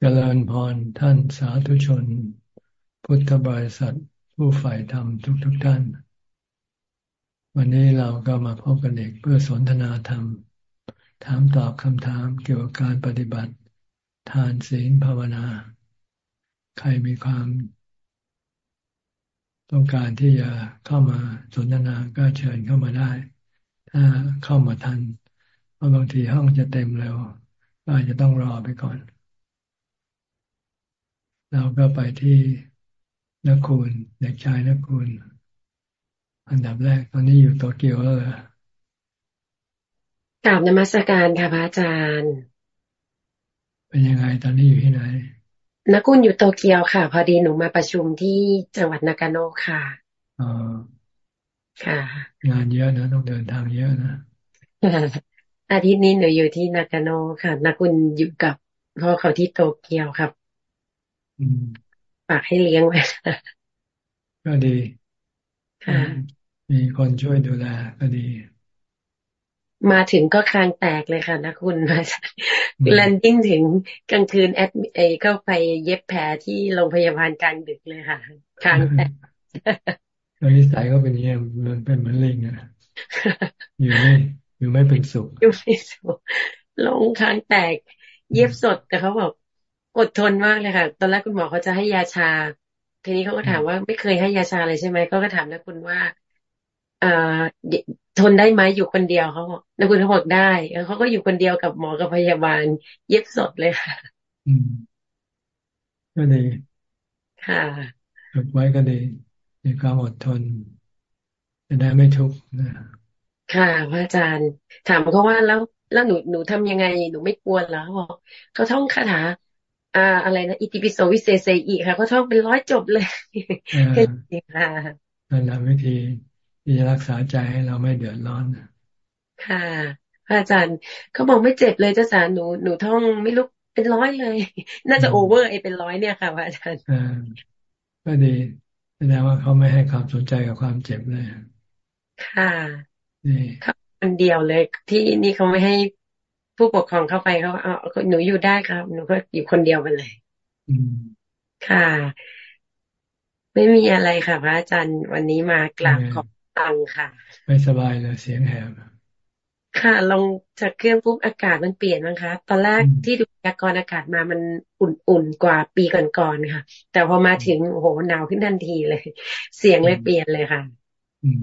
เจริญพรท่านสาธุชน พุทธบริษัทผู้ฝ่ายธรรมทุกๆทท่าน วันนี้เราก็มาพบกันอีกเพื่อสนทนาธรรม ถามตอบคำถามเกี่ยวกับการปฏิบัติ ทานศีลภาวนา ใครมีความ ต้องการที่จะเข้ามาสนทนาก็เชิญเข้ามาได้ ถ้าเข้ามาทัน เพราะบางทีห้องจะเต็มแล้วก็อาจจะต้องรอไปก่อน เราก็ไปที่นักคุณเด็กชายนักคุณอันดับแรกตอนนี้อยู่โตเกียวแล้วเหรอกราบนมัสการค่ะพระอาจารย์ เป็นยังไงตอนนี้อยู่ที่ไหนนักคุณอยู่โตเกียวค่ะ พอดีหนูมาประชุมที่จังหวัดนากาโนค่ะอ๋อค่ะ งานเยอะนะต้องเดินทางเยอะนะอาทิตย์นี้หนูอยู่ที่นากาโนค่ะนักคุณอยู่กับพ่อเขาที่โตเกียวครับ ฝากให้เลี้ยงไว้ก็ดีค่ะมีคนช่วยดูแลก็ดี มาถึงก็คางแตกเลยค่ะนะคุณมา landing ถึงกลางคืนแอดเอเข้าไปเย็บแผลที่โรงพยาบาลกลางดึกเลยค่ะคางแตกโดยนิสัยก็เป็นอย่างนี้มันเป็นเหมือนลิงอะอยู่ไม่อยู่ไม่เป็นสุขอยู่ไม่สุขลงคางแตก เย็บสดแต่เขาบอก อดทนมากเลยค่ะ ตอนแรกคุณหมอเขาจะให้ยาชา ทีนี้เขาก็ถามว่าไม่เคยให้ยาชาเลยใช่ไหมก็ก็ถามนะคุณว่าเอ่อทนได้ไหมอยู่คนเดียวเขาบอกนะคุณเขาบอกได้แล้วเขาก็อยู่คนเดียวกับหมอกับพยาบาล เย็บสดเลยค่ะอืมก็ดีค่ะฝึกไว้ก็ดีมีความอดทนจะได้ไม่ทุกข์นะค่ะพระอาจารย์ ถามเขาว่าแล้วแล้วหนูหนูทำยังไง หนูไม่กลัวแล้วบอกเขาท่องคาถา อ่า อะไรนะอิติปิโสวิเศษเซอีค่ะเขาท่องเป็นร้อยจบเลยค่ะนั่นแหละวิธีที่จะรักษาใจให้เราไม่เดือดร้อนค่ะพระอาจารย์เขาบอกไม่เจ็บเลยเจ้าสารหนูหนูท่องไม่ลุกเป็นร้อยเลย น่าจะโอเวอร์ไอเป็นร้อยเนี่ยค่ะพระอาจารย์ก็ดีแสดงว่าเขาไม่ให้ความสนใจกับความเจ็บเลยค่ะนี่คนเดียวเลย ที่นี่เขาไม่ให้ ผู้ปกครองเข้าไปเขาเอาหนูอยู่ได้ครับ หนูก็อยู่คนเดียวไปเลยค่ะ ไม่มีอะไรค่ะพระอาจารย์วันนี้มากราบขอบตังค่ะ ไม่สบายเลยเสียงแหบค่ะ ลงจากเครื่องปุ๊บอากาศมันเปลี่ยนมั้งคะ ตอนแรกที่ดูยากรอากาศมามันอุ่นๆกว่าปีก่อนๆค่ะ แต่พอมาถึงโอ้โหหนาวขึ้นทันทีเลย เสียงเลยเปลี่ยนเลยค่ะ อืม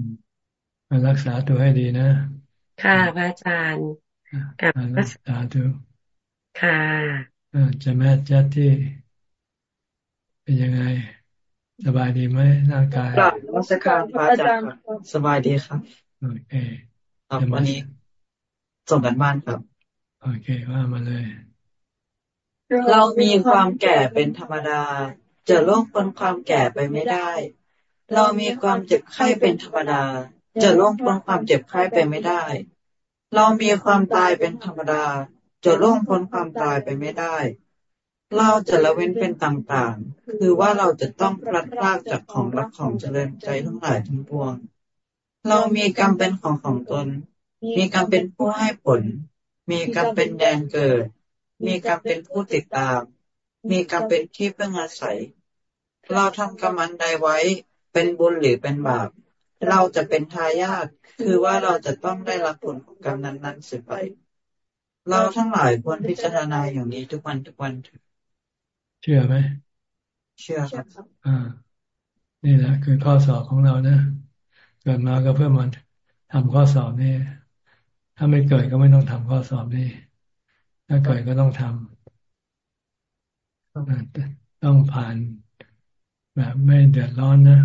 รักษาตัวให้ดีนะ ค่ะพระอาจารย์ กับสาธุค่ะจะแม่จัดที่ เป็นยังไง สบายดีไหมร่างกายกลับมาสการพระอาจารย์สบายดีครับโอเคครับวันนี้ส่งกันบ้านครับ โอเคว่ามาเลย เรามีความแก่เป็นธรรมดา จะล่วงพ้นความแก่ไปไม่ได้ เรามีความเจ็บไข้เป็นธรรมดา จะล่วงพ้นความเจ็บไข้ไปไม่ได้ เรามีความตายเป็นธรรมดา จะล่วงพ้นความตายไปไม่ได้ เราจะละเว้นเป็นต่างๆ คือว่าเราจะต้องพลัดพรากจากของรักของเจริญใจทั้งหลายทั้งปวง เรามีกรรมเป็นของของตน มีกรรมเป็นผู้ให้ผล มีกรรมเป็นแดนเกิด มีกรรมเป็นผู้ติดตาม มีกรรมเป็นที่เพื่ออาศัย เราทำกรรมันใดไว้ เป็นบุญหรือเป็นบาป เราจะเป็นทายาทคือว่าเราจะต้องได้รับผลของกรรมนั้นๆสืบไป เราทั้งหลายควรพิจารณาอย่างนี้ทุกวันทุกวันเถิดเชื่อไหมเชื่อครับอ่า นี่แหละคือข้อสอบของเรานะเกิดมาก็เพื่อมันทำข้อสอบนี่ถ้าไม่เกิดก็ไม่ต้องทำข้อสอบนี่ถ้าเกิดก็ต้องทำต้องผ่านแบบไม่เดือดร้อนนะ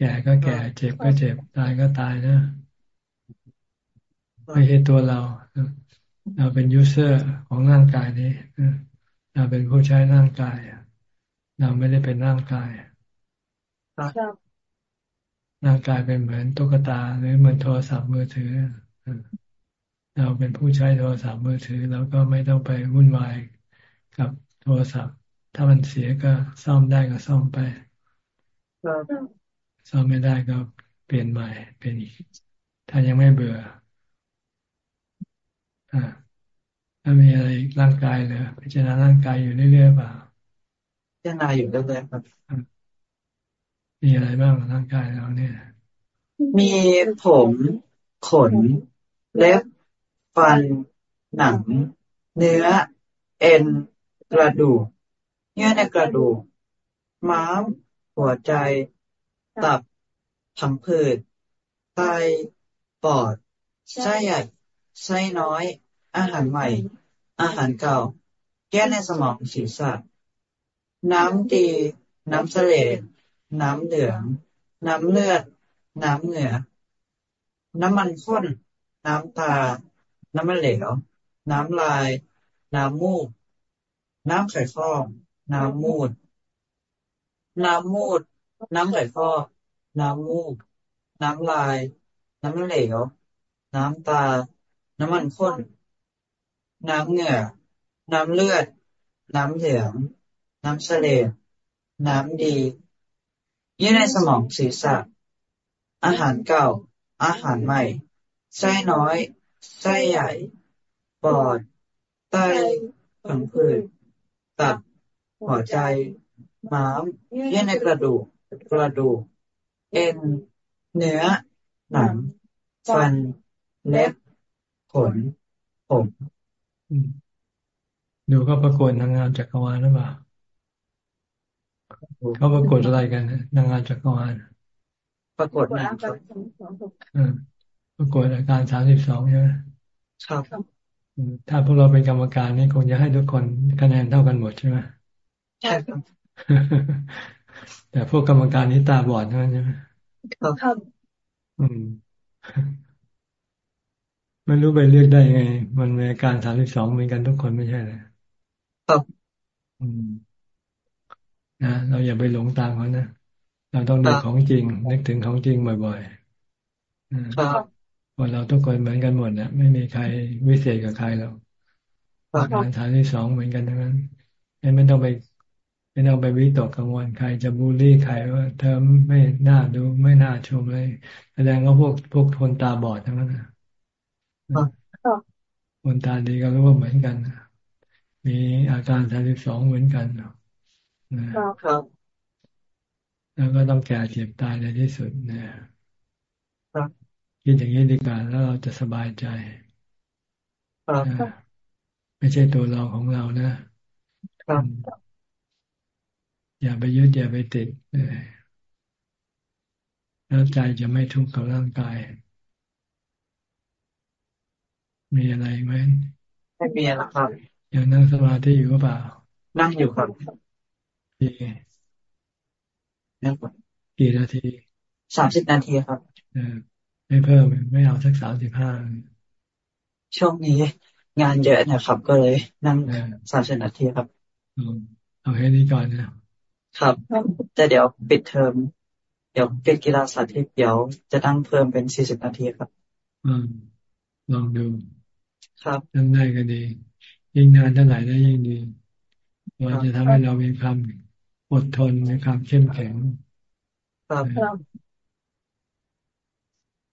แก่ก็แก่เจ็บก็เจ็บตายก็ตายนะไม่ใช่ตัวเรา เราเป็นยูเซอร์ของร่างกายนี้เราเป็นผู้ใช้ร่างกายเราไม่ได้เป็นร่างกายร่างกายเป็นเหมือนตุ๊กตา หรือเหมือนโทรศัพท์มือถือเราเป็นผู้ใช้โทรศัพท์มือถือเราก็ไม่ต้องไปวุ่นวายกับโทรศัพท์ ถ้ามันเสียก็ซ่อมได้ก็ซ่อมไป ซ่อมไม่ได้ก็เปลี่ยนใหม่เป็นอีก ถ้ายังไม่เบื่อ อ่าถ้ามีอะไรร่างกายเลยพิจารณาร่างกายอยู่เรื่อยๆเปล่าพิจารณาอยู่เรื่อยๆครับ มีอะไรบ้างร่างกายเราเนี่ย มีผมขน เล็บ ฟัน หนัง เนื้อ เอ็น กระดูก เยื่อในกระดูก ม้าม หัวใจ ตับผังผืดไตปอดไส้ใหญ่ไส้น้อย อาหารใหม่ อาหารเก่า แก้ในสมองศีรษะ น้ำดี น้ำเสลดน้ำเหลือง น้ำเลือด น้ำเหงื่อ น้ำมันข้น น้ำตา น้ำมันเหลว น้ำลาย น้ำมูก น้ำไข่ฟอกน้ำมูด น้ำมูด น้ำไข่อน้ำมูก น้ำลาย น้ำเหลว น้ำตา น้ำมันข้น น้ำเหงื่อ น้ำเลือด น้ำเหลือง น้ำเสลดน้ำดีเยื่อในสมองศีรษะ อาหารเก่า อาหารใหม่ ไส้น้อย ไส้ใหญ่ ปอด ไตผังผืดตับ หัวใจ ม้าม เยื่อในกระดูก กระดูก เอ็น เนื้อ หนัง ฟัน เล็บ ขน ผม ดูก็ประกวดนางงามจักรวาลหรือเปล่าเขาประกวดอะไรกันนางงามจักรวาลประกวดนางประกวดอาการสามสิบสองใช่ไหมครับถ้าพวกเราเป็นกรรมการนี่คงจะให้ทุกคนคะแนนเท่ากันหมดใช่ไหมใช่ครับ แต่พวกกรรมการนี้ตาบอดเท่านั้นใช่ไหมครับอืมไม่รู้ไปเรียกได้ไง มันมีอาการสามสิบสองเหมือนกันทุกคนไม่ใช่เลยครับอืมนะเราอย่าไปหลงตามเขานะเราต้องดูของจริง นึกถึงของจริงบ่อยๆครับคนเราทุกคนเหมือนกันหมดนะไม่มีใครวิเศษกับใครหรอกการฐานที่สองเหมือนกันทั้งนั้นไม่ต้องไป ไม่ต้องไปวิตกกังวลใครจะบูลลี่ใครว่าเธอไม่น่าดูไม่น่าชมเลยแสดงว่าพวกพวกคนตาบอดทั้งนั้นนะคนตาดีก็รู้ว่าเหมือนกันมีอาการสามสิบสองเหมือนกันนะครับแล้วก็ต้องแก่เจ็บตายในที่สุดเนี่ยคิดอย่างนี้ดีกว่าแล้วเราจะสบายใจไม่ใช่ตัวเราของเรานะ อย่าไปยึดอย่าไปติดแล้วใจจะไม่ทุกข์กับร่างกาย มีอะไรไหมไม่มีแล้วครับยังนั่งสมาธิอยู่หรือเปล่า นั่งอยู่ครับดีกี่นาทีสามสิบนาทีครับเออไม่เพิ่มไม่เอาสักสามสิบห้าช่วงนี้งานเยอะนะครับ ก็เลยนั่งสามสิบนาทีครับเอาแค่นี้ก่อนนะ ครับ แต่เดี๋ยวปิดเทอมเดี๋ยวปิดกีฬาสาธิตเดี๋ยวจะตั้งเพิ่มเป็นสี่สิบนาทีครับ อืมลองดูครับทำได้ก็ดี ยิ่งนานเท่าไหร่ได้ยิ่งดีว่าจะทำให้เรามีความอดทนมีความเข้มแข็งครับ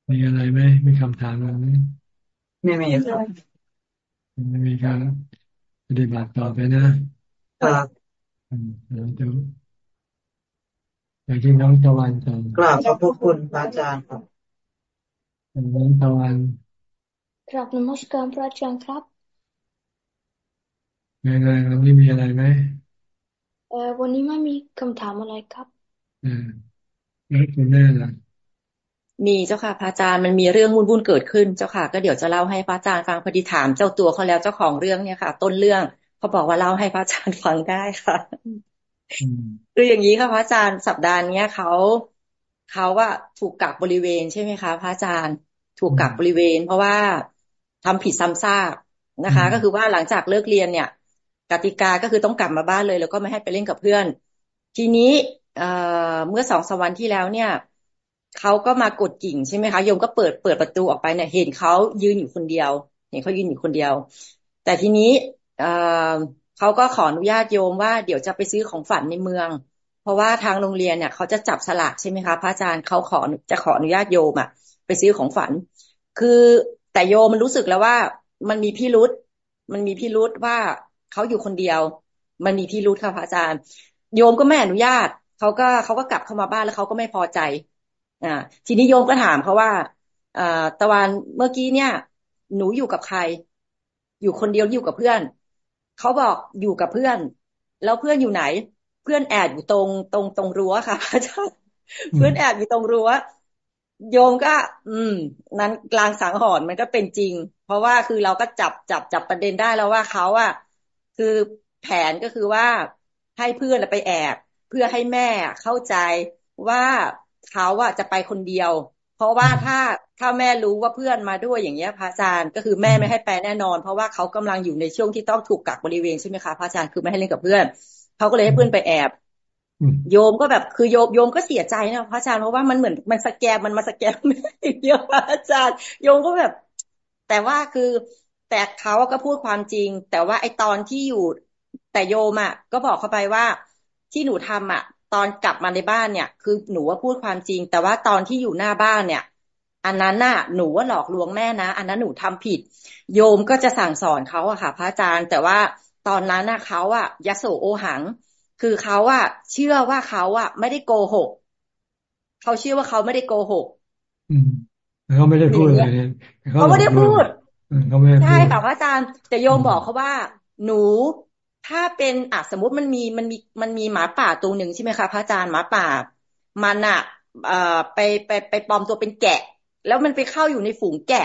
มีอะไรไหมมีคำถามอะไรไหมไม่มีครับไม่มีการปฏิบัติต่อไปนะครับอืมแล้วจะ อย่างที่น้องตะวันจังกราบขอบคุณพระอาจารย์ครับน้องตะวันกราบนมัสการพระอาจารย์ครับไงไงวันนี้มีอะไรไหมเออวันนี้ไม่มีคำถามอะไรครับอืมแล้วคุณแม่ล่ะมีเจ้าค่ะพระอาจารย์มันมีเรื่องวุ่นวุ่นเกิดขึ้นเจ้าค่ะ ก็เดี๋ยวจะเล่าให้พระอาจารย์ฟังพอดีถามเจ้าตัวเขาแล้วเจ้าของเรื่องเนี่ยค่ะ ต้นเรื่องเขาบอกว่าเล่าให้พระอาจารย์ฟังได้ค่ะ คืออย่างนี้ค่ะพระอาจารย์สัปดาห์นี้เขาเขาว่าถูกกักบริเวณใช่ไหมคะพระอาจารย์ถูกกักบริเวณ เพราะว่าทำผิดซ้ำซากนะคะ ก็คือว่าหลังจากเลิกเรียนเนี่ย กติกาก็คือต้องกลับมาบ้านเลย แล้วก็ไม่ให้ไปเล่นกับเพื่อน ทีนี้เเมื่อสองสวันที่แล้วเนี่ยเขาก็มากดกิ่งใช่ไหมคะโยมก็เปิดเปิดประตูออกไปเนี่ย เห็นเขายืนอยู่คนเดียว เห็นเขายืนอยู่คนเดียว แต่ทีนี้ เขาก็ขออนุญาตโยมว่าเดี๋ยวจะไปซื้อของฝันในเมือง เพราะว่าทางโรงเรียนเนี่ยเขาจะจับสลากใช่ไหมคะพระอาจารย์เขาขอจะขออนุญาตโยมอะไปซื้อของฝัน คือแต่โยมมันรู้สึกแล้วว่า มันมีพิรุษมันมีพิรุษว่าเขาอยู่คนเดียว มันมีพิรุษค่ะพระอาจารย์ โยมก็ไม่อนุญาตเขาก็เขาก็กลับเข้ามาบ้านแล้วเขาก็ไม่พอใจอ่าทีนี้โยมก็ถามเขาว่าอ่าตะวันเมื่อกี้เนี่ย หนูอยู่กับใคร อยู่คนเดียวอยู่กับเพื่อน เขาบอกอยู่กับเพื่อน แล้วเพื่อนอยู่ไหน เพื่อนแอบอยู่ตรงตรงตรงรั้วค่ะพระอาจารย์เพื่อนแอบอยู่ตรงรั้วโยมก็ อืม นั้นกลางสังหรณ์มันก็เป็นจริง เพราะว่าคือเราก็จับจับจับประเด็นได้แล้วว่าเขาอะคือแผนก็คือว่าให้เพื่อนไปแอบ เพื่อให้แม่เข้าใจว่าเขาอะจะไปคนเดียว เพราะว่าถ้าถ้าแม่รู้ว่าเพื่อนมาด้วยอย่างเงี้ยพระอาจารย์ก็คือแม่ไม่ให้ไปแน่นอน เพราะว่าเขากำลังอยู่ในช่วงที่ต้องถูกกักบริเวณใช่ไหมคะพระอาจารย์คือไม่ให้เล่นกับเพื่อนเขาก็เลยให้เพื่อนไปแอบ โยมก็แบบคือโยมโยมก็เสียใจนะพระอาจารย์เพราะว่ามันเหมือนมันสแกมมันมาสแกมเดียวพระอาจารย์โยมก็แบบ แต่ว่าคือแต่เขาก็พูดความจริง แต่ว่าไอตอนที่อยู่แต่โยมอะก็บอกเขาไปว่าที่หนูทำอะ ตอนกลับมาในบ้านเนี่ย คือหนูว่าพูดความจริง แต่ว่าตอนที่อยู่หน้าบ้านเนี่ย อันนั้นน่ะหนูว่าหลอกลวงแม่นะ อันนั้นหนูทำผิด โยมก็จะสั่งสอนเขาอะค่ะ พระอาจารย์ แต่ว่าตอนนั้นน่ะเขาอะยโสโอหัง คือเขาอะเชื่อว่าเขาอะไม่ได้โกหกเขาเชื่อว่าเขาไม่ได้โกหก อืมเขาไม่ได้พูดเลยเขาไม่ได้พูดเขาไม่ได้ใช่ค่ะพระอาจารย์แต่โยมบอกเขาว่า หนู ถ้าเป็นอะสมมติมันมีมันมีมันมีหมาป่าตัวหนึ่งใช่ไหมคะพระอาจารย์หมาป่า มันอะเอ่อไปไปไปปลอมตัวเป็นแกะ แล้วมันไปเข้าอยู่ในฝูงแกะ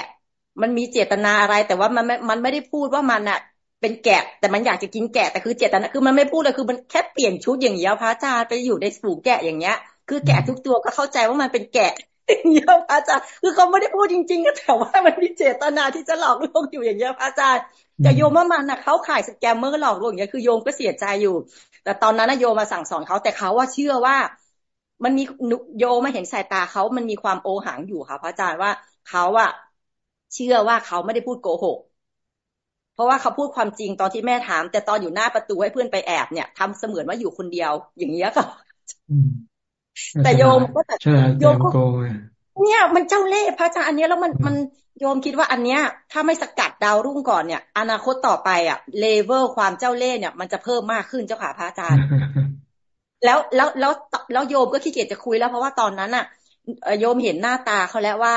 มันมีเจตนาอะไร แต่ว่ามันมันไม่ได้พูดว่ามันอะเป็นแกะ แต่มันอยากจะกินแกะแต่คือเจตนาคือมันไม่พูดเลยคือมันแค่เปลี่ยนชุดอย่างเงี้ยพระอาจารย์ไปอยู่ในฝูงแกะอย่างเงี้ย คือแกะทุกตัวก็เข้าใจว่ามันเป็นแกะ เยอะพระอาจารย์คือเขาไม่ได้พูดจริงๆก็แต่ว่ามันมีเจตนาที่จะหลอกลวงอยู่อย่างเงี้ยพระอาจารย์แต่โยมว่ามันอะเข้าข่าย scammer หลอกลวงอย่างเงี้ยคือโยมก็เสียใจอยู่ แต่ตอนนั้นโยมมาสั่งสอนเขาแต่เขาว่าเชื่อว่า มันมีโยมาเห็นสายตาเขามันมีความโอหังอยู่ค่ะพระอาจารย์ว่าเขาอะเชื่อว่าเขาไม่ได้พูดโกหกเพราะว่าเขาพูดความจริงตอนที่แม่ถาม แต่ตอนอยู่หน้าประตูให้เพื่อนไปแอบเนี่ยทำเสมือนว่าอยู่คนเดียวอย่างเงี้ยค่ะ แต่โยมก็แต่โยมโกงเนี่ย มันเจ้าเล่ห์พระอาจารย์อันนี้แล้วมันมันโยมคิดว่าอันเนี้ย ถ้าไม่สกัดดาวรุ่งก่อนเนี่ย อนาคตต่อไปอะเลเวลความเจ้าเล่ห์เนี่ย มันจะเพิ่มมากขึ้นเจ้าค่ะพระอาจารย์ แล้วแล้วแล้วแล้วโยมก็ขี้เกียจจะคุยแล้วเพราะว่าตอนนั้นอะโยมเห็นหน้าตาเขาแล้วว่า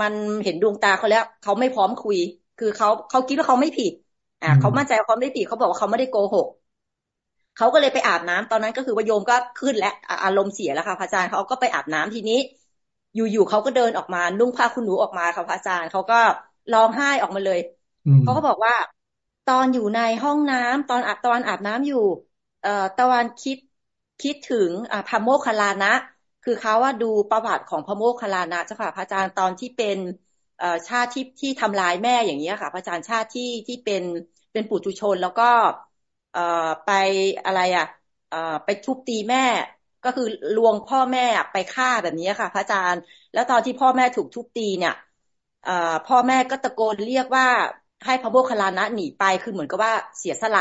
มันเห็นดวงตาเขาแล้วเขาไม่พร้อมคุย คือเขาเขาคิดว่าเขาไม่ผิด อ่าเขามั่นใจว่าเขาไม่ผิดเขาบอกว่าเขาไม่ได้โกหก เขาก็เลยไปอาบน้ำตอนนั้นก็คือว่าโยมก็ขึ้นและอารมณ์เสียแล้วค่ะพระอาจารย์เขาก็ไปอาบน้ำทีนี้ อยู่ๆเขาก็เดินออกมานุ่งผ้าคุณหนูออกมาค่ะพระอาจารย์เขาก็ร้องไห้ออกมาเลยเขาก็บอกว่า ตอนอยู่ในห้องน้ำตอนอาบตอนอาบน้ำอยู่ เอ่อตะวันคิดคิดถึงอ่าพระโมคคัลลานะคือเขาว่าดูประวัติของพระโมคคัลลานะเจ้าค่ะพระอาจารย์ตอนที่เป็นเอ่อชาติที่ที่ทำลายแม่อย่างเงี้ยค่ะพระอาจารย์ชาติที่ที่เป็นเป็นปุถุชน แล้วก็เอ่อ ไปอะไรอะไปทุบตีแม่ก็คือลวงพ่อแม่ไปฆ่าแบบนี้ค่ะ พระอาจารย์ แล้วตอนที่พ่อแม่ถูกทุบตีเนี่ยพ่อแม่ก็ตะโกนเรียกว่าให้พระโมคคัลลานะหนีไปคือเหมือนกับว่าเสียสละ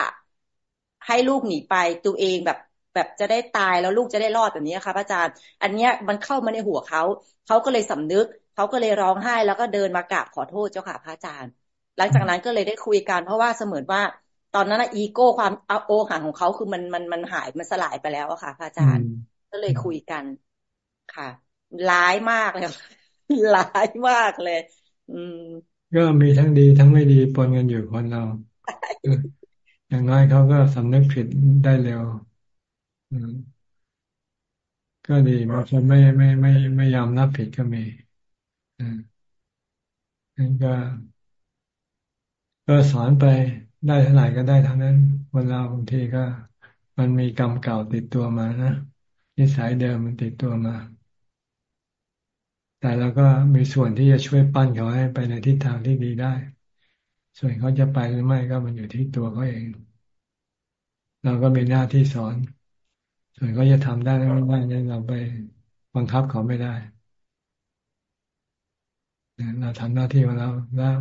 ให้ลูกหนีไปตัวเองแบบแบบจะได้ตายแล้วลูกจะได้รอดแบบนี้ค่ะพระอาจารย์ อันเนี้ยมันเข้ามาในหัวเขาเขาก็เลยสำนึกเขาก็เลยร้องไห้แล้วก็เดินมากราบขอโทษเจ้าค่ะพระอาจารย์ หลังจากนั้นก็เลยได้คุยกันเพราะว่าเสมือนว่า ตอนนั้นอีโก้ความโอหังของเขาคือมันมันมันหายมันสลายไปแล้วอะค่ะพระอาจารย์ ก็เลยคุยกันค่ะ ร้ายมากเลยร้ายมากเลย อืม ก็มีทั้งดีทั้งไม่ดีปนกันอยู่คนเรา อย่างน้อยเขาก็สำนึกผิดได้เร็วก็ดีบางคนไม่ไม่ไม่ไม่ยอมรับผิดก็มีอืมนั่นก็ ก็สอนไป ได้เท่าไหร่ก็ได้ทั้งนั้นคนเราบางทีก็ มันมีกรรมเก่าติดตัวมานะนิสัยเดิมมันติดตัวมา แต่เราก็มีส่วนที่จะช่วยปั้นเขาให้ไปในทิศทางที่ดีได้ ส่วนเขาจะไปหรือไม่ก็มันอยู่ที่ตัวเขาเอง เราก็มีหน้าที่สอน ส่วนเขาจะทำได้หรือไม่ได้เราไปบังคับเขาไม่ได้เราทำหน้าที่ของเราแล้ว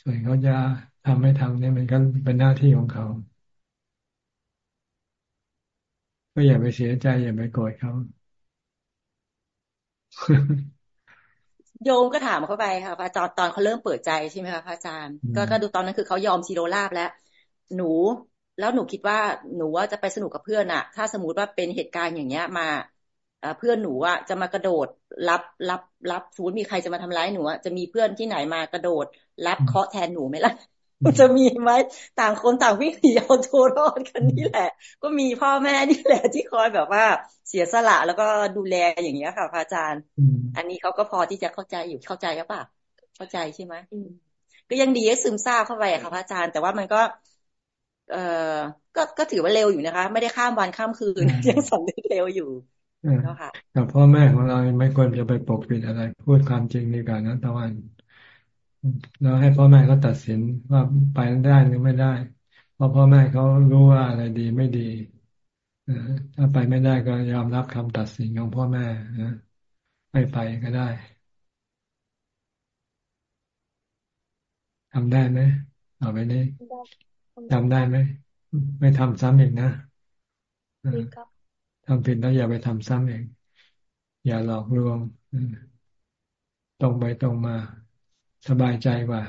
ส่วนเขาจะ ทำไม่ทำเนี่ยมันก็เป็นหน้าที่ของเขา ก็อย่าไปเสียใจ อย่าไปโกรธเขาโยมก็ถามเขาไปค่ะพระอาจารย์ตอนเขาเริ่มเปิดใจใช่ไหมคะพระอาจารย์ก็ก็ดูตอนนั้นคือเขายอมซีโรลาบแล้ว หนู แล้วหนูคิดว่าหนูว่าจะไปสนุกกับเพื่อนอะถ้าสมมติว่าเป็นเหตุการณ์อย่างเงี้ยมาเพื่อนหนูอะจะมากระโดดรับรับรับสมมติมีใครจะมาทำร้ายหนูอะจะมีเพื่อนที่ไหนมากระโดด รับเคาะแทนหนูไหมล่ะ จะมีไหมต่างคนต่างวิ่งหนีเอาตัวรอดกันนี่แหละ ก็มีพ่อแม่นี่แหละที่คอยแบบว่าเสียสละแล้วก็ดูแลอย่างเงี้ยค่ะพระอาจารย์ อันนี้เขาก็พอที่จะเข้าใจอยู่เข้าใจหรือเปล่าเข้าใจใช่ไหมก็ยังดีให้ซึมซาบเข้าไปค่ะพระอาจารย์ แต่ว่ามันก็ เอ่อก็ก็ถือว่าเร็วอยู่นะคะ ไม่ได้ข้ามวันข้ามคืนยังสำเร็จเร็วอยู่นะคะแต่พ่อแม่ของเราไม่ควรจะไปปกปิดอะไร พูดความจริงในการนั้นตะวัน แล้วให้พ่อแม่เขาตัดสินว่าไปได้หรือไม่ได้ เพราะพ่อแม่เขารู้ว่าอะไรดีไม่ดีถ้าไปไม่ได้ก็ยอมรับคำตัดสินของพ่อแม่นะไม่ไปก็ได้ทำได้ไหมต่อไปนี้ทำได้ไหมไม่ทำซ้ำอีกนะทำผิดแล้วอย่าไปทำซ้ำเองอย่าหลอกลวงตรงไปตรงมา สบายใจกว่า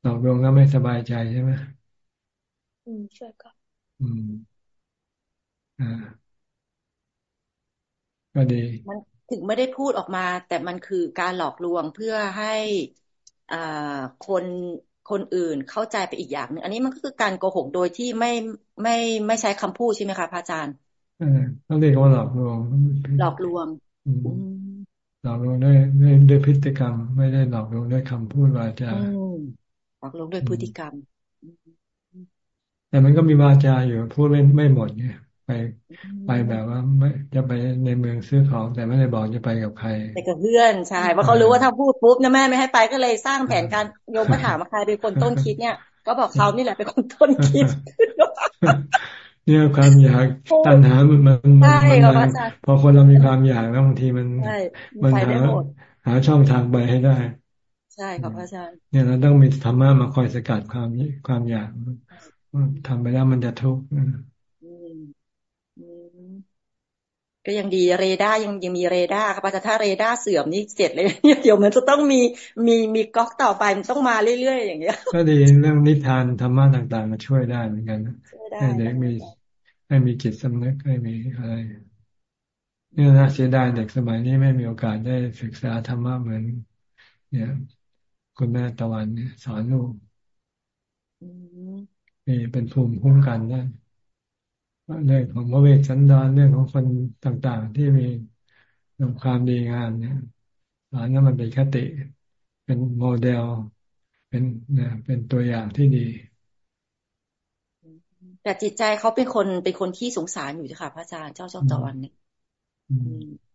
หลอกลวงแล้วไม่สบายใจใช่ไหมอืมใช่ครับอืมอ่าก็ดีมันถึงไม่ได้พูดออกมา แต่มันคือการหลอกลวงเพื่อให้อ่าคนคนอื่นเข้าใจไปอีกอย่างหนึ่งอันนี้มันก็คือการโกหกโดยที่ไม่ไม่ไม่ใช้คำพูดใช่ไหมคะพระอาจารย์เออต้องเรียกว่าหลอกลวง หลอกลวง หลอกลวงด้วยด้วยด้วยพฤติกรรม ไม่ได้หลอกลวงด้วยคำพูดวาจาหลอกลวงด้วยพฤติกรรม แต่มันก็มีวาจาอยู่พูดไม่ไม่หมดไงไปไปแบบว่าไม่จะไปในเมืองซื้อของ แต่ไม่ได้บอกจะไปกับใครไปกับเพื่อนใช่เพราะเขารู้ว่าถ้าพูดปุ๊บนะแม่ไม่ให้ไปก็เลยสร้างแผนการโยมมาถามมาใครเป็นคนต้นคิดเนี่ย ก็บอกเขานี่แหละเป็นคนต้นคิด เนี่ยความอยากตัณหามันมันมันพอคนเรามีความอยากแล้วบางทีมันมันหาหาช่องทางไปให้ได้ ใช่ครับอาจารย์เนี่ยเราต้องมีธรรมะมาคอยสกัดความความอยากทำไปแล้วมันจะทุกข์ก็ยังดีเรดาร์ยังยังมีเรดาร์ครับแต่ถ้าเรดาร์เสื่อมนี่เสร็จเลยเดี๋ยวมันจะต้องมีมีมีก๊อกต่อไปมันต้องมาเรื่อยๆอย่างเงี้ย ก็ดีเรื่องนิทานธรรมะต่างๆ มาช่วยได้เหมือนกันให้เด็กมี ให้มีจิตสำนึกให้มีอะไรเนี่ยน่าเสียดายเด็กสมัยนี้ไม่มีโอกาสได้ศึกษาธรรมะเหมือน เนี่ยคุณแม่ตะวันเนี่ยสอนลูกมีเป็นภูมิคุ้มกันได้เรื่องของพระเวชสันดรเรื่องของคนต่าง ๆ ที่มีความดีงามเนี่ยสอนนั้นมันเป็นคติ เป็นโมเดล เป็นนะเป็นตัวอย่างที่ดี แต่จิตใจเขาเป็นคนเป็นคนขี้สงสารอยู่ค่ะพระอาจารย์เจ้าเจ้าตะวันเนี่ย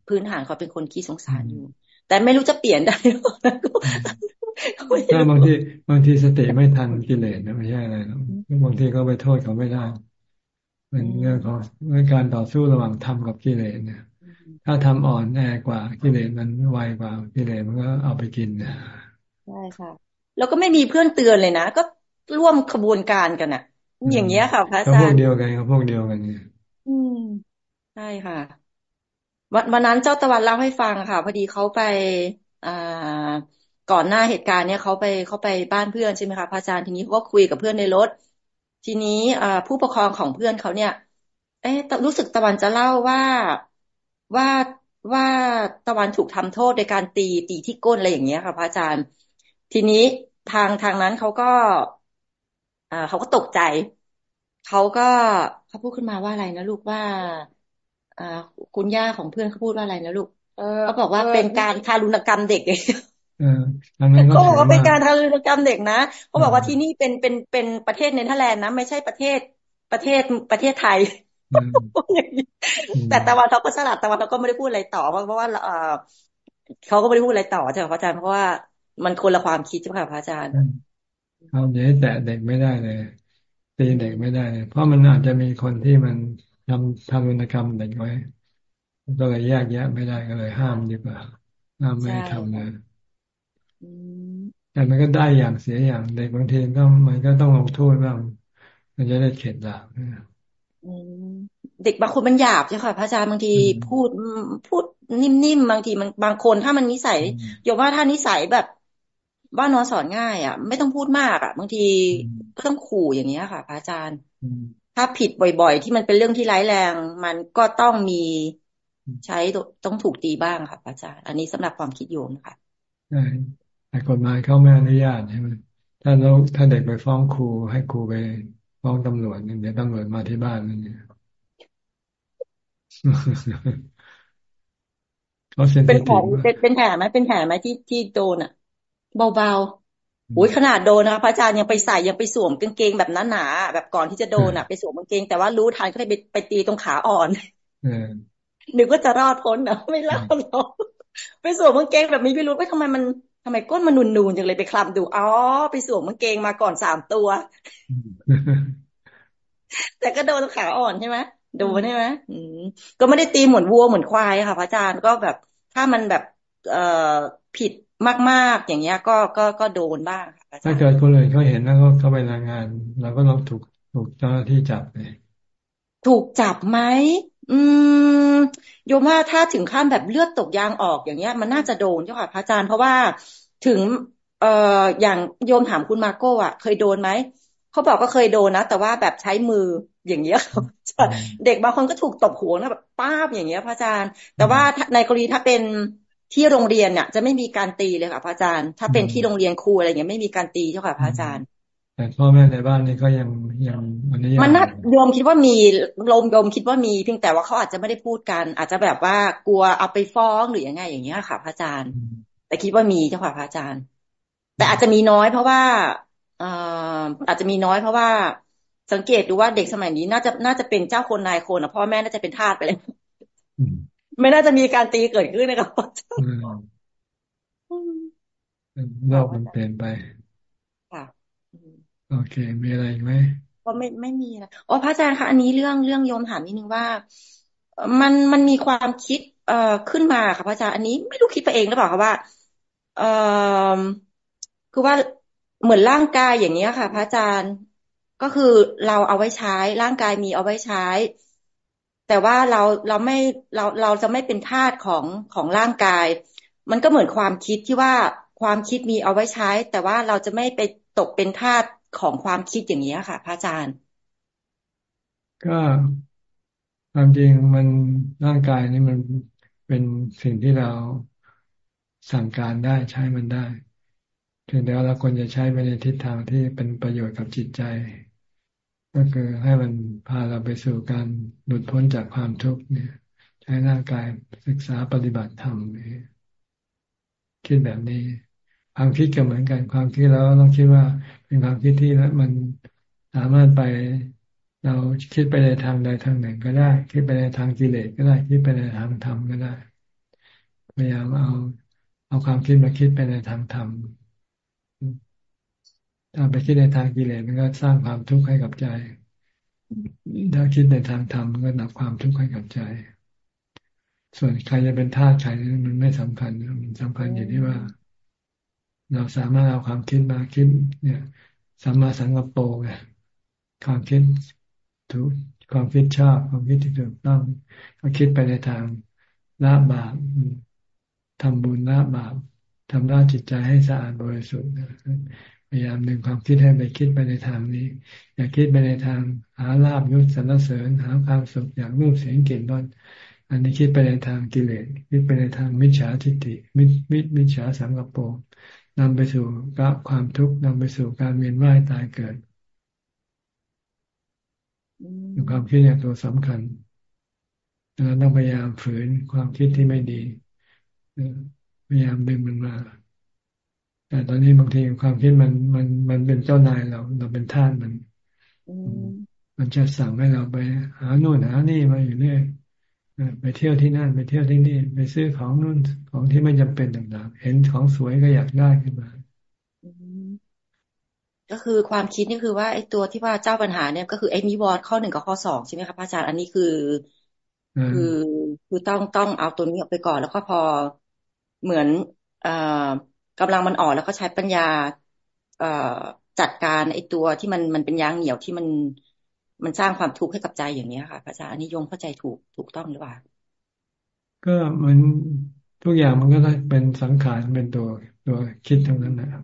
พื้นฐานเขาเป็นคนขี้สงสารอยู่ แต่ไม่รู้จะเปลี่ยนได้หรือเปล่าถ้าบางทีบางทีสติไม่ทันกิเลสนะไม่ใช่อะไรหรอกบางทีก็ไปโทษเขาไม่ได้เป็นเรื่องของเรื่องการต่อสู้ระหว่างธรรมกับกิเลสเนี่ยถ้าทำอ่อนแอกว่ากิเลสมันไวกว่ากิเลสมันก็เอาไปกินนะใช่ค่ะ แล้วก็ไม่มีเพื่อนเตือนเลยนะ ก็ร่วมขบวนการกันอะ อย่างเงี้ยค่ะพระอาจารย์พวกเดียวกันครับพวกเดียวกันเนี่ยอืมใช่ค่ะวันวันนั้นเจ้าตะวันเล่าให้ฟังค่ะ พอดีเขาไปอ่าก่อนหน้าเหตุการณ์เนี้ยเขาไปเขาไปบ้านเพื่อนใช่ไหมคะพระอาจารย์ทีนี้เขาก็คุยกับเพื่อนในรถ ทีนี้ผู้ปกครองของเพื่อนเขาเนี่ย เอ๊ะรู้สึกตะวันจะเล่าว่าว่าว่าตะวันถูกทำโทษในการตีตีที่ก้นอะไรอย่างเงี้ยค่ะพระอาจารย์ ทีนี้ทางทางนั้นเขาก็อ่า เขาก็ตกใจ เขาก็เขาพูดขึ้นมาว่าอะไรนะลูกว่าอ่าคุณย่าของเพื่อนเขาพูดว่าอะไรนะลูกเขาบอกว่าเป็นการทารุณกรรมเด็กเขาบอกว่าเป็นการทารุณกรรมเด็กนะเขาบอกว่าที่นี่เป็นเป็นเป็นประเทศเนเธอร์แลนด์นะไม่ใช่ประเทศประเทศประเทศไทยแต่ตะวันเขาก็สลัดตะวันเขาก็ไม่ได้พูดอะไรต่อ เพราะว่าเออเขาก็ไม่ได้พูดอะไรต่อใช่ไหมพระอาจารย์เพราะว่ามันคนละความคิดใช่ไหมพระอาจารย์ เขาเดี๋ยวแตะเด็กไม่ได้เลยตีเด็กไม่ได้เลยเพราะมันอาจจะมีคนที่มันทำทำรุนกรรมเด็กไว้ก็เลยแยกแยะไม่ได้ก็เลยห้ามดีกว่าห้ามไม่ทำเลยแต่มันก็ได้อย่างเสียอย่างเด็กบางทีก็มันก็ต้องลงโทษบ้างมันจะได้เข็ดหลาบอืมเด็กบางคนมันหยาบใช่ค่ะพระอาจารย์บางทีพูดพูดนิ่มๆบางทีมันบางคนถ้ามันนิสัยโยมว่าถ้านิสัยแบบ บ้านนอนสอนง่ายอะ ไม่ต้องพูดมากอะ บางทีเครื่องขู่อย่างเงี้ยค่ะพระอาจารย์ ถ้าผิดบ่อย ๆ ที่มันเป็นเรื่องที่ร้ายแรง มันก็ต้องมีใช้ต้องถูกตีบ้างค่ะพระอาจารย์อันนี้สำหรับความคิดโยมค่ะใช่แต่กฎหมายเขาไม่อนุญาตใช่ไหมถ้าเราถ้าเด็กไปฟ้องครูให้ครูไปฟ้องตำรวจเนี่ยเดี๋ยวตำรวจมาที่บ้านนั่นเนี่ยเขาเซนเป็นแผลเป็นแผลไหมเป็นแผลไหมที่ที่โดนอะ เบาๆอุ้ยขนาดโดนนะพระอาจารย์ยังไปใส่ยังไปสวมกางเกงแบบนั้นหนาแบบก่อนที่จะโดนอะไปสวมกางเกง แต่ว่ารู้ทันก็เลยไปไปตีตรงขาอ่อนนึกว่าจะรอดพ้นนะไม่รอดหรอกไปสวมกางเกงแบบนี้ไม่รู้ว่าทำไมมันทำไมก้นมันนูนๆจังเลยไปคลำดูอ๋อไปสวมกางเกงมาก่อนสามตัว แต่ก็โดนขาอ่อนใช่ไหมโดนใช่ไหมอืมก็ไม่ได้ตีเหมือนวัวเหมือนควายค่ะพระอาจารย์ก็แบบถ้ามันแบบ เอ่อผิด มาก ๆ อย่างเงี้ย ก็ก็ก็โดนบ้างค่ะถ้าเกิดคนอื่นเขาเห็นแล้วก็เขาไปรายงานเราก็ต้องถูกถูกเจ้าหน้าที่จับเลยถูกจับไหมอืมโยมว่าถ้าถึงขั้นแบบเลือดตกยางออกอย่างเงี้ย มันน่าจะโดนเจ้าค่ะพระอาจารย์เพราะว่าถึงเอ่ออย่างโยมถามคุณมาโก้อะเคยโดนไหมเขาบอกก็เคยโดนนะแต่ว่าแบบใช้มืออย่างเงี้ยครับเด็กบางคนก็ถูกตบหัวนะแบบป้าบอย่างเงี้ยพระอาจารย์ แต่ว่าในกรณีถ้าเป็น ที่โรงเรียนเนี่ยจะไม่มีการตีเลยค่ะพระอาจารย์ ถ้าเป็นที่โรงเรียนครูอะไรเงี้ยไม่มีการตีเจ้าค่ะพระอาจารย์ แต่พ่อแม่ในบ้านนี่ก็ยังยังมันนี่มันน่าโยมคิดว่ามีลมโยมคิดว่ามีเพียงแต่ว่าเขาอาจจะไม่ได้พูดกัน อาจจะแบบว่ากลัวเอาไปฟ้องหรือยังไงอย่างเงี้ยค่ะพระอาจารย์ แต่คิดว่ามีเจ้าค่ะพระอาจารย์ แต่อาจจะมีน้อยเพราะว่าอาจจะมีน้อยเพราะว่าสังเกตดูว่าเด็กสมัยนี้น่าจะน่าจะเป็นเจ้าคนนายคนอะพ่อแม่น่าจะเป็นทาสไปเลย ไม่น่าจะมีการตีเกิดขึ้นนะครับโลกมันเปลี่ยนไป ค่ะ โอเค มีอะไรไหมก็ไม่ไม่มีนะอ๋อพระอาจารย์คะอันนี้เรื่องเรื่องโยมถามนิดนึงว่า มันมันมีความคิด เอ่อขึ้นมาค่ะพระอาจารย์อันนี้ไม่รู้คิดไปเองหรือเปล่าคะว่า เอ่อคือว่าเหมือนร่างกายอย่างเนี้ยค่ะ พระอาจารย์ก็คือเราเอาไว้ใช้ร่างกายมีเอาไว้ใช้ แต่ว่าเราเราไม่เราเราจะไม่เป็นทาสของของร่างกาย มันก็เหมือนความคิดที่ว่าความคิดมีเอาไว้ใช้ แต่ว่าเราจะไม่ไปตกเป็นทาสของความคิดอย่างนี้ค่ะ พระอาจารย์ ก็ความจริงมันร่างกายนี่มันเป็นสิ่งที่เราสั่งการได้ใช้มันได้พียงแต่ว่าเราควรจะใช้ไปในทิศทางที่เป็นประโยชน์กับจิตใจ ก็คือให้มันพาเราไปสู่การหลุดพ้นจากความทุกข์เนี่ย ใช้ร่างกายศึกษาปฏิบัติธรรมนี่คิดแบบนี้ความคิดก็เหมือนกันความคิดแล้วต้องคิดว่าเป็นความคิดที่แล้วมันสามารถไปเราคิดไปในทางใดทางหนึ่งก็ได้ คิดไปในทางกิเลสก็ได้ คิดไปในทางธรรมก็ได้พยายามเอาเอาความคิดมาคิดไปในทางธรรม ถ้าไปคิดในทางกิเลสมันก็สร้างความทุกข์ให้กับใจ ถ้าคิดในทางธรรมมันก็ดับความทุกข์ให้กับใจ ส่วนใครจะเป็นทาสใครมันไม่สำคัญมันสำคัญอยู่ที่ว่า เราสามารถเอาความคิดมาคิด เนี่ยสัมมาสังกปรไงความคิดถูกความคิดชอบความคิดที่ถูกต้องก็คิดไปในทางละบาปทำบุญละบาปทำด้านจิตใจให้สะอาดบริสุทธิ์ พยายามดึงความคิดให้ไปคิดไปในทางนี้ อย่าคิดไปในทางหาลาบยศสรรเสริญหาความสุขอย่างรูปเสียงกลิ่นรสอันนี้คิดไปในทางกิเลสคิดไปในทางมิจฉาทิฏฐิมิมิมิจฉาสังกปรนำไปสู่กับความทุกข์นำไปสู่การเวียนว่ายตายเกิดความคิดเนี่ยตัวสำคัญเราต้องพยายามฝืนความคิดที่ไม่ดีพยายามดึงมันมา แต่ตอนนี้บางทีความคิดมันมันมันเป็นเจ้านายเรา เราเป็นทาสมันมันจะสั่งให้เราไปหาโน่นหานี่มาอยู่เรื่อยไปเที่ยวที่นั่นไปเที่ยวที่นี่ ไปซื้อของนู่นของที่ไม่จำเป็นต่างๆ เห็นของสวยก็อยากได้ขึ้นมาก็คือความคิดนี่คือว่าไอ้ตัวที่ว่าเจ้าปัญหาเนี่ยก็คือไอ้นิวรณ์ข้อหนึ่งกับข้อสองใช่ไหมครับอาจารย์อันนี้คือ คือคือต้องต้องเอาตัวนี้ออกไปก่อนแล้วก็พอเหมือน เอ่อ กำลังมันอ่อนแล้วก็ใช้ปัญญา เอ่อจัดการไอ้ตัวที่มันมันเป็นยางเหนียวที่มันมันสร้างความทุกข์ให้กับใจอย่างนี้ค่ะพระอาจารย์อันนี้โยมเข้าใจถูกถูกต้องหรือเปล่าก็มันทุกอย่างมันก็เป็นสังขารเป็นตัวตัวคิดทั้งนั้นนะครับ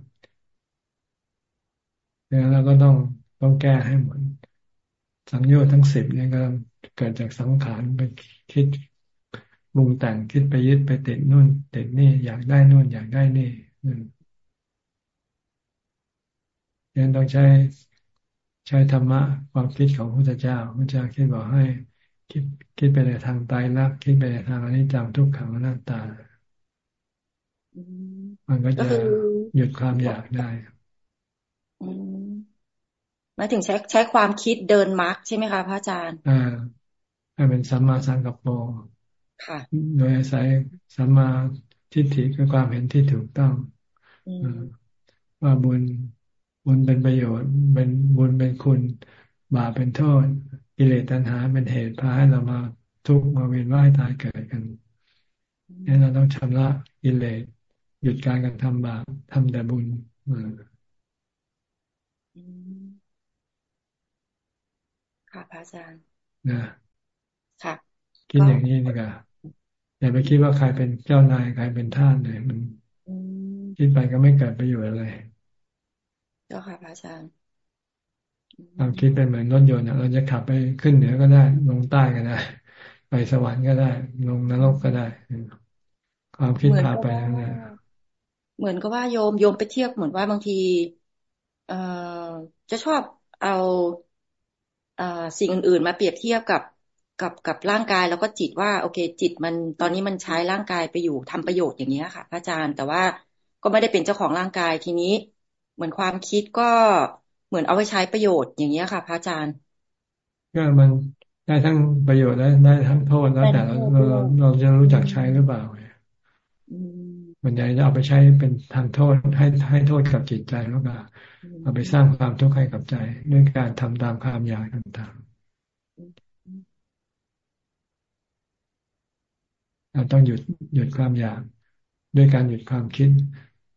แล้วเราก็ต้องต้องแก้ให้หมดสังโยชน์ทั้งสิบเนี่ยก็เกิดจากสังขารไปคิดบุงแต่งคิดไปยึดไปติดนู่นติดนี่อยากได้นู่นอยากได้นี่ ยังต้องใช้ใช้ธรรมะความคิดของพระพุทธเจ้าพระเจ้าคิดบอกให้คิดคิดไปในทางตายรักคิดไปในทางอนิจจังทุกขังอนัตตา มันก็จะหยุดความอยากได้หมายถึงใช้ใช้ความคิดเดินมาร์กใช่ไหมคะพระอาจารย์อ่าให้เป็นสัมมาสังกัปโปค่ะ โดยอาศัยสัมมาทิฏฐิคือความเห็นที่ถูกต้อง ว่าบุญบุญเป็นประโยชน์ เป็นบุญเป็นคุณบาปเป็นโทษ กิเลสตัณหาเป็นเหตุพาให้เรามาทุกข์มาเวียนว่ายตายเกิดกันนี่เราต้องชำระกิเลสหยุดการการทำบาปทำแต่บุญค่ะพระอาจารย์นะค่ะคิดอย่างนี้นี่ก็อย่าไปคิดว่าใครเป็นเจ้านายใครเป็นท่านเลยมัน คิดไปก็ไม่เกิดประโยชน์อะไรเจ้าค่ะพระอาจารย์เราคิดเป็นเหมือนรถยนต์เราจะขับไปขึ้นเหนือก็ได้ ลงใต้ก็ได้ ไปสวรรค์ก็ได้ ลงนรกก็ได้ ความคิดพาไปนั่นแหละเหมือนกับว่าโยมโยมไปเทียบเหมือนว่าบางที เอ่อจะชอบเอาเอ่อสิ่งอื่นๆ มาเปรียบเทียบกับกับกับร่างกายแล้วก็จิตว่า โอเค จิตมันตอนนี้มันใช้ร่างกายไปอยู่ทำประโยชน์อย่างนี้ค่ะพระอาจารย์แต่ว่า ก็ไม่ได้เป็นเจ้าของร่างกายทีนี้ เหมือนความคิดก็เหมือนเอาไว้ใช้ประโยชน์อย่างนี้ค่ะ พระอาจารย์ก็มันได้ทั้งประโยชน์ได้ได้ทั้งโทษแล้วแต่เราเราเราจะรู้จักใช้หรือเปล่ามันใหญ่จะเอาไปใช้เป็นทางโทษให้ให้โทษกับจิตใจแล้วก็เอาไปสร้างความทุกข์ให้กับใจด้วยการทำตามความอยากต่างๆเราต้องหยุดหยุดความอยาก ด้วยการหยุดความคิด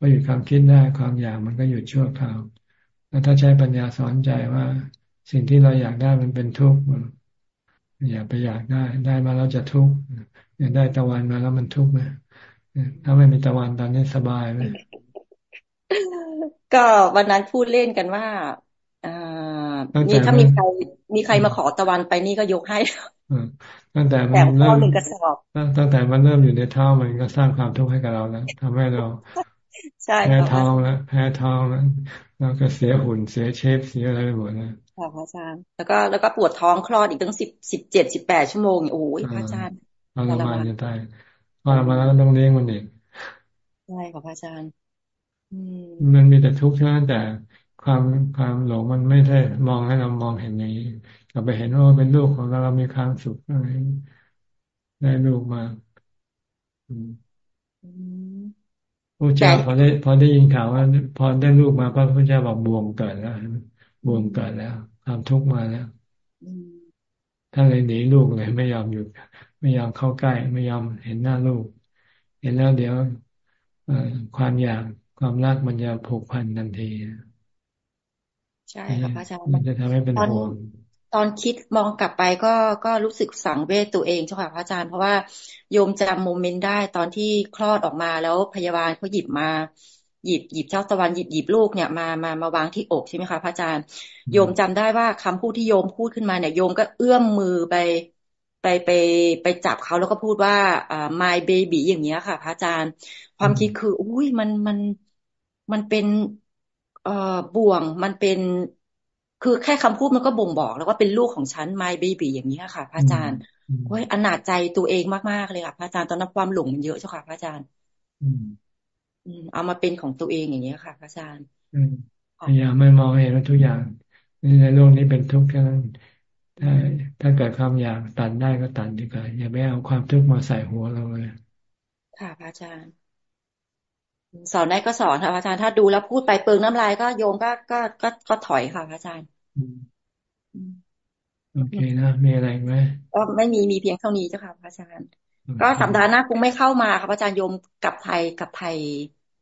พอหยุดความคิดได้ความอยากมันก็หยุดชั่วคราว แล้วถ้าใช้ปัญญาสอนใจว่า สิ่งที่เราอยากได้มันเป็นทุกข์อย่าไปอยากได้ ได้มาแล้วจะทุกข์อยากได้ตะวันมาแล้วมันทุกข์ไหมถ้าไม่มีตะวันตอนนี้สบายไหมก็วันนั้นพูดเล่นกันว่าอ่านี่ถ้ามีใครมีใครมาขอตะวันไปนี่ก็ยกให้ตั้งแต่มันเริ่มตั้งแต่มันเริ่มอยู่ในเท้ามันก็สร้างความทุกข์ให้กับเราแล้วทำให้เรา แพ้ท้องแล้วแพ้ท้องแล้วแล้วก็เสียหุ่นเสียเชฟเสียอะไรไปหมดนะค่ะพระอาจารย์แล้วก็แล้วก็ปวดท้องคลอดอีกตั้งสิบสิบเจ็ดสิบแปดชั่วโมงโอ้ยพระอาจารย์ทรมานจะตายว่ามาแล้วต้องเลี้ยงมันเองใช่ค่ะพระอาจารย์มันมีแต่ทุกข์เท่านั้นแต่ความความหลงมันไม่ใช่มองให้เรามองเห็นอย่างนี้เราไปเห็นว่าเป็นลูกของเราเรามีความสุขอะไรได้ลูกมา พระเจ้าพอได้พอได้ยินข่าวว่าพอได้ลูกมาพระพุทธเจ้าบอกบวงเกิดแล้วบวงเกิดแล้วความทุกข์มาแล้วท่านเลยหนีลูกเลย ไม่ยอมหยุดไม่ยอมเข้าใกล้ ไม่ยอมเห็นหน้าลูก เห็นแล้วเดี๋ยวความอยากความรักมันจะผูกพันทันทีใช่ค่ะพระอาจารย์มันจะทำให้เป็นห่วง ตอนคิดมองกลับไปก็ก็รู้สึกสังเวชตัวเองเจ้าค่ะพระอาจารย์เพราะว่าโยมจำโมเมนต์ได้ตอนที่คลอดออกมาแล้วพยาบาลเขาหยิบมาหยิบหยิบเจ้าตะวันหยิบหยิบลูกเนี่ยมามามาวางที่อกใช่ไหมคะพระอาจารย์ โยมจำได้ว่าคำพูดที่โยมพูดขึ้นมาเนี่ยโยมก็เอื้อมมือไปไปไปไปจับเขาแล้วก็พูดว่าอ่า my baby อย่างเงี้ยค่ะ พระอาจารย์ ความคิดคือ อุ้ยมันมันมันเป็นเอ่อบ่วงมันเป็น คือแค่คำพูดมันก็บ่งบอก แล้วก็เป็นลูกของฉัน my baby อย่างนี้ค่ะ พระอาจารย์โอ้ยอนาจใจตัวเองมากๆเลยค่ะพระอาจารย์ตอนนั้นความหลงมันเยอะเจ้าค่ะพระอาจารย์ อืมเอามาเป็นของตัวเองอย่างนี้ค่ะพระอาจารย์พยายามไม่มองเห็นว่าทุกอย่างในโลกนี้เป็นทุกข์แค่นั้นถ้าถ้าเกิดความอยากตัดได้ก็ตัดดีกว่าอย่าไปเอาความทุกข์มาใส่หัวเราเลย ค่ะพระอาจารย์ สอนได้ก็สอนค่ะอาจารย์ถ้าดูแล้วพูดไปเปิงน้ำลายก็โยมก็ก็ก็ก็ถอยค่ะอาจารย์โอเคนะมีอะไรไหมก็ไม่มีมีเพียงเท่านี้เจ้าค่ะอาจารย์ ก็สัปดาห์หน้าคงไม่เข้ามาค่ะอาจารย์โยมกับไทยกับไทย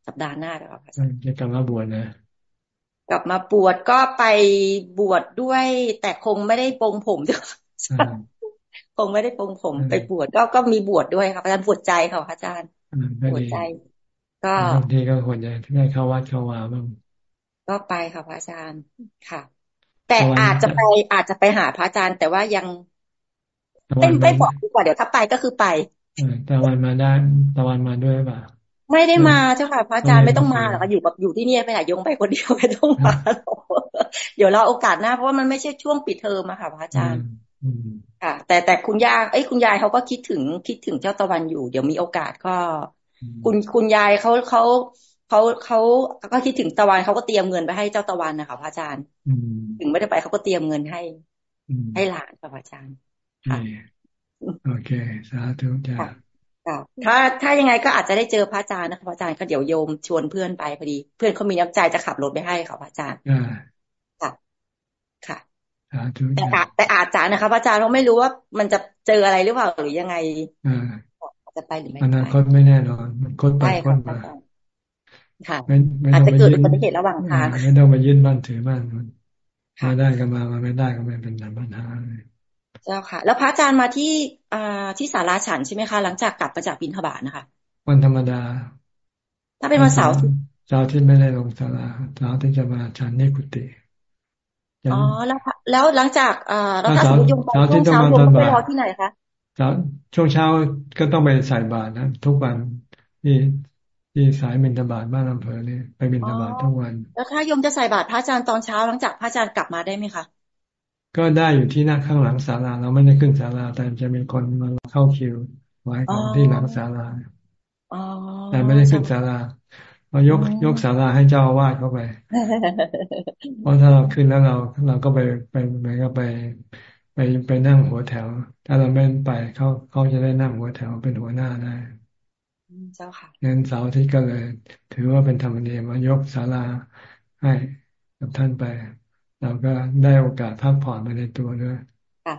สัปดาห์หน้าแล้วค่ะอาจารย์จะกลับมาบวชนะกลับมาบวชก็ไปบวชดด้วย แต่คงไม่ได้ปรงผมจ้ะคงไม่ได้ปรงผมไปบวชก็ก็มีบวชดด้วยค่ะอาจารย์บวชใจค่ะอาจารย์บวชใจ ก็บางทีก็ควรจะได้เข้าวัดเข้าวาบ้างก็ไปค่ะพระอาจารย์ค่ะ แต่อาจจะไปอาจจะไปหาพระอาจารย์ แต่ว่ายังเต้นไม่บอกดีกว่าเดี๋ยวถ้าไปก็คือไปตะวันมาได้ตะวันมาด้วยป่ะไม่ได้มาเจ้าค่ะพระอาจารย์ไม่ต้องมาหรอกอยู่แบบอยู่ที่นี่ไปไหนยงไปคนเดียวไม่ต้องมาเดี๋ยวเราโอกาสหน้าเพราะว่ามันไม่ใช่ช่วงปิดเทอมอะค่ะพระอาจารย์ค่ะ แต่แต่คุณยายเอ้ยคุณยายเขาก็คิดถึงคิดถึงเจ้าตะวันอยู่ เดี๋ยวมีโอกาสก็ คุณคุณยายเขาเขาเขาเขาก็คิดถึงตะวันเขาก็เตรียมเงินไปให้เจ้าตะวันนะคะพระอาจารย์ถึงไม่ได้ไปเขาก็เตรียมเงินให้ให้หลานค่ะพระอาจารย์ค่ะโอเค สาธุจ้าถ้าถ้ายังไงก็อาจจะได้เจอพระอาจารย์นะคะพระอาจารย์ก็เดี๋ยวโยมชวนเพื่อนไปพอดี เพื่อนเขามีน้ำใจจะขับรถไปให้ค่ะพระอาจารย์ค่ะค่ะแต่แต่อาจารย์นะคะพระอาจารย์เราไม่รู้ว่ามันจะเจออะไรหรือเปล่าหรือยังไง จะไปหรือไม่อนาคตไม่แน่นอนมันค้นไปค้นมาค่ะอาจจะเกิดอุบัติเหตุระหว่างทางไม่ต้องไปยื่นบ้านถือบ้านมันมาได้ก็มามาไม่ได้ก็ไม่เป็นปัญหาเลยเจ้าค่ะ แล้วพระอาจารย์มาที่อ่าที่ศาลาฉันใช่ไหมคะ หลังจากกลับมาจากบินทบาทนะคะ วันธรรมดา ถ้าเป็นวันเสาร์เสาร์ที่ไม่ได้ลงศาลาเสาร์ที่จะมาฉันนี่กุฏิอ๋อแล้วแล้วหลังจากอ่าแล้วถ้าสมมติยงไปช่วงเช้าโยมไปรอที่ไหนคะ ช่วงเช้าก็ต้องไปใส่บาตรนะทุกวันที่ที่สายบินทบาทบ้านอำเภอเนี่ยไปบินทบาททุกวัน แล้วถ้าโยมจะใส่บาตรพระอาจารย์ตอนเช้าหลังจากพระอาจารย์กลับมาได้ไหมคะก็ได้อยู่ที่หน้าข้างหลังศาลาเราไม่ได้ขึ้นศาลาแต่จะมีคนมาเข้าคิวไว้ของที่หลังศาลาแต่ไม่ได้ขึ้นศาลาเรายกยกศาลาให้เจ้าอาวาสเข้าไป เพราะถ้าเราขึ้นแล้วเราเราก็ไปไปไปก็ไป ไปไปนั่งหัวแถว ถ้าเราไม่ไปเขาเขาจะได้นั่งหัวแถวเป็นหัวหน้าได้เจ้าค่ะงั้นเสาร์อาทิตย์ก็เลย ถือว่าเป็นธรรมเนียมมายกศาลาให้กับท่านไป เราก็ได้โอกาสพักผ่อนไปในตัวด้วยค่ะ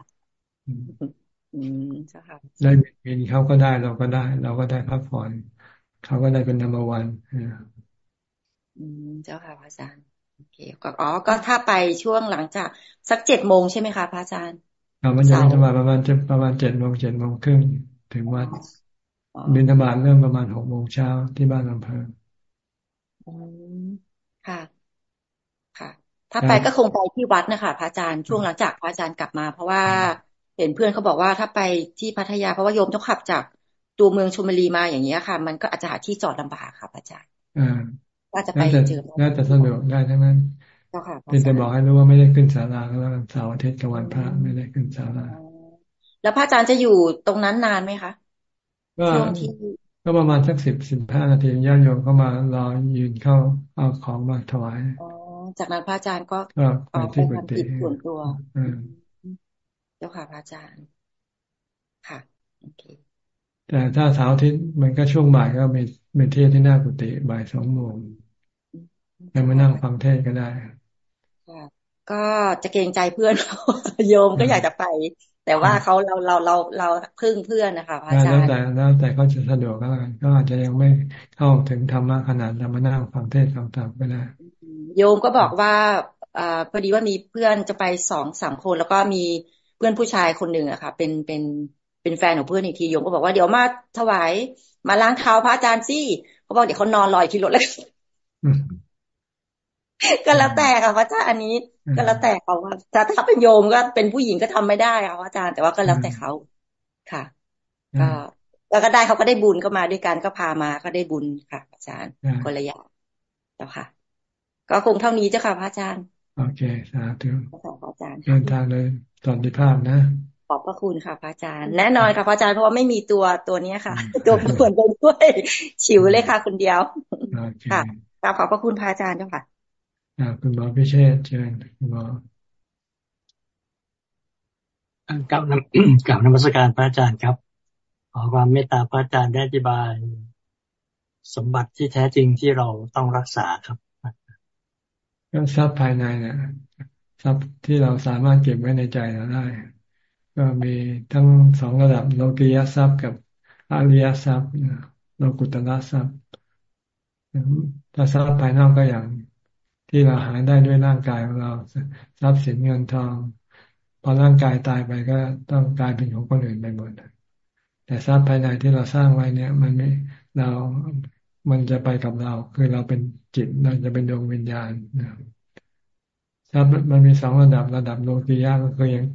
อืมเจ้าค่ะได้บินเขาก็ได้เราก็ได้ เราก็ได้พักผ่อนเขาก็ได้เป็นธรรมวันอืมเจ้าค่ะพระอาจารย์โอเคก็อ๋อก็ถ้าไปช่วงหลังจากสักเจ็ดโมงใช่ไหมคะพระอาจารย์ เรามันจะบินธบาตประมาณจะประมาณเจ็ดโมงเจ็ดโมงครึ่งถึงวัดบินธบาตเริ่มประมาณหกโมงเช้าที่บ้านอำเภออืมค่ะ ถ้าไปก็คงไปที่วัดนะคะพระอาจารย์ช่วงหลังจากพระอาจารย์กลับมา เพราะว่าเห็นเพื่อนเขาบอกว่าถ้าไปที่พัทยาเพราะว่าโยมต้องขับจากตัวเมืองชลบุรีมาอย่างเงี้ยค่ะ มันก็อาจจะหาที่จอดลำบากค่ะพระอาจารย์ว่าจะไปเจอน่าจะสะดวกได้ใช่ไหม เจ้าค่ะเป็นแต่บอกให้รู้ว่าไม่ได้ขึ้นศาลาแล้วเสาร์อาทิตย์กับวันพระไม่ได้ขึ้นศาลาแล้วพระอาจารย์จะอยู่ตรงนั้นนานไหมคะช่วงที่ก็ประมาณสักสิบสิบห้านาทีญาติโยมก็มารอยืนเข้าเอาของมาถวายจากนั้นพระอาจารย์ก็ออกไปทำกิจส่วนตัวเจ้าค่ะพระอาจารย์ ค่ะโอเคแต่ถ้าเช้าที่มันก็ช่วงบ่ายก็มีมีเทศที่หน้ากุฏิบ่ายสองโมงยังมานั่งฟังเทศก็ได้ ก็จะเกรงใจเพื่อนโยมก็อยากจะไป แต่ว่าเขาเราเราเราเราพึ่งเพื่อนนะคะพระอาจารย์แล้วแต่แล้วแต่เขาจะสะดวกก็แล้วกันก็อาจจะยังไม่เข้าถึงธรรมะขนาดจะมานั่งฟังเทศฟังธรรมก็ได้โยมก็บอกว่าอพอดีว่ามีเพื่อนจะไปสองสามคน แล้วก็มีเพื่อนผู้ชายคนหนึ่งอะค่ะ เป็นเป็นเป็นแฟนของเพื่อนอีกทีโยมก็บอกว่าเดี๋ยวมาถวายมาล้างเท้าพระอาจารย์สิเขาบอกเดี๋ยวเขานอนรอยที่รถเลย ก็แล้วแต่ค่ะพระอาจารย์อันนี้ ก็แล้วแต่เขาว่าถ้าถ้าเป็นโยมก็เป็นผู้หญิงก็ทำไม่ได้ค่ะพระอาจารย์แต่ว่าก็แล้วแต่เขาค่ะ ก็แล้วก็ได้เขาก็ได้บุญก็มาด้วยกันก็พามาก็ได้บุญค่ะอาจารย์คนละอย่างเจ้าค่ะ ก็คงเท่านี้เจ้าค่ะพระอาจารย์ โอเคสาธุพระอาจารย์เดินทางเลยตอนที่ภาพนะขอบพระคุณค่ะพระอาจารย์แน่นอนค่ะพระอาจารย์เพราะว่าไม่มีตัวตัวนี้ค่ะ ตัวส่วนเป็นด้วยฉิวเลยค่ะคนเดียวค่ะขอบพระคุณพระอาจารย์เจ้าค่ะ คุณหมอพิเชษเชิญคุณหมอกลับนำกลับนมัสการพระอาจารย์ครับ ขอความเมตตาพระอาจารย์ได้อธิบาย สมบัติที่แท้จริงที่เราต้องรักษาครับก็ทรัพย์ภายในเนี่ยทรัพย์ที่เราสามารถเก็บไว้ในใจเราได้ ก็มีทั้งสองระดับโลกียทรัพย์กับอริยทรัพย์โลกุตละทรัพย์ถ้าทรัพย์ภายนอกก็อย่าง ที่เราหาได้ด้วยร่างกายของเราทรัพย์สินเงินทอง พอร่างกายตายไปก็ต้องกลายเป็นของคนอื่นไปหมดแต่ทรัพย์ภายในที่เราสร้างไว้เนี่ย มันไม่เรา มันจะไปกับเราคือเราเป็นจิตเราจะเป็นดวงวิญญาณทรัพย์มันมีสองระดับระดับโลกียะก็คือยัง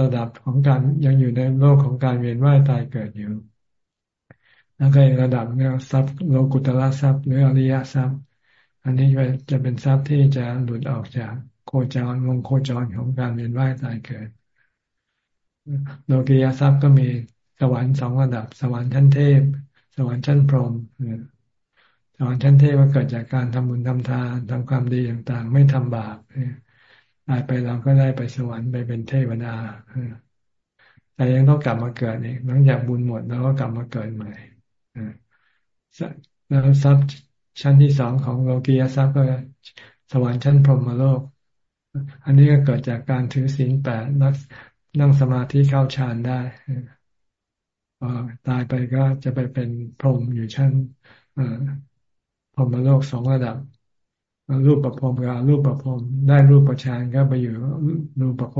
ระดับของการยังอยู่ในโลกของการเวียนว่ายตายเกิดอยู่แล้วก็อีกระดับเนี่ยทรัพย์โลกุตละทรัพย์หรืออริยทรัพย์ อันนี้จะเป็นทรัพย์ที่จะหลุดออกจากโคจรวงโคจรของการเวียนว่ายตายเกิด โลกียทรัพย์ก็มีสวรรค์สองระดับ สวรรค์ชั้นเทพ สวรรค์ชั้นพรหมสวรรค์ชั้นเทพก็เกิดจากการทำบุญทำทานทำความดีต่างๆ ไม่ทำบาปตายไปเราก็ได้ไปสวรรค์ไปเป็นเทวดาแต่ยังต้องกลับมาเกิดอีกหลังจากบุญหมดแล้วก็กลับมาเกิดใหม่แล้วทรัพย์ ชั้นที่สองของโลกียทรัพย์ก็สวรรค์ชั้นพรหมโลก อันนี้ก็เกิดจากการถือศีลแปดนักนั่งสมาธิเข้าฌานได้ตายไปก็จะไปเป็นพรหมอยู่ชั้นพรหมโลกสองระดับ รูปประพรมกับรูปประพรมได้รูปประชานก็ไปอยู่รูปประพ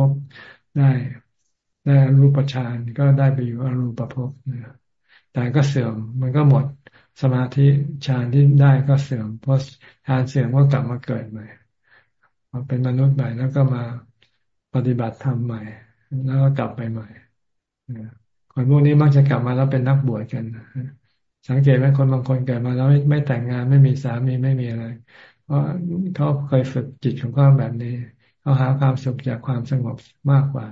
ได้ได้รูปประชานก็ได้ไปอยู่อรูปภพแต่ก็เสื่อมมันก็หมด สมาธิฌานที่ได้ก็เสื่อมเพราะฌานเสื่อมก็กลับมาเกิดใหม่มาเป็นมนุษย์ใหม่แล้วก็มาปฏิบัติธรรมใหม่ แล้วก็กลับไปใหม่คนพวกนี้มักจะกลับมาแล้วเป็นนักบวชกันสังเกตไหมคนบางคนเกิดมาแล้วไม่แต่งงานไม่มีสามีไม่มีอะไร เพราะเขาเคยฝึกจิตของเขาแบบนี้เขาหาความสุขจากความสงบมากกว่า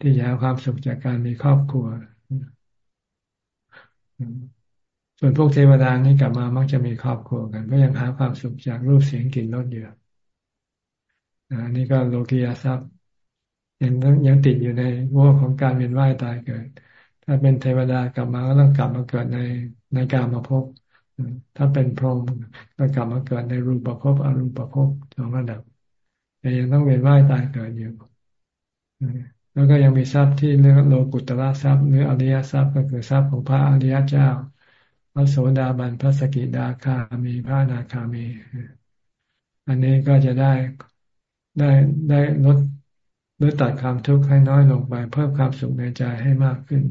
ที่จะหาความสุขจากการมีครอบครัว ส่วนพวกเทวดานี่กลับมามักจะมีครอบครัวกัน ก็ยังหาความสุขจากรูปเสียงกลิ่นรสอยู่อันนี้ก็โลกียทรัพย์ยังยังติดอยู่ในวงของการเวียนว่ายตายเกิด ถ้าเป็นเทวดากลับมาก็ต้องกลับมาเกิดในในกามาภพถ้าเป็นพรหมก็กลับมาเกิดในรูปภพอรูปภพสองระดับแต่ยังต้องเวียนว่ายตายเกิดอยู่แล้วก็ยังมีทรัพย์ที่เรียกโลกุตระทรัพย์หรืออริยทรัพย์ก็คือทรัพย์ของพระอริยเจ้า ระโสดาบันพระสกิดาคามีพระนาคามี อันนี้ก็จะได้ได้ได้ลดลดตัดความทุกข์ให้น้อยลงไป เพิ่มความสุขในใจให้มากขึ้น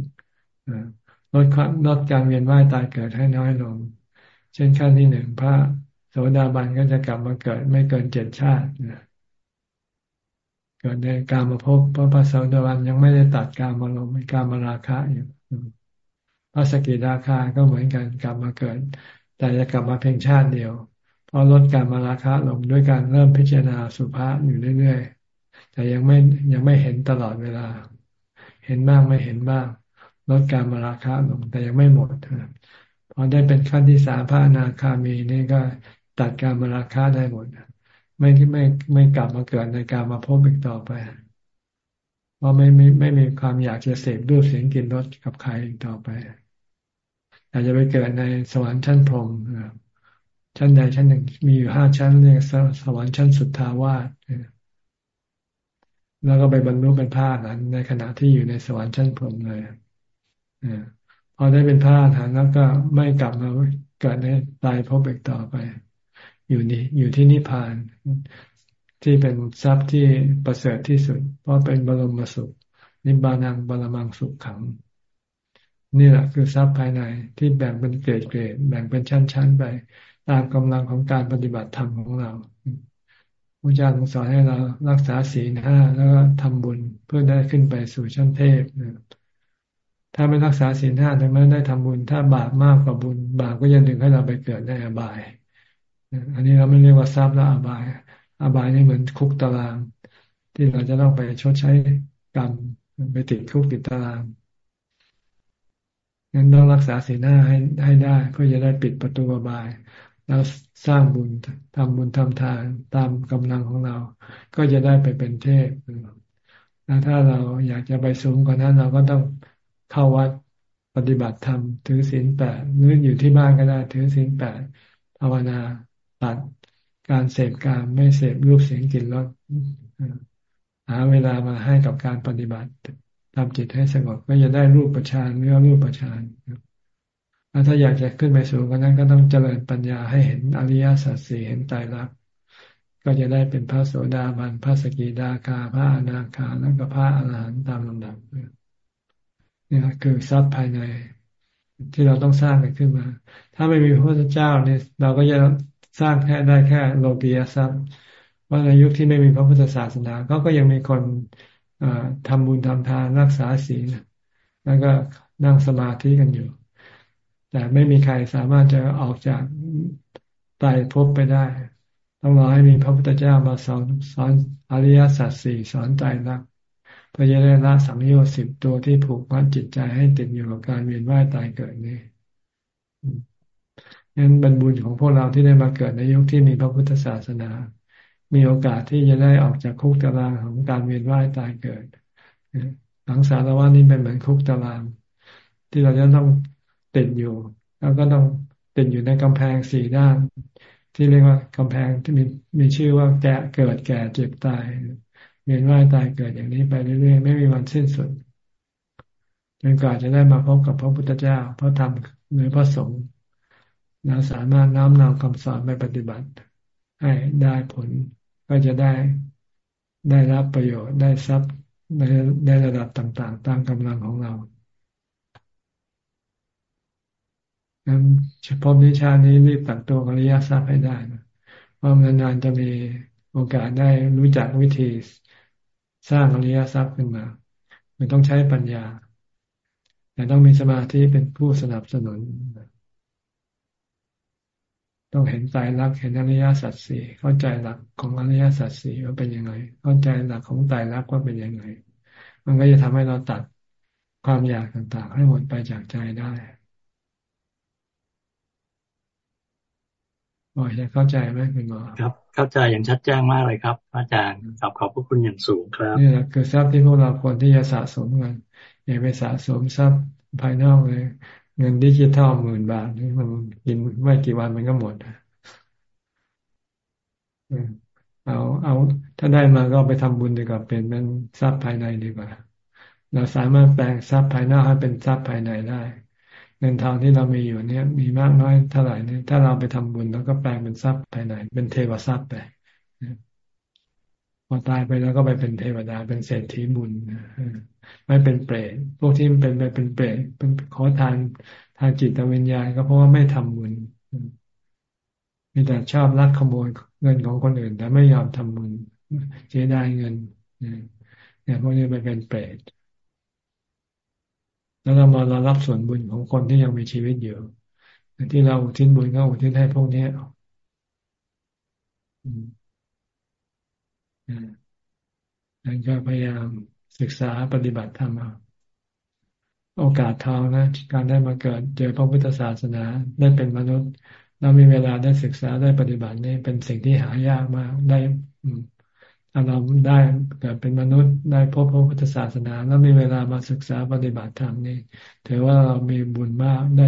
ลดลดการเวียนว่ายตายเกิดให้น้อยลง เช่นขั้นที่หนึ่งพระโสดาบันก็จะกลับมาเกิดไม่เกินเจ็ดชาติเกิดในการมาพบเพราะพระโสดาบันยังไม่ได้ตัดการมาลงการมาราคะอยู่ ระสกิทาคาก็เหมือนกันกลับมาเกิด แต่จะกลับมาเพียงชาติเดียว เพราะลดการมาราคะลงด้วยการเริ่มพิจารณาสุภาษอยู่เรื่อยๆ แต่ยังไม่ยังไม่เห็นตลอดเวลา เห็นบ้างไม่เห็นบ้าง ลดการมาราคะลงแต่ยังไม่หมดพอได้เป็นขั้นที่สามพระอนาคามีนี่ก็ตัดการมาราคะได้หมดไม่ไม่ไม่กลับมาเกิดในการมาพบอีกต่อไปเพราะไม่ไม่ไม่มีความอยากจะเสพรูปเสียงกลิ่นรสกับใครอีกต่อไปาจจะไปเกิดในสวรรค์ชั้นพรหมชั้นใดชั้นหนึ่งมีอยู่ห้าชั้นเรียกสวรรค์ชั้นสุดทาวาสแล้วก็ไปบรรลุเป็นพระอรหันต์ในขณะที่อยู่ในสวรรค์ชั้นพรหมเลยพอได้เป็นพระอรหันต์แล้วก็ไม่กลับมาเกิดในตายพบอีกต่อไป อยู่นี่อยู่ที่นิพพานที่เป็นทรัพย์ที่ประเสริฐที่สุด เพราะเป็นบรมสุข นิบานังบรมังสุขขัง นี่แหละคือทรัพย์ภายในที่แบ่งเป็นเกรดเกรดแบ่งเป็นชั้นๆไป ตามกำลังของการปฏิบัติธรรมของเราพระอาจารย์สอนให้เรารักษาศีลห้าแล้วก็ทำบุญเพื่อได้ขึ้นไปสู่ชั้นเทพถ้าไม่รักษาศีลห้าแต่ไม่ได้ทำบุญ ถ้าบาปมากกว่าบุญ บาปก็ยังดึงให้เราไปเกิดในอบาย อันนี้เราไม่เรียกว่าทรัพย์และอบาย อบายนี่เหมือนคุกตาราง ที่เราจะต้องไปชดใช้กรรมไปติดคุกติดตาราง งั้นต้องรักษาศีลห้าให้ให้ได้ เพื่อจะได้ปิดประตูบาย แล้วสร้างบุญทำบุญทำทานตามกำลังของเรา ก็จะได้ไปเป็นเทพแล้วถ้าเราอยากจะไปสูงกว่านั้นเราก็ต้องเข้าวัดปฏิบัติธรรมถือศีลแปดหรืออยู่ที่บ้านก็ได้ ถือศีลแปดภาวนาตัดการเสพการไม่เสพรูปเสียงกลิ่นรสหาเวลามาให้กับการปฏิบัติ ทำจิตให้สงบก็จะได้รูปประชานเนื้อรูปประชานแล้วถ้าอยากจะขึ้นไปสูงกว่านั้นก็ต้องเจริญปัญญาให้เห็นอริยสัจสี่เห็นไตรลักษณ์ก็จะได้เป็นพระโสดาบันพระสกิดาคา พระอนาคาแล้วก็พระอรหันต์ตามลำดับนี่คือทรัพย์ภายใน ที่เราต้องสร้างกันขึ้นมา ถ้าไม่มีพระพุทธเจ้าเนี่ยเราก็จะสร้างแค่ได้แค่โลกียทรัพย์ว่าในยุคที่ไม่มีพระพุทธศาสนาก็ก็ยังมีคน ทำบุญทำทานรักษาศีลแล้วก็นั่งสมาธิกันอยู่ แต่ไม่มีใครสามารถจะออกจากตายภพไปได้ ต้องรอให้มีพระพุทธเจ้ามาสอนสอนอริยสัจสี่สอนใจรักเพื่อจะได้ละสังโยชน์สิบตัวที่ผูกมัดจิตใจให้ติดอยู่กับการเวียนว่ายตายเกิดนี้นั้นเป็นบุญของพวกเราที่ได้มาเกิดในยุคที่มีพระพุทธศาสนา มีโอกาสที่จะได้ออกจากคุกตารางของการเวียนว่ายตายเกิดหลังสารวัตนี้เป็นเหมือนคุกตาราง ที่เราจะต้องติดอยู่ แล้วก็ต้องติดอยู่ในกำแพงสี่ด้าน ที่เรียกว่ากำแพงที่มีมีชื่อว่าแก่เกิดแก่เจ็บตายเวียนว่ายตายเกิดอย่างนี้ไปเรื่อยๆไม่มีวันสิ้นสุดจนกว่าจะได้มาพบกับพระพุทธเจ้า พระธรรมหรือพระสงฆ์เราสามารถน้อมนำคำสอนไปปฏิบัติ ให้ได้ผล ก็จะได้ได้รับประโยชน์ได้ทรัพย์ในในระดับต่าง ๆ ตามกำลังของเรานั้นเฉพาะนิชานี้รีบตักตัวอริยทรัพย์ให้ได้นะเพราะนานๆจะมีโอกาสได้รู้จักวิธีสร้างอริยทรัพย์ขึ้นมา มันต้องใช้ปัญญา แต่ต้องมีสมาธิเป็นผู้สนับสนุน ต้องเห็นใจรักเห็นอริยสัจสี่เข้าใจหลักของอริยสัจสี่ว่าเป็นยังไง เข้าใจหลักของใจรักว่าเป็นยังไง มันก็จะทำให้เราตัดความอยากต่างๆ ให้หมดไปจากใจได้หมอจะเข้าใจไหมคุณหมอครับ เข้าใจอย่างชัดแจ้งมากเลยครับ อาจารย์ขอบขอบพระคุณอย่างสูงครับนี่แหละคือทรัพย์ที่พวกเราควรที่จะสะสมกันอย่าไปสะสมทรัพย์ภายนอกเลย เงินดิจิทัลหมื่นบาทนี่มันกินไม่กี่วันมันก็หมดเอาเอา ถ้าได้มาก็ไปทำบุญดีกว่าเป็นเป็นทรัพย์ภายในดีกว่า เราสามารถแปลงทรัพย์ภายนอกให้เป็นทรัพย์ภายในได้ เงินทองที่เรามีอยู่เนี่ย มีมากน้อยเท่าไหร่เนี่ยถ้าเราไปทำบุญแล้วก็แปลงเป็นทรัพย์ภายใน เป็นเทวทรัพย์ไปพอตายไปแล้วก็ไปเป็นเทวดาเป็นเศรษฐีบุญ ไม่เป็นเปรตพวกที่เป็นไปเป็นเปรตเป็นขอทานทางจิตวิญญาณก็เพราะว่าไม่ทำบุญมีแต่ชอบลักขโมยเงินของคนอื่น แต่ไม่ยอมทำบุญเสียดายเงินเนี่ยพวกนี้ไปเป็นเปรตแล้วเรามาเรารับส่วนบุญของคนที่ยังมีชีวิตอยู่ที่เราอุทิศบุญก็อุทิศให้พวกนี้นั่นก็พยายาม ศึกษาปฏิบัติธรรมโอกาสทองนะ การได้มาเกิดเจอพระพุทธศาสนาได้เป็นมนุษย์เรามีเวลาได้ศึกษาได้ปฏิบัตินี่เป็นสิ่งที่หายากมากได้ถ้าเราได้เกิดเป็นมนุษย์ได้พบพระพุทธศาสนา แล้วมีเวลามาศึกษาปฏิบัติธรรมนี่ถือว่าเรามีบุญมากได้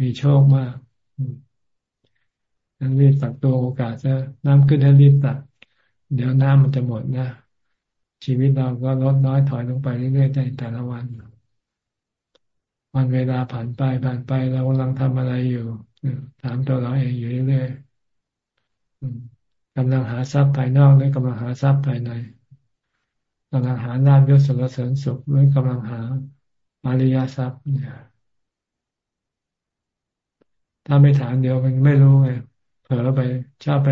มีโชคมากนั้นรีบตักตัวโอกาสจะน้ำขึ้นให้รีบตัก เดี๋ยวน้ำมันจะหมดนะ ชีวิตเราก็ลดน้อยถอยลงไปเรื่อยๆในแต่ละวัน วันเวลาผ่านไปผ่านไปเรากำลังทำอะไรอยู่ถามตัวเราเองอยู่เรื่อยๆกำลังหาทรัพย์ภายนอกหรือกำลังหาทรัพย์ภายในกำลังหาลาภยศสรเสริญสุขหรือกำลังหาอริยทรัพย์เนี่ยถ้าไม่ถามเดียวมันไม่รู้ไงเผลอไปชอบไป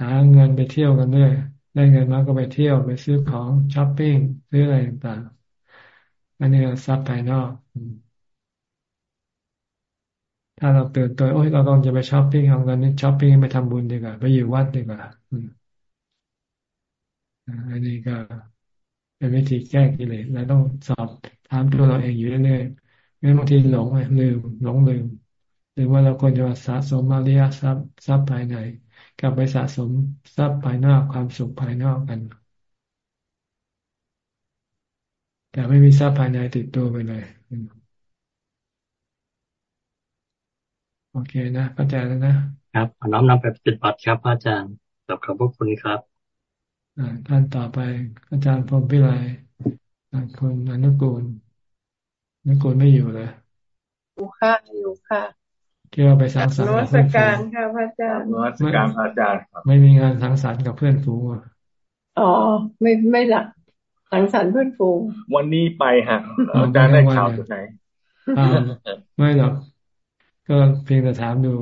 หาเงินไปเที่ยวกันด้วย ได้เงินมาก็ไปเที่ยวไปซื้อของช้อปปิ้งซื้ออะไรต่างๆอันนี้ทรัพย์ภายนอก ถ้าเราเตื่นตัวโอ้ยเราต้องจะไปช้อปปิ้งเอาเงินนี้ช้อปปิ้งไปทำบุญดีกว่าไปอยู่วัดดีกว่าอันนี้ก็เป็นวิธีแก้กิเลสเราต้องสอบถามตัวเราเองอยู่เรื่อยๆงั้นบางทีหลงลืมหลงลืมหรือว่าเราควรจะสะสมมาริยทรัพย์ทรัพย์ภายใน กลับไปสะสมทรัพย์ภายนอกความสุขภายนอกกัน แต่ไม่มีทรัพย์ภายในติดตัวไปเลย โอเคนะเข้าใจแล้วนะครับน้อมนำไปปฏิบัติครับอาจารย์ขอบขอบพระคุณครับท่านต่อไปอาจารย์พรมพิไลคุณอนุกูลอนุกูลไม่อยู่เลยอยู่ค่ะอยู่ค่ะ คิดว่าไปสังสรรค์กับเพื่อนฝูงค่ะพระอาจารย์นวัตการพระอาจารย์ไม่มีงานสังสรรค์กับเพื่อนฝูงอ๋อ ไม่ไม่ละสังสรรค์เพื่อนฝูง วันนี้ไปฮะอาจารย์ได้ข่าวจุดไหนไม่หรอกก็เพียงแต่ถามดู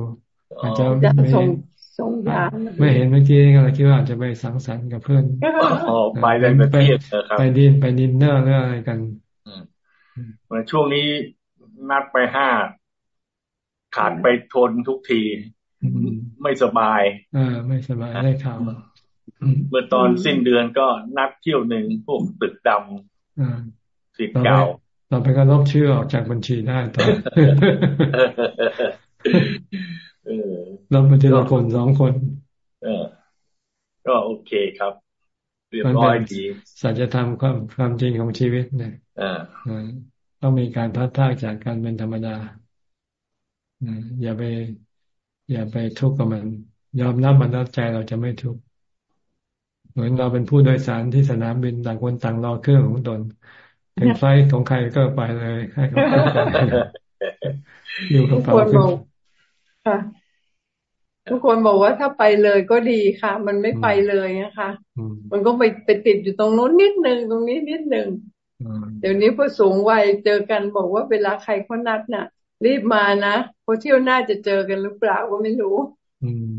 อาจจะไม่ส่งยาไม่เห็นเมื่อกี้ก็เลยคิดว่าจะไปสังสรรค์กับเพื่อนไปเล่นไปเที่ยวครับไปดินไปดินเนอร์หรืออะไรกันวันช่วงนี้นัดไปห้า ขาดไปทนทุกทีไม่สบายอ่าไม่สบายได้ข่าวเมื่อตอนสิ้นเดือนก็นัดเที่ยวหนึ่งพวกตึกดำสิทธิ์เก่าเราไปก็ลบชื่อออกจากบัญชีได้ตอนลบมาทีละคนสองคน เออ ก็โอเคครับเรียบร้อยดีสัจธรรมความความจริงของชีวิตเนี่ยต้องมีการพัดพากจากการเป็นธรรมดา อย่าไป อย่าไปทุกข์กับมัน ยอมรับมันแล้วใจเราจะไม่ทุกข์เหมือนเราเป็นผู้โดยสารที่สนามบินต่างคนต่างรอเครื่องของตนถึงไฟของใครก็ไปเลยให้เขาอยู่กับเขาขึ้นค่ะทุกคนบอกว่าถ้าไปเลยก็ดีค่ะ มันไม่ไปเลยนะคะมันก็ไปไปติดอยู่ตรงนู้นนิดนึงตรงนี้นิดนึงเดี๋ยวนี้ผู้สูงวัยเจอกันบอกว่าเวลาใครเขานัดน่ะ รีบมานะเพราะเที่ยวหน้าจะเจอกันหรือเปล่าก็ไม่รู้ อืม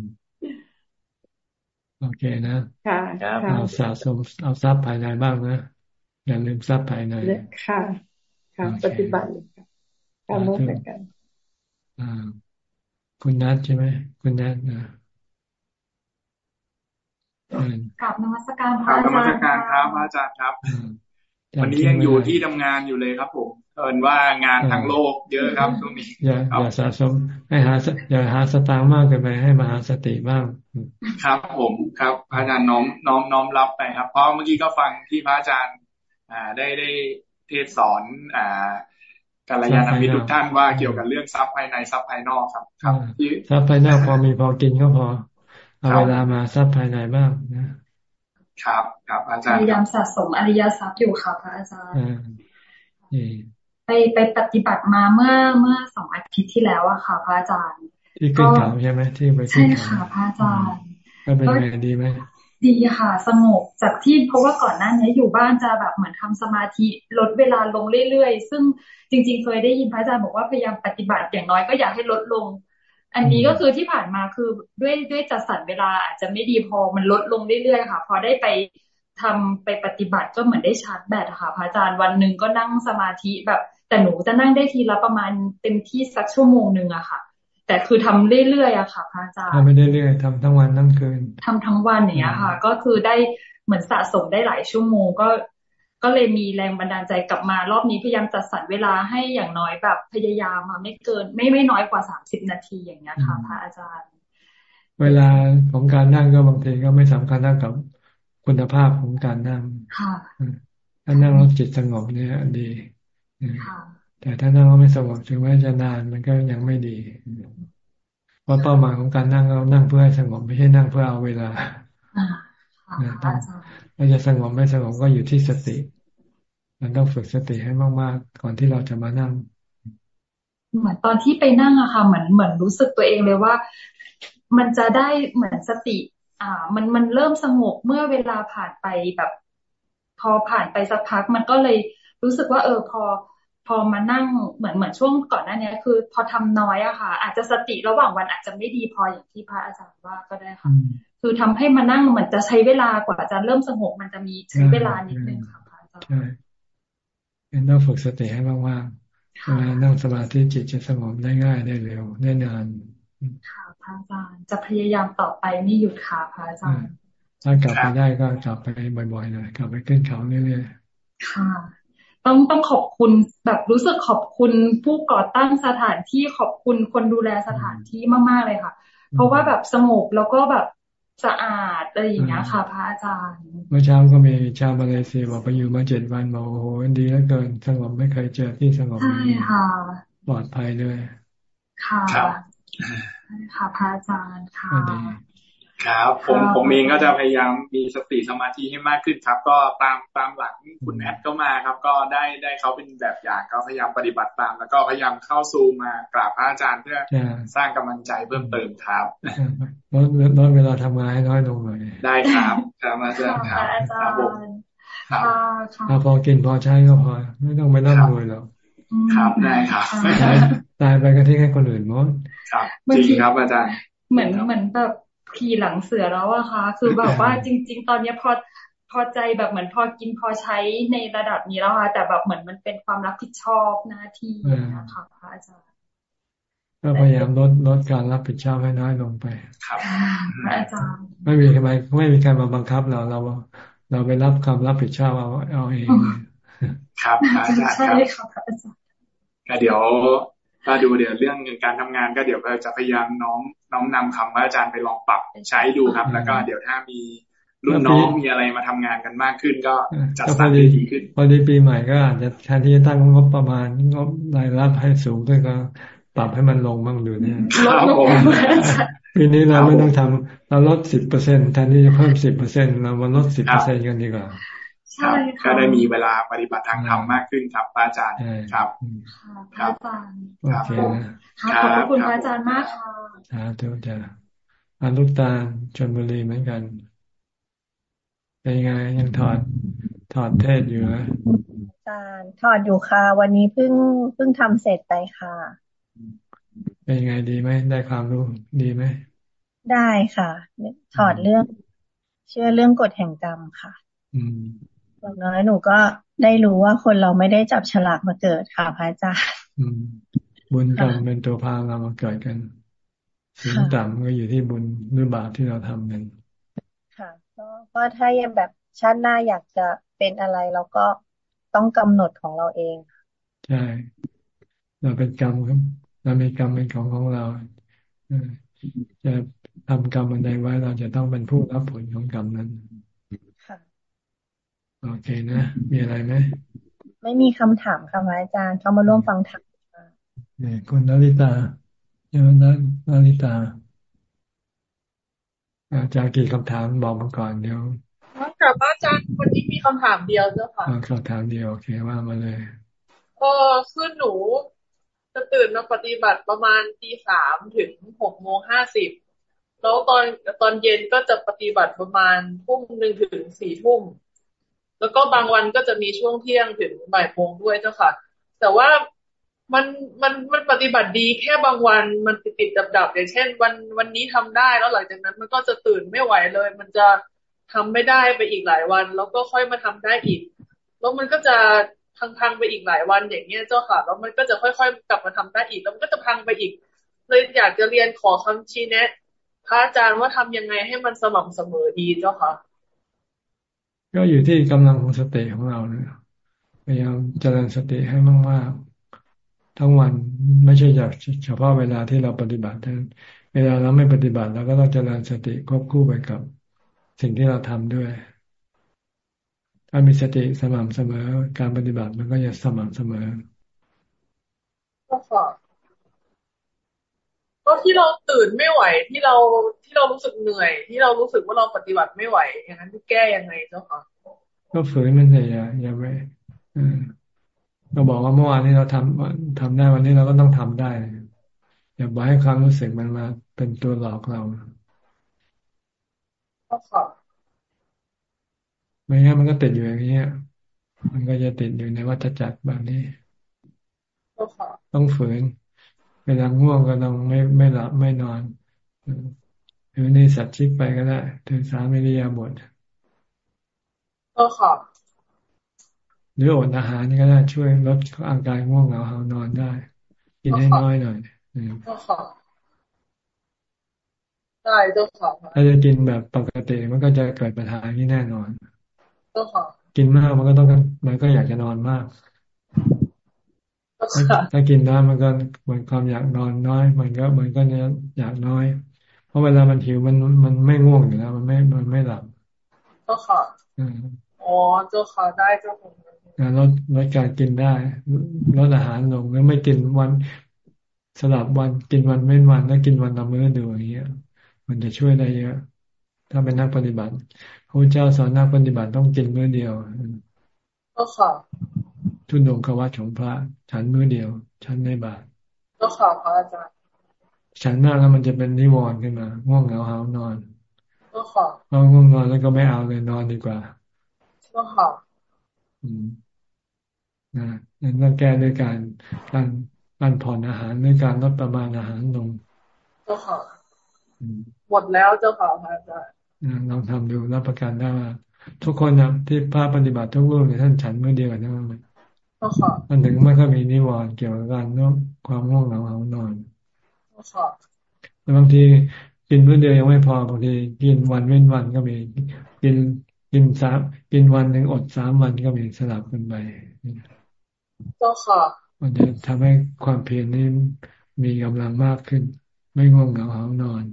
โอเคนะ ค่ะเอาสะสมเอาทรัพย์ภายในบ้างนะ อย่าลืมทรัพย์ภายใน ค่ะ ค่ะ ปฏิบัติค่ะการมุ่งแต่กันอ่าคุณนัทใช่ไหม คุณนัทนะกลับนมัสการพระอาจารย์กลับนมัสการครับพระอาจารย์ครับ วันนี้ยังอยู่ที่ทำงานอยู่เลยครับผมเอินว่างานทั้งโลกเยอะครับตรงนี้อย่าอย่าสะสมให้หาอย่าหาสตางค์มากเกินไปให้มาหาสติบ้างครับ ผมครับพระอาจารย์น้อมน้อมน้อมรับไปครับ เพราะเมื่อกี้ก็ฟังที่พระอาจารย์ อ่าได้ได้เทศสอน อ่ากัลยาณมิตรทุกท่านว่าเกี่ยวกับเรื่องทรัพย์ภายในทรัพย์ภายนอกครับ ครับทรัพย์ภายนอกพอมีพอกินก็พอเอาเวลามาทรัพย์ภายในบ้างนะครับครับอาจารย์พยายามสะสมอริยทรัพย์อยู่ค่ะพระอาจารย์ ไปไปปฏิบัติมาเมื่อเมื่อสองอาทิตย์ที่แล้วอะค่ะ พระอาจารย์ ที่ขึ้นเขาใช่ไหมที่ไปขึ้นเขาใช่ค่ะพระอาจารย์ก็เป็นไงดีไหมดีค่ะสงบจากที่เพราะว่าก่อนหน้านี้อยู่บ้านจะแบบเหมือนทำสมาธิลดเวลาลงเรื่อยๆ ซึ่งจริงๆ เคยได้ยินพระอาจารย์บอกว่าพยายามปฏิบัติอย่างน้อยก็อยากให้ลดลง อันนี้ก็คือที่ผ่านมาคือด้วยด้วยจัดสรรเวลาอาจจะไม่ดีพอมันลดลงเรื่อยๆค่ะ พอได้ไปทำไปปฏิบัติก็เหมือนได้ชาร์จแบตค่ะพระอาจารย์วันหนึ่งก็นั่งสมาธิแบบ แต่หนูจะนั่งได้ทีละประมาณเต็มที่สักชั่วโมงหนึ่งอะค่ะ แต่คือทำเรื่อยๆอะค่ะพระอาจารย์ทำไม่ได้เรื่อยทำทั้งวันทั้งคืนทำทั้งวันอย่างเนี้ยค่ะ ก็คือได้เหมือนสะสมได้หลายชั่วโมงก็ก็เลยมีแรงบันดาลใจกลับมารอบนี้พยายามจัดสรรเวลาให้อย่างน้อยแบบพยายามมาไม่เกิน ไม่ไม่น้อยกว่าสามสิบนาทีอย่างเงี้ยค่ะพระอาจารย์ เวลาของการนั่งก็บางทีก็ไม่สำคัญเท่ากับคุณภาพของการนั่ง ค่ะถ้านั่งแล้วจิตสงบเนี่ยดี แต่ถ้านั่งแล้วไม่สงบถึงแม้จะนานมันก็ยังไม่ดี เพราะเป้าหมายของการนั่งเรานั่งเพื่อให้สงบไม่ใช่นั่งเพื่อเอาเวลาต้องเราจะสงบไม่สงบก็อยู่ที่สติมันต้องฝึกสติให้มากๆ ก่อนที่เราจะมานั่ง เหมือนตอนที่ไปนั่งอะค่ะเหมือนเหมือนรู้สึกตัวเองเลยว่า มันจะได้เหมือนสติ อ่า มันมันเริ่มสงบเมื่อเวลาผ่านไปแบบ พอผ่านไปสักพักมันก็เลยรู้สึกว่า เออพอ พอมานั่งเหมือนเหมือนช่วงก่อนหน้านี้คือ พอทำน้อยอะค่ะ อาจจะสติระหว่างวันอาจจะไม่ดีพออย่างที่พระอาจารย์ว่าก็ได้ค่ะ คือทำให้มานั่งเหมือนจะใช้เวลากว่าจะเริ่มสงบมันจะมีใช้เวลานิดนึงค่ะพระอาจารย์ใช่เป็นต้องฝึกสติให้มากๆเวลานั่งสมาธิจิตจะสงบได้ง่ายได้เร็วได้นานค่ะพระอาจารย์จะพยายามต่อไปไม่หยุดค่ะพระอาจารย์ถ้ากลับไปได้ก็กลับไปบ่อยๆเลยกลับไปขึ้นเขาเรื่อยๆค่ะ ต้องต้องขอบคุณแบบรู้สึกขอบคุณผู้ก่อตั้งสถานที่ขอบคุณคนดูแลสถานที่มากๆเลยค่ะ เพราะว่าแบบสงบแล้วก็แบบสะอาดอะไรอย่างเงี้ยค่ะ พระอาจารย์เมื่อเช้าก็มีชาวมาเลเซียบอกไปอยู่มาเจ็ดวันบอกโอ้โหดีเหลือเกินสงบไม่เคยเจอที่สงบใช่ค่ะปลอดภัยเลยค่ะค่ะพระอาจารย์ค่ะ ครับผมผมเองก็จะพยายามมีสติสมาธิให้มากขึ้นครับ ก็ตามตามหลังคุณแอดก็มาครับ ก็ได้ได้เขาเป็นแบบอย่างก็พยายามปฏิบัติตาม แล้วก็พยายามเข้าซูมากราบพระอาจารย์เพื่อสร้างกำลังใจเพิ่มเติมครับลดลดเวลาทำงานให้น้อยลงหน่อยได้ครับครับอาจารย์ครับครับผมครับพอกินพอใช้ก็พอ ไม่ต้องไปร่ำรวยหรอกครับได้ครับตายไปก็ทิ้งให้คนอื่นหมดครับจริงครับอาจารย์เหมือนเหมือนแบบ ขี่หลังเสือแล้วอะค่ะ คือแบบว่าจริง ๆ ตอนนี้พอพอใจแบบเหมือนพอกินพอใช้ในระดับนี้แล้วค่ะ แต่แบบเหมือนมันเป็นความรับผิดชอบหน้าที่นะคะพระอาจารย์ก็พยายามลดลดการรับผิดชอบให้น้อยลงไป ครับอาจารย์ไม่มีใครไม่มีใครมาบังคับเราเรา เราไปรับความรับผิดชอบเอาเอาเอง ครับอาจารย์ใช่ครับอาจารย์ก็เดี๋ยว ก็ดูเดี๋ยวเรื่องการทำงานก็เดี๋ยวจะพยายามน้องน้องนำคำว่าอาจารย์ไปลองปรับใช้ดูครับ แล้วก็เดี๋ยวถ้ามีรุ่นน้องมีอะไรมาทำงานกันมากขึ้นก็จัดสรรดีขึ้น พอดีปีใหม่ก็อาจจะแทนที่จะตั้งงบประมาณงบรายรับให้สูงขึ้นก็ปรับให้มันลงบ้างดูเนี่ยครับผมปีนี้เราไม่ต้องทำเราลดสิบเปอร์เซ็นแทนที่จะเพิ่มสิบเปอร์เซ็นเรามาลดสิบเปอร์เซ็นกันดีกว่า ครับก็ได้มีเวลาปฏิบัติทางธรรมมากขึ้นครับอาจารย์ครับครับครับผมขอบคุณอาจารย์มากค่ะครับเดี๋ยวจะอาลูกตาชนบุรีเหมือนกันเป็นไงยังถอดถอดเทศอยู่นะอาจารย์ถอดอยู่ค่ะ วันนี้เพิ่งเพิ่งทำเสร็จไปค่ะ เป็นไงดีไหมได้ความรู้ดีไหมได้ค่ะ ถอดเรื่อง เชื่อเรื่องกฎแห่งกรรมค่ะ อืม อย่างน้อยหนูก็ได้รู้ว่าคนเราไม่ได้จับฉลากมาเกิดค่ะพระอาจารย์บุญกรรมเป็นตัวพาเรามาเกิดกันสูงต่ำก็อยู่ที่บุญหรือบาปที่เราทำกันค่ะก็ถ้ายังแบบชาติหน้าอยากจะเป็นอะไรเราก็ต้องกำหนดของเราเองใช่เราเป็นกรรมครับเรามีกรรมเป็นของของเราจะทำกรรมอะไรไว้เราจะต้องเป็นผู้รับผลของกรรมนั้น โอเคนะ มีอะไรไหม ไม่มีคำถามค่ะอาจารย์ เขามาร่วมฟังธรรมเนี่ยคุณนาริตาเดี๋ยวนะนาริตา อาจารย์กี่คำถามบอกมาก่อนเดี๋ยวกับอาจารย์วันนี้มีคำถามเดียวเจ้าค่ะคำถามเดียวโอเคว่ามาเลย เออคือหนูจะตื่นมาปฏิบัติประมาณตีสามถึงหกโมงห้าสิบแล้วตอนตอนเย็นก็จะปฏิบัติประมาณทุ่มหนึ่งถึงสี่ทุ่ม แล้วก็บางวันก็จะมีช่วงเที่ยงถึงบ่ายโมงด้วยเจ้าค่ะ แต่ว่ามันมันมันปฏิบัติดีแค่บางวันมันติดติดดับดับอย่างเช่น วันวันนี้ทำได้แล้วหลังจากนั้นมันก็จะตื่นไม่ไหวเลย มันจะทำไม่ได้ไปอีกหลายวัน แล้วก็ค่อยมาทำได้อีก แล้วมันก็จะพังๆไปอีกหลายวันอย่างเงี้ยเจ้าค่ะแล้วมันก็จะค่อยๆกลับมาทำได้อีกแล้วมันก็จะพังไปอีก เลยอยากจะเรียนขอคำชี้แนะพระอาจารย์ว่าทำยังไงให้มันสม่ำเสมอดีเจ้าค่ะ ก็อยู่ที่กำลังของสติของเราเนี่ยพยายามเจริญสติให้มากๆ ทั้งวันไม่ใช่เฉพาะเวลาที่เราปฏิบัติทั้นเวลาเราไม่ปฏิบัติเราก็ต้องเจริญสติควบคู่ไปกับสิ่งที่เราทำด้วย ถ้ามีสติสม่ำเสมอ การปฏิบัติมันก็จะสม่ำเสมอก็ค่ะ ก็ที่เราตื่นไม่ไหวที่เราที่เรารู้สึกเหนื่อย ที่เรารู้สึกว่าเราปฏิบัติไม่ไหว อย่างนั้นแก้ยังไงเจ้าคะก็ฝืนมันเลยอย่าอย่าไปเราบอกว่าเมื่อวานที่เราทำทำได้วันนี้เราก็ต้องทำได้ อย่าบอกให้ความรู้สึกมันมาเป็นตัวหลอกเราไม่งั้นมันก็ติดอยู่อย่างนี้มันก็จะติดอยู่ในวัฏจักรแบบนี้ ต้องฝืนเวลาง่วงก็ต้องไม่ไม่หลับไม่นอนหรือนี่สัตว์ชิกไปก็ได้ถึงสามมิริยาบทก็ค่ะหรืออดอาหารก็ได้ช่วยลดอาการง่วงเหงาหานอนได้ กินให้น้อยหน่อยก็ค่ะได้เจ้าค่ะถ้าจะกินแบบปกติมันก็จะเกิดปัญหาที่แน่นอนก็ค่ะกินมากมันก็ต้องมันก็อยากจะนอนมาก ถ้ากินน้ำมันก็เหมือนความอยากนอนน้อย มันก็มันก็เนี่ยอยากน้อย เพราะเวลามันหิวมันมันไม่ง่วงอยู่แล้ว มันไม่มันไม่หลับก็ค่ะอ๋อเจ้าค่ะได้เจ้าค่ะลดลดการกินได้ลดอาหารลงแล้วไม่กินวันสลับวันกินวันไม่วันแล้วกินวันละมื้อดูอย่างเงี้ย มันจะช่วยได้เยอะ ถ้าเป็นนักปฏิบัติพระเจ้าสอนนักปฏิบัติต้องกินมื้อเดียวก็ค่ะ ทุนดงควัตของพระ ฉันมื้อเดียว ฉันในบาทก็ค่ะพระอาจารย์ฉันมากแล้วมันจะเป็นนิวรณ์ขึ้นมาง่วงเหงาหานอนก็ค่ะพอง่วงนอนแล้วก็ไม่เอาเลยนอนดีกว่าก็ค่ะอืมนะนั่นต้องแก้ด้วยการการการผ่อนอาหารด้วยการลดประมาณอาหารลงก็ค่ะหมดแล้วเจ้าค่ะอาจารย์ลองทำดูรับประกันได้ว่าทุกคนนะที่พระปฏิบัติทุกรูปเนี่ยท่านฉันเมื่อเดียวกันทั้งนั้นเลย มันถึงไม่ก็มีนิวรณ์เกี่ยวกับการนความง่วงเหงาหานอนบางทีกินมื้อเดียวยังไม่พอบางทีกินวันเว้นวันก็มี กินกินสามกินวันหนึ่งอดสามวันก็มีสลับกันไปก็ค่ะมันจะทำให้ความเพียรนี้มีกำลังมากขึ้น ไม่ง่วงเหงาหานอน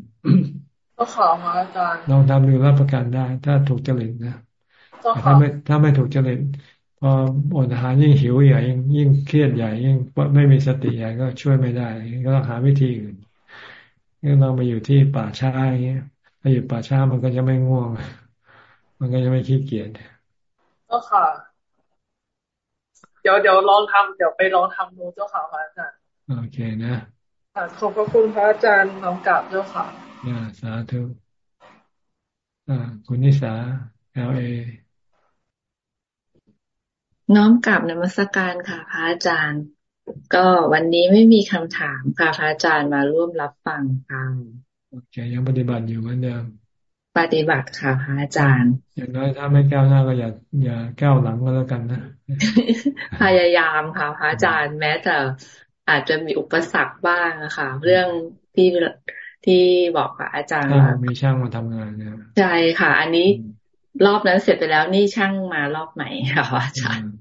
ก็ขอมาอาจารย์ลองทำดูรับประกันได้ ถ้าถูกจริตนะถ้าไม่ถ้าไม่ถูกจริต พออดอาหารยิ่งหิวใหญ่ยิ่งยิ่งเครียดใหญ่ยิ่งไม่มีสติใหญ่ก็ช่วยไม่ได้ ก็ต้องหาวิธีอื่นก็ต้องไปอยู่ที่ป่าช้าอย่างเงี้ยถ้าอยู่ป่าช้ามันก็จะไม่ง่วง มันก็จะไม่ขี้เกียจก็ค่ะ เดี๋ยวเดี๋ยวลองทำเดี๋ยวไปลองทำดูเจ้าค่ะพระอาจารย์โอเคนะขอบพระคุณพระอาจารย์น้องกลับเจ้าค่ะอ่าสาธุอ่าคุณนิสาเอลเอ น้อมกลับนมัสการค่ะพระอาจารย์ ก็วันนี้ไม่มีคำถามค่ะพระอาจารย์มาร่วมรับฟังค่ะโอเคยังปฏิบัติอยู่เหมือนเดิมปฏิบัติค่ะพระอาจารย์ อย่างน้อยถ้าไม่ก้าวหน้าก็อย่าอย่าก้าวหลังก็แล้วกันนะพยายามค่ะพระอาจารย์แม้แต่อาจจะมีอุปสรรคบ้างนะคะ เรื่องที่ที่บอกค่ะอาจารย์ว่ามีช่างมาทำงานเนี่ยใช่ค่ะ อันนี้ รอบนั้นเสร็จไปแล้วนี่ช่างมารอบใหม่ค่ะอาจารย์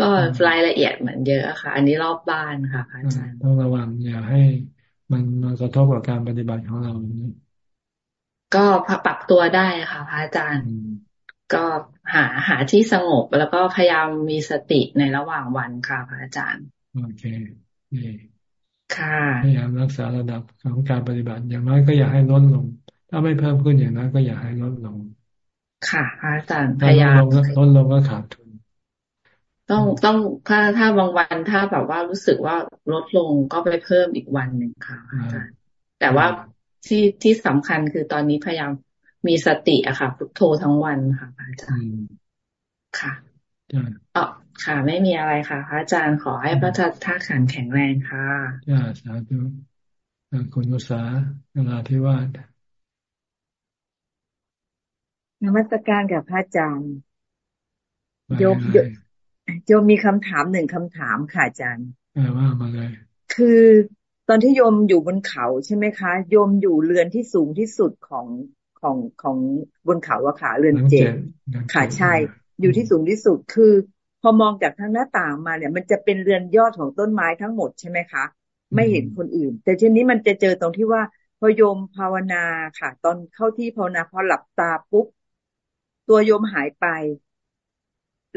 ก็รายละเอียดเหมือนเยอะค่ะ อันนี้รอบบ้านค่ะอาจารย์ต้องระวังอย่าให้มันมากระทบกับการปฏิบัติของเราก็ปรับตัวได้ค่ะพระอาจารย์ก็หาหาที่สงบแล้วก็พยายามมีสติในระหว่างวันค่ะพระอาจารย์โอเคนี่ค่ะพยายามรักษาระดับของการปฏิบัติอย่างน้อยก็อย่าให้ลดลง ถ้าไม่เพิ่มขึ้นอย่างนั้นก็อย่าให้ลดลง ค่ะพระอาจารย์พยายามลดลงก็ขาดทุน ต้องต้องถ้าถ้าบางวันถ้าแบบว่ารู้สึกว่าลดลงก็ไปเพิ่มอีกวันหนึ่งค่ะอาจารย์แต่ว่าที่ที่สำคัญคือตอนนี้พยายามมีสติอะค่ะพุทโธทั้งวันค่ะอาจารย์ค่ะอ๋อค่ะ ไม่มีอะไรค่ะพระอาจารย์ขอให้พระท่าขันแข็งแรงค่ะจ้าสาธุคุณนุสาเวลาที่ว่า นมัสการกับพระอาจารย์โยมโยมมีคำถามหนึ่งคำถามค่ะอาจารย์ว่ามาเลยคือตอนที่โยมอยู่บนเขาใช่ไหมคะ โยมอยู่เรือนที่สูงที่สุดของของของบนเขาอะค่ะเรือนเจ็ดค่ะใช่ อยู่ที่สูงที่สุดคือ พอมองจากทางหน้าต่างมาเนี่ย มันจะเป็นเรือนยอดของต้นไม้ทั้งหมดใช่ไหมคะ ไม่เห็นคนอื่น แต่ทีนี้มันจะเจอตรงที่ว่าพอโยมภาวนาค่ะ ตอนเข้าที่ภาวนาพอหลับตาปุ๊บ ตัวโยมหายไป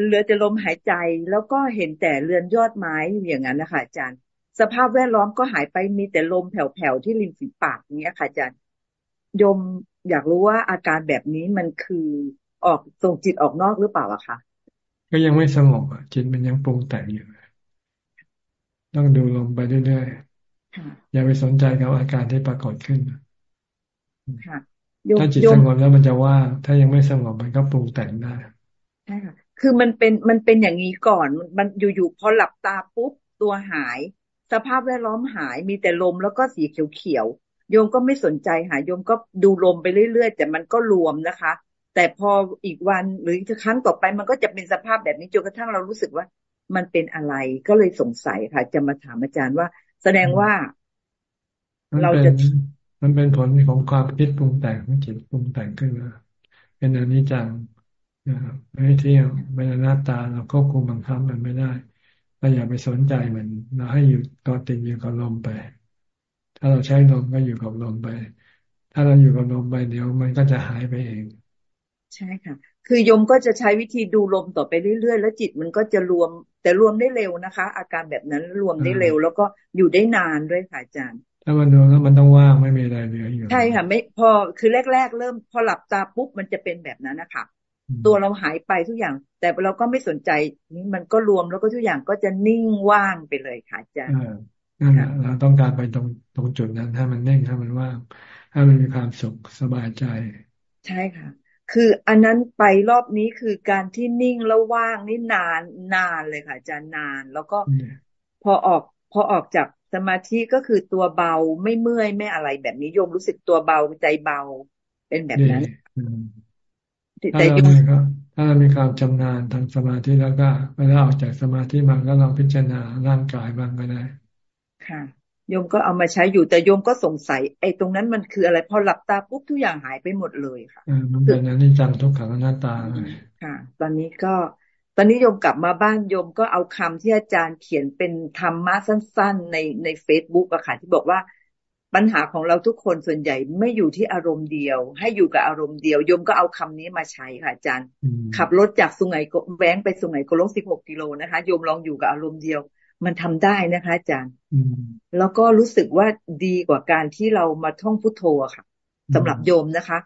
เหลือแต่ลมหายใจแล้วก็เห็นแต่เรือนยอดไม้อย่างนั้นนะคะอาจารย์ สภาพแวดล้อมก็หายไปมีแต่ลมแผ่วๆที่ริมฝีปากอย่างเงี้ยค่ะอาจารย์โยมอยากรู้ว่าอาการแบบนี้มันคือออกส่งจิตออกนอกหรือเปล่าอะคะก็ยังไม่สงบอะจิตมันยังปรุงแต่งอยู่ต้องดูลมไปเรื่อยๆอย่าไปสนใจกับอาการที่ปรากฏขึ้น ถ้าจิตสงบแล้วมันจะว่าถ้ายังไม่สงบมันก็ปรุงแต่งได้ใช่ค่ะคือมันเป็นมันเป็นอย่างนี้ก่อน มันอยู่ๆพอหลับตาปุ๊บตัวหาย สภาพแวดล้อมหายมีแต่ลมแล้วก็สีเขียวๆโยมก็ไม่สนใจหาโยมก็ดูลมไปเรื่อยๆ แต่มันก็รวมนะคะ แต่พออีกวันหรือครั้งต่อไปมันก็จะเป็นสภาพแบบนี้จนกระทั่งเรารู้สึกว่า มันเป็นอะไรก็เลยสงสัยค่ะ จะมาถามอาจารย์ว่า แสดงว่า เราจะ มันเป็นผลของความคิดปรุงแต่งของจิตปรุงแต่งขึ้นมา เป็นอนิจจังไม่เที่ยงเป็นอนัตตาเราควบคุมบังคับมันไม่ได้เราอย่าไปสนใจมันเราให้อยู่กอติดอยู่กับลมไป ถ้าเราใช้ลมก็อยู่กับลมไป ถ้าเราอยู่กับลมไปเดี๋ยวมันก็จะหายไปเอง ใช่ค่ะ คือยมก็จะใช้วิธีดูลมต่อไปเรื่อยๆ แล้วจิตมันก็จะรวม แต่รวมได้เร็วนะคะ อาการแบบนั้นรวมได้เร็ว แล้วก็อยู่ได้นานด้วยค่ะอาจารย์ ถ้ามันดูแล้วมันต้องว่างไม่มีอะไรเหลืออยู่ใช่ค่ะ ไม่พอคือแรก ๆ เริ่มพอหลับตาปุ๊บมันจะเป็นแบบนั้นนะคะตัวเราหายไปทุกอย่าง แต่เราก็ไม่สนใจนี่มันก็รวมแล้วก็ทุกอย่างก็จะนิ่งว่างไปเลยค่ะอาจารย์นั่นแหละเราต้องการไปตรงตรงจุดนั้น ถ้ามันนิ่งถ้ามันว่างถ้ามันมีความสุขสบายใจ ใช่ค่ะ คืออันนั้นไปรอบนี้คือการที่นิ่งแล้วว่างนี่นานนานเลยค่ะอาจารย์นาน แล้วก็พอออกพอออกจาก สมาธิก็คือตัวเบาไม่เมื่อยไม่อะไรแบบนี้โยมรู้สึกตัวเบาใจเบาเป็นแบบนั้นถ้าเรามีถ้าเรามีความชำนาญทางสมาธิแล้วก็เวลาออกจากสมาธิมาก็ลองพิจารณาร่างกายบ้างก็ได้ ค่ะโยมก็เอามาใช้อยู่แต่โยมก็สงสัย ไอ้ตรงนั้นมันคืออะไรพอหลับตาปุ๊บทุกอย่างหายไปหมดเลยค่ะมันเป็นอนิจจังทุกขังอนัตตาค่ะ ตอนนี้ก็ ตอนนี้โยมกลับมาบ้านโยมก็เอาคำที่อาจารย์เขียนเป็นธรรมะสั้น ๆ ในในเฟซบุ๊กอะค่ะที่บอกว่าปัญหาของเราทุกคนส่วนใหญ่ไม่อยู่ที่อารมณ์เดียว ให้อยู่กับอารมณ์เดียวโยมก็เอาคำนี้มาใช้ค่ะอาจารย์ ขับรถจากสุไหงแว้งไปสุไหงโกลกสิบหกกิโลนะคะโยมลองอยู่กับอารมณ์เดียว มันทำได้นะคะ อาจารย์แล้วก็รู้สึกว่าดีกว่าการที่เรามาท่องพุทโธค่ะสำหรับโยมนะคะ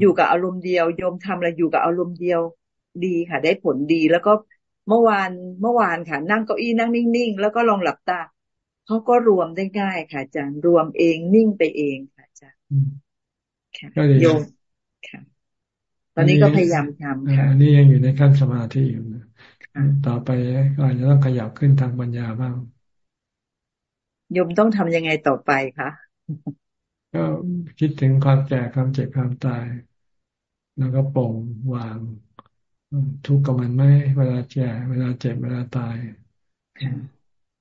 อยู่กับอารมณ์เดียวโยมทำอะไรอยู่กับอารมณ์เดียว ดีค่ะ ได้ผลดีแล้วก็เมื่อวานเมื่อวานค่ะ นั่งเก้าอี้นั่งนิ่งๆ แล้วก็ลองหลับตาเขาก็รวมได้ง่ายค่ะอาจารย์รวมเองนิ่งไปเองค่ะอาจารย์ค่ะโยมค่ะ ตอนนี้ก็พยายามทำค่ะนี่ยังอยู่ในขั้นสมาธิอยู่นะต่อไปก็อาจจะต้องขยับขึ้นทางปัญญาบ้างโยมต้องทำยังไงต่อไปคะก็คิดถึงความแก่ความเจ็บความตาย แล้วก็ปลงวาง ทุกข์กับมันไหมเวลาแก่เวลาเจ็บเวลาตาย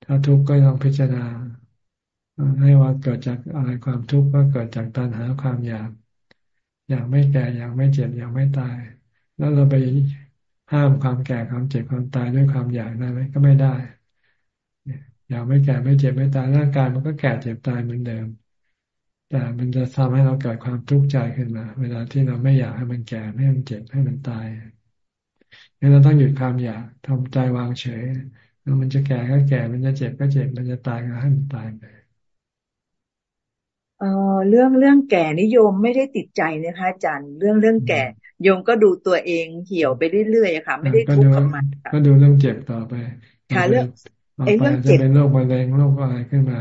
ถ้าทุกข์ก็ต้องพิจารณาให้ว่าเกิดจากอะไรความทุกข์ก็เกิดจากตัณหาความอยาก อยากไม่แก่อยากไม่เจ็บอยากไม่ตาย แล้วเราไปห้ามความแก่ความเจ็บความตายด้วยความอยากได้ไหมก็ไม่ได้ อยากไม่แก่ไม่เจ็บไม่ตายร่างกายมันก็แก่เจ็บตายเหมือนเดิม แต่มันจะทำให้เราเกิดความทุกข์ใจขึ้นมา เวลาที่เราไม่อยากให้มันแก่ให้มันเจ็บให้มันตาย งั้นเราต้องหยุดความอยากทำใจวางเฉยมันจะแก่ก็แก่มันจะเจ็บก็เจ็บมันจะตายก็ให้มันตายไปเออเรื่องเรื่องแก่นิยมไม่ได้ติดใจนะคะอาจารย์เรื่องเรื่องแก่โยมก็ดูตัวเองเหี่ยวไปเรื่อยๆค่ะ ไม่ได้ทุกข์กับมันก็ดูเรื่องเจ็บต่อไปค่ะเรื่องไอ้เรื่องเจ็บเป็นโรคมะเร็งโรคอะไรขึ้นมา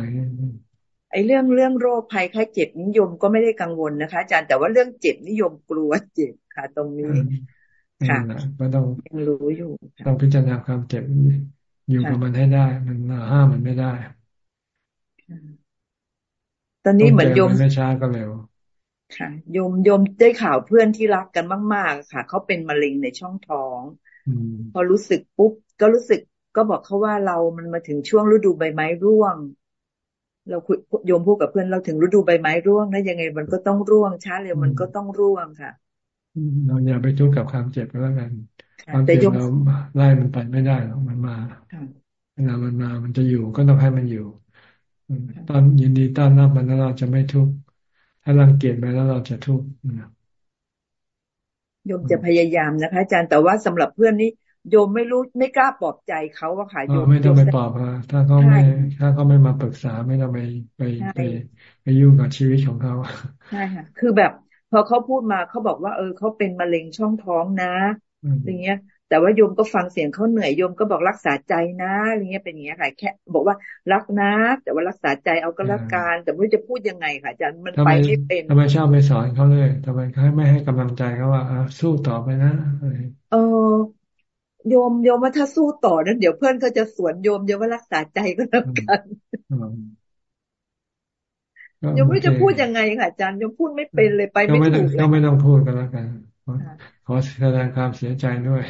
ไอ้เรื่องเรื่องโรคภัยไข้เจ็บนิยมก็ไม่ได้กังวลนะคะอาจารย์แต่ว่าเรื่องเจ็บนิยมกลัวเจ็บค่ะ ตรงนี้ค่ะ ก็ต้องยังรู้อยู่ต้องพิจารณาความเจ็บอยู่กับมันให้ได้ มันห้ามมันไม่ได้ ตอนนี้เหมือนโยมไม่ช้าก็เร็วค่ะโยมโยมได้ข่าวเพื่อนที่รักกันมาก ๆ ค่ะเขาเป็นมะเร็งในช่องท้องพอรู้สึกปุ๊บก็รู้สึกก็บอกเขาว่าเรามันมาถึงช่วงฤดูใบไม้ร่วง เราคุยโยมพูดกับเพื่อนเราถึงฤดูใบไม้ร่วงนะยังไงมันก็ต้องร่วงช้าเร็วมันก็ต้องร่วงค่ะ เราอย่าไปทุกข์กับความเจ็บก็แล้วกันความเจ็บเราไล่มันไปไม่ได้หรอกมันมาเวลามันมามันจะอยู่ก็ต้องให้มันอยู่ตอนยินดีต้อนรับมันแล้วเราจะไม่ทุกข์ถ้ารังเกียจไปแล้วเราจะทุกข์โยมจะพยายามนะคะ อาจารย์แต่ว่าสำหรับเพื่อนนี้โยมไม่รู้ไม่กล้าปลอบใจเขาว่าค่ะโยมไม่ต้องไปปลอบค่ะถ้าเขาไม่ถ้าเขาไม่มาปรึกษาไม่ต้องไปไปไปไปยุ่งกับชีวิตของเขาใช่ค่ะคือแบบ พอเขาพูดมาเขาบอกว่า เออเขาเป็นมะเร็งช่องท้องนะอย่างเงี้ย แต่ว่าโยมก็ฟังเสียงเขาเหนื่อยโยมก็บอกรักษาใจนะอะไรเงี้ยเป็นอย่างเงี้ยค่ะแค่บอกว่ารักนะ แต่ว่ารักษาใจเอาก็แล้วกันแต่ไม่รู้จะพูดยังไงค่ะอาจารย์มันไปไม่เป็นทำไมชอบไปสอนเขาเลยทำไมเขาไม่ให้กำลังใจเขาว่าสู้ต่อไปนะเออโยมโยมว่าถ้าสู้ต่อนั้นเดี๋ยวเพื่อนเขาจะสวนโยมโยมว่ารักษาใจก็แล้วกันโยมไม่จะพูดยังไงค่ะอาจารย์โยมพูดไม่เป็นเลยไปไม่ถูกก็ไม่ต้องพูดกันแล้วกันขอแสดงความเสียใจด้วย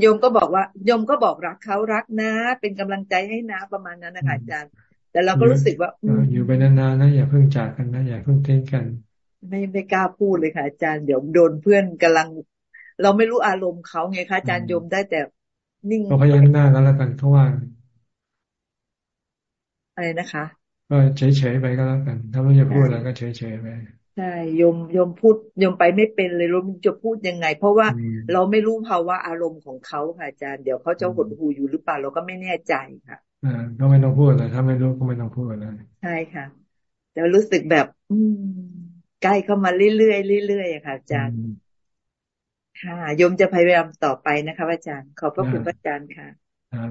โยมก็บอกว่าโยมก็บอกรักเขารักนะ เป็นกำลังใจให้นะประมาณนั้นนะคะอาจารย์ แต่เราก็รู้สึกว่าอยู่ไปนานๆนะอย่าเพิ่งจากกันนะอย่าเพิ่งทิ้งกัน ไม่ไม่กล้าพูดเลยค่ะอาจารย์เดี๋ยวโดนเพื่อนกำลัง เราไม่รู้อารมณ์เขาไงคะอาจารย์โยมได้แต่นิ่งก็พยักหน้ากันแล้วกันเขาว่าอะไรนะคะ ก็เฉยๆไปก็แล้วกัน ถ้าไม่จะพูดแล้วก็เฉยๆไปใช่โยมโยมพูดโยมไปไม่เป็นเลยเราจะพูดยังไง เพราะว่าเราไม่รู้ภาวะอารมณ์ของเขาค่ะอาจารย์เดี๋ยวเขาจะหดหูอยู่หรือเปล่าเราก็ไม่แน่ใจค่ะอ่าก็ไม่ต้องพูดเลยถ้าไม่รู้ก็ไม่ต้องพูดเลยใช่ค่ะแต่รู้สึกแบบ อืมใกล้เข้ามาเรื่อยๆเรื่อยๆค่ะอาจารย์ค่ะโยมจะพยายามต่อไปนะคะอาจารย์ ขอบพระคุณอาจารย์ค่ะ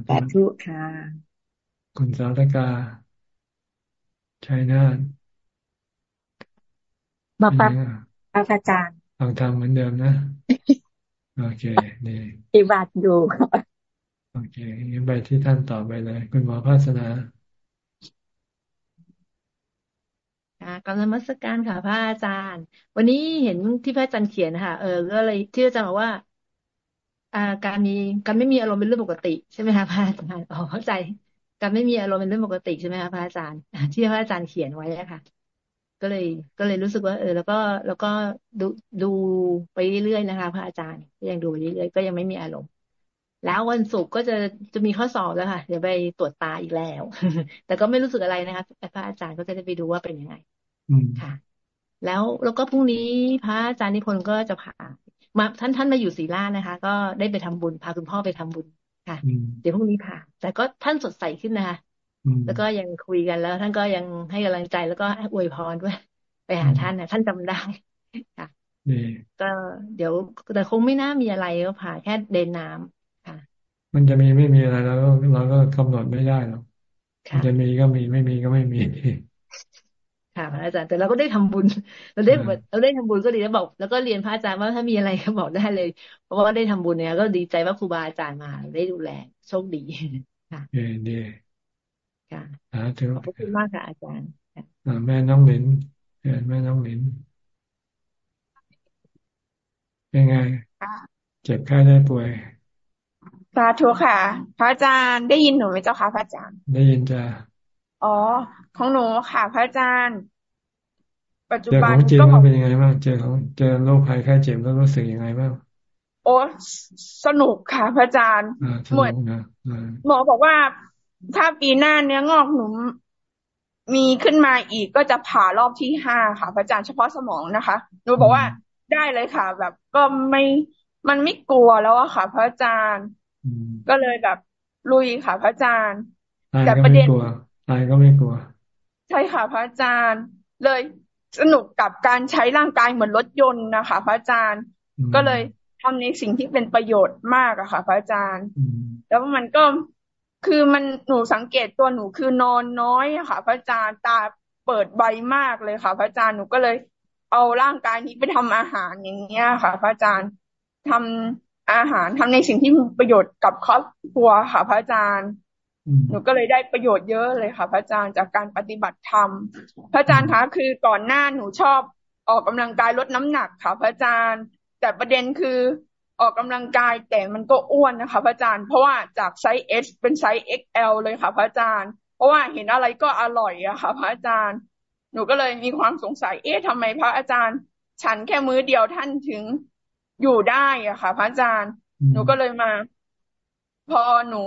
สาธุค่ะ คุณสาธกา ชัยนาทบอกปับอาจารย์ฟังทางเหมือนเดิมนะ โอเคนี่ปฏิบัติอยู่โอเคงั้นไปที่ท่านต่อไปเลย คุณหมอภาสนาค่ะกำลังมัสการค่ะพระอาจารย์ วันนี้เห็นที่พระอาจารย์เขียนนะคะเออก็เลยที่อาจารย์บอกว่า อ่า การมีการไม่มีอารมณ์เป็นเรื่องปกติ ใช่ไหมคะพระอาจารย์อ๋อเข้าใจ การไม่มีอารมณ์เป็นเรื่องปกติใช่ไหมคะพระอาจารย์ ที่พระอาจารย์เขียนไว้ะค่ะ ก็เลย ก็เลยรู้สึกว่า เออ แล้วก็แล้วก็ดูดูไปเรื่อยๆนะคะ พระอาจารย์ก็ยังดูไปเรื่อยๆก็ยังไม่มีอารมณ์ แล้ววันศุกร์ก็จะจะมีข้อสอบแล้วค่ะเดี๋ยวไปตรวจตาอีกแล้ว แต่ก็ไม่รู้สึกอะไรนะคะพระอาจารย์ก็จะได้ไปดูว่าเป็นยังไงค่ะ แล้วแล้วก็พรุ่งนี้พระอาจารย์นิพนธ์ก็จะพามาท่านท่านมาอยู่ศรีราชนะคะ ก็ได้ไปทำบุญพาคุณพ่อไปทำบุญ ค่ะ เดี๋ยวพรุ่งนี้พาแต่ก็ท่านสดใสขึ้นนะคะแล้วก็ยังคุยกันแล้ว ท่านก็ยังให้กำลังใจแล้วก็อวยพรด้วย ไปหาท่านนะท่านจำได้ค่ะก็เดี๋ยวแต่คงไม่น่ามีอะไรก็ผ่าแค่เดินน้ำค่ะ มันจะมีไม่มีอะไรแล้วเราก็กำหนดไม่ได้หรอกมันจะมีก็มีไม่มีก็ไม่มี ค่ะพระอาจารย์แต่เราก็ได้ทำบุญ เราได้เราได้ทำบุญก็ดีแล้วบอก แล้วก็เรียนพระอาจารย์ว่าถ้ามีอะไรก็บอกได้เลย เพราะว่าได้ทำบุญเนี่ยก็ดีใจว่าครูบาอาจารย์มา ได้ดูแลโชคดีค่ะเออดีค่ะขอบคุณมากค่ะอาจารย์แม่น้องหลินแม่น้องหลินเป็นไงเจ็บไข้ได้ป่วยสาธุค่ะ พระอาจารย์ได้ยินหนูไหมเจ้าค่ะพระอาจารย์ ได้ยินจ้า อ๋อ ของหนูค่ะ พระอาจารย์ ปัจจุบันก็บอกเป็นยังไงบ้างเจอของเจอโรคภัยไข้เจ็บแล้วรู้สึกยังไงบ้างโอ้สนุกค่ะ พระอาจารย์เหมือนหมอบอกว่าถ้าปีหน้าเนื้องอกหนูมีขึ้นมาอีกก็จะผ่ารอบที่ห้าค่ะ พระอาจารย์เฉพาะสมองนะคะหนูบอกว่าได้เลยค่ะ แบบก็ไม่มันไม่กลัวแล้วอะค่ะ พระอาจารย์ก็เลยแบบลุยค่ะ พระอาจารย์แต่ประเด็น ตายก็ไม่กลัว ใช่ค่ะ พระอาจารย์ เลยสนุกกับการใช้ร่างกายเหมือนรถยนต์นะคะ พระอาจารย์ ก็เลยทำในสิ่งที่เป็นประโยชน์มากอะค่ะ พระอาจารย์ แล้วมันก็คือมันหนูสังเกตตัวหนูคือนอนน้อยค่ะ พระอาจารย์ตาเปิดใบมากเลยค่ะ พระอาจารย์หนูก็เลย เอาร่างกายนี้ไปทำอาหารอย่างเงี้ยค่ะ พระอาจารย์ทำอาหารทำในสิ่งที่มีประโยชน์กับครอบครัวค่ะ พระอาจารย์ หนูก็เลยได้ประโยชน์เยอะเลยค่ะ พระอาจารย์จากการปฏิบัติธรรม พระอาจารย์คะคือก่อนหน้าหนูชอบออกกำลังกายลดน้ำหนักค่ะ พระอาจารย์ แต่ประเด็นคือออกกำลังกายแต่มันก็อ้วนนะคะ พระอาจารย์เพราะว่าจากไซส์ S เป็นไซส์ XL เลยค่ะ พระอาจารย์ เพราะว่าเห็นอะไรก็อร่อยอะค่ะ พระอาจารย์ หนูก็เลยมีความสงสัยเอ๊ะทำไมพระอาจารย์ ฉันแค่มื้อเดียวท่านถึงอยู่ได้อะค่ะ พระอาจารย์ หนูก็เลยมา พอหนู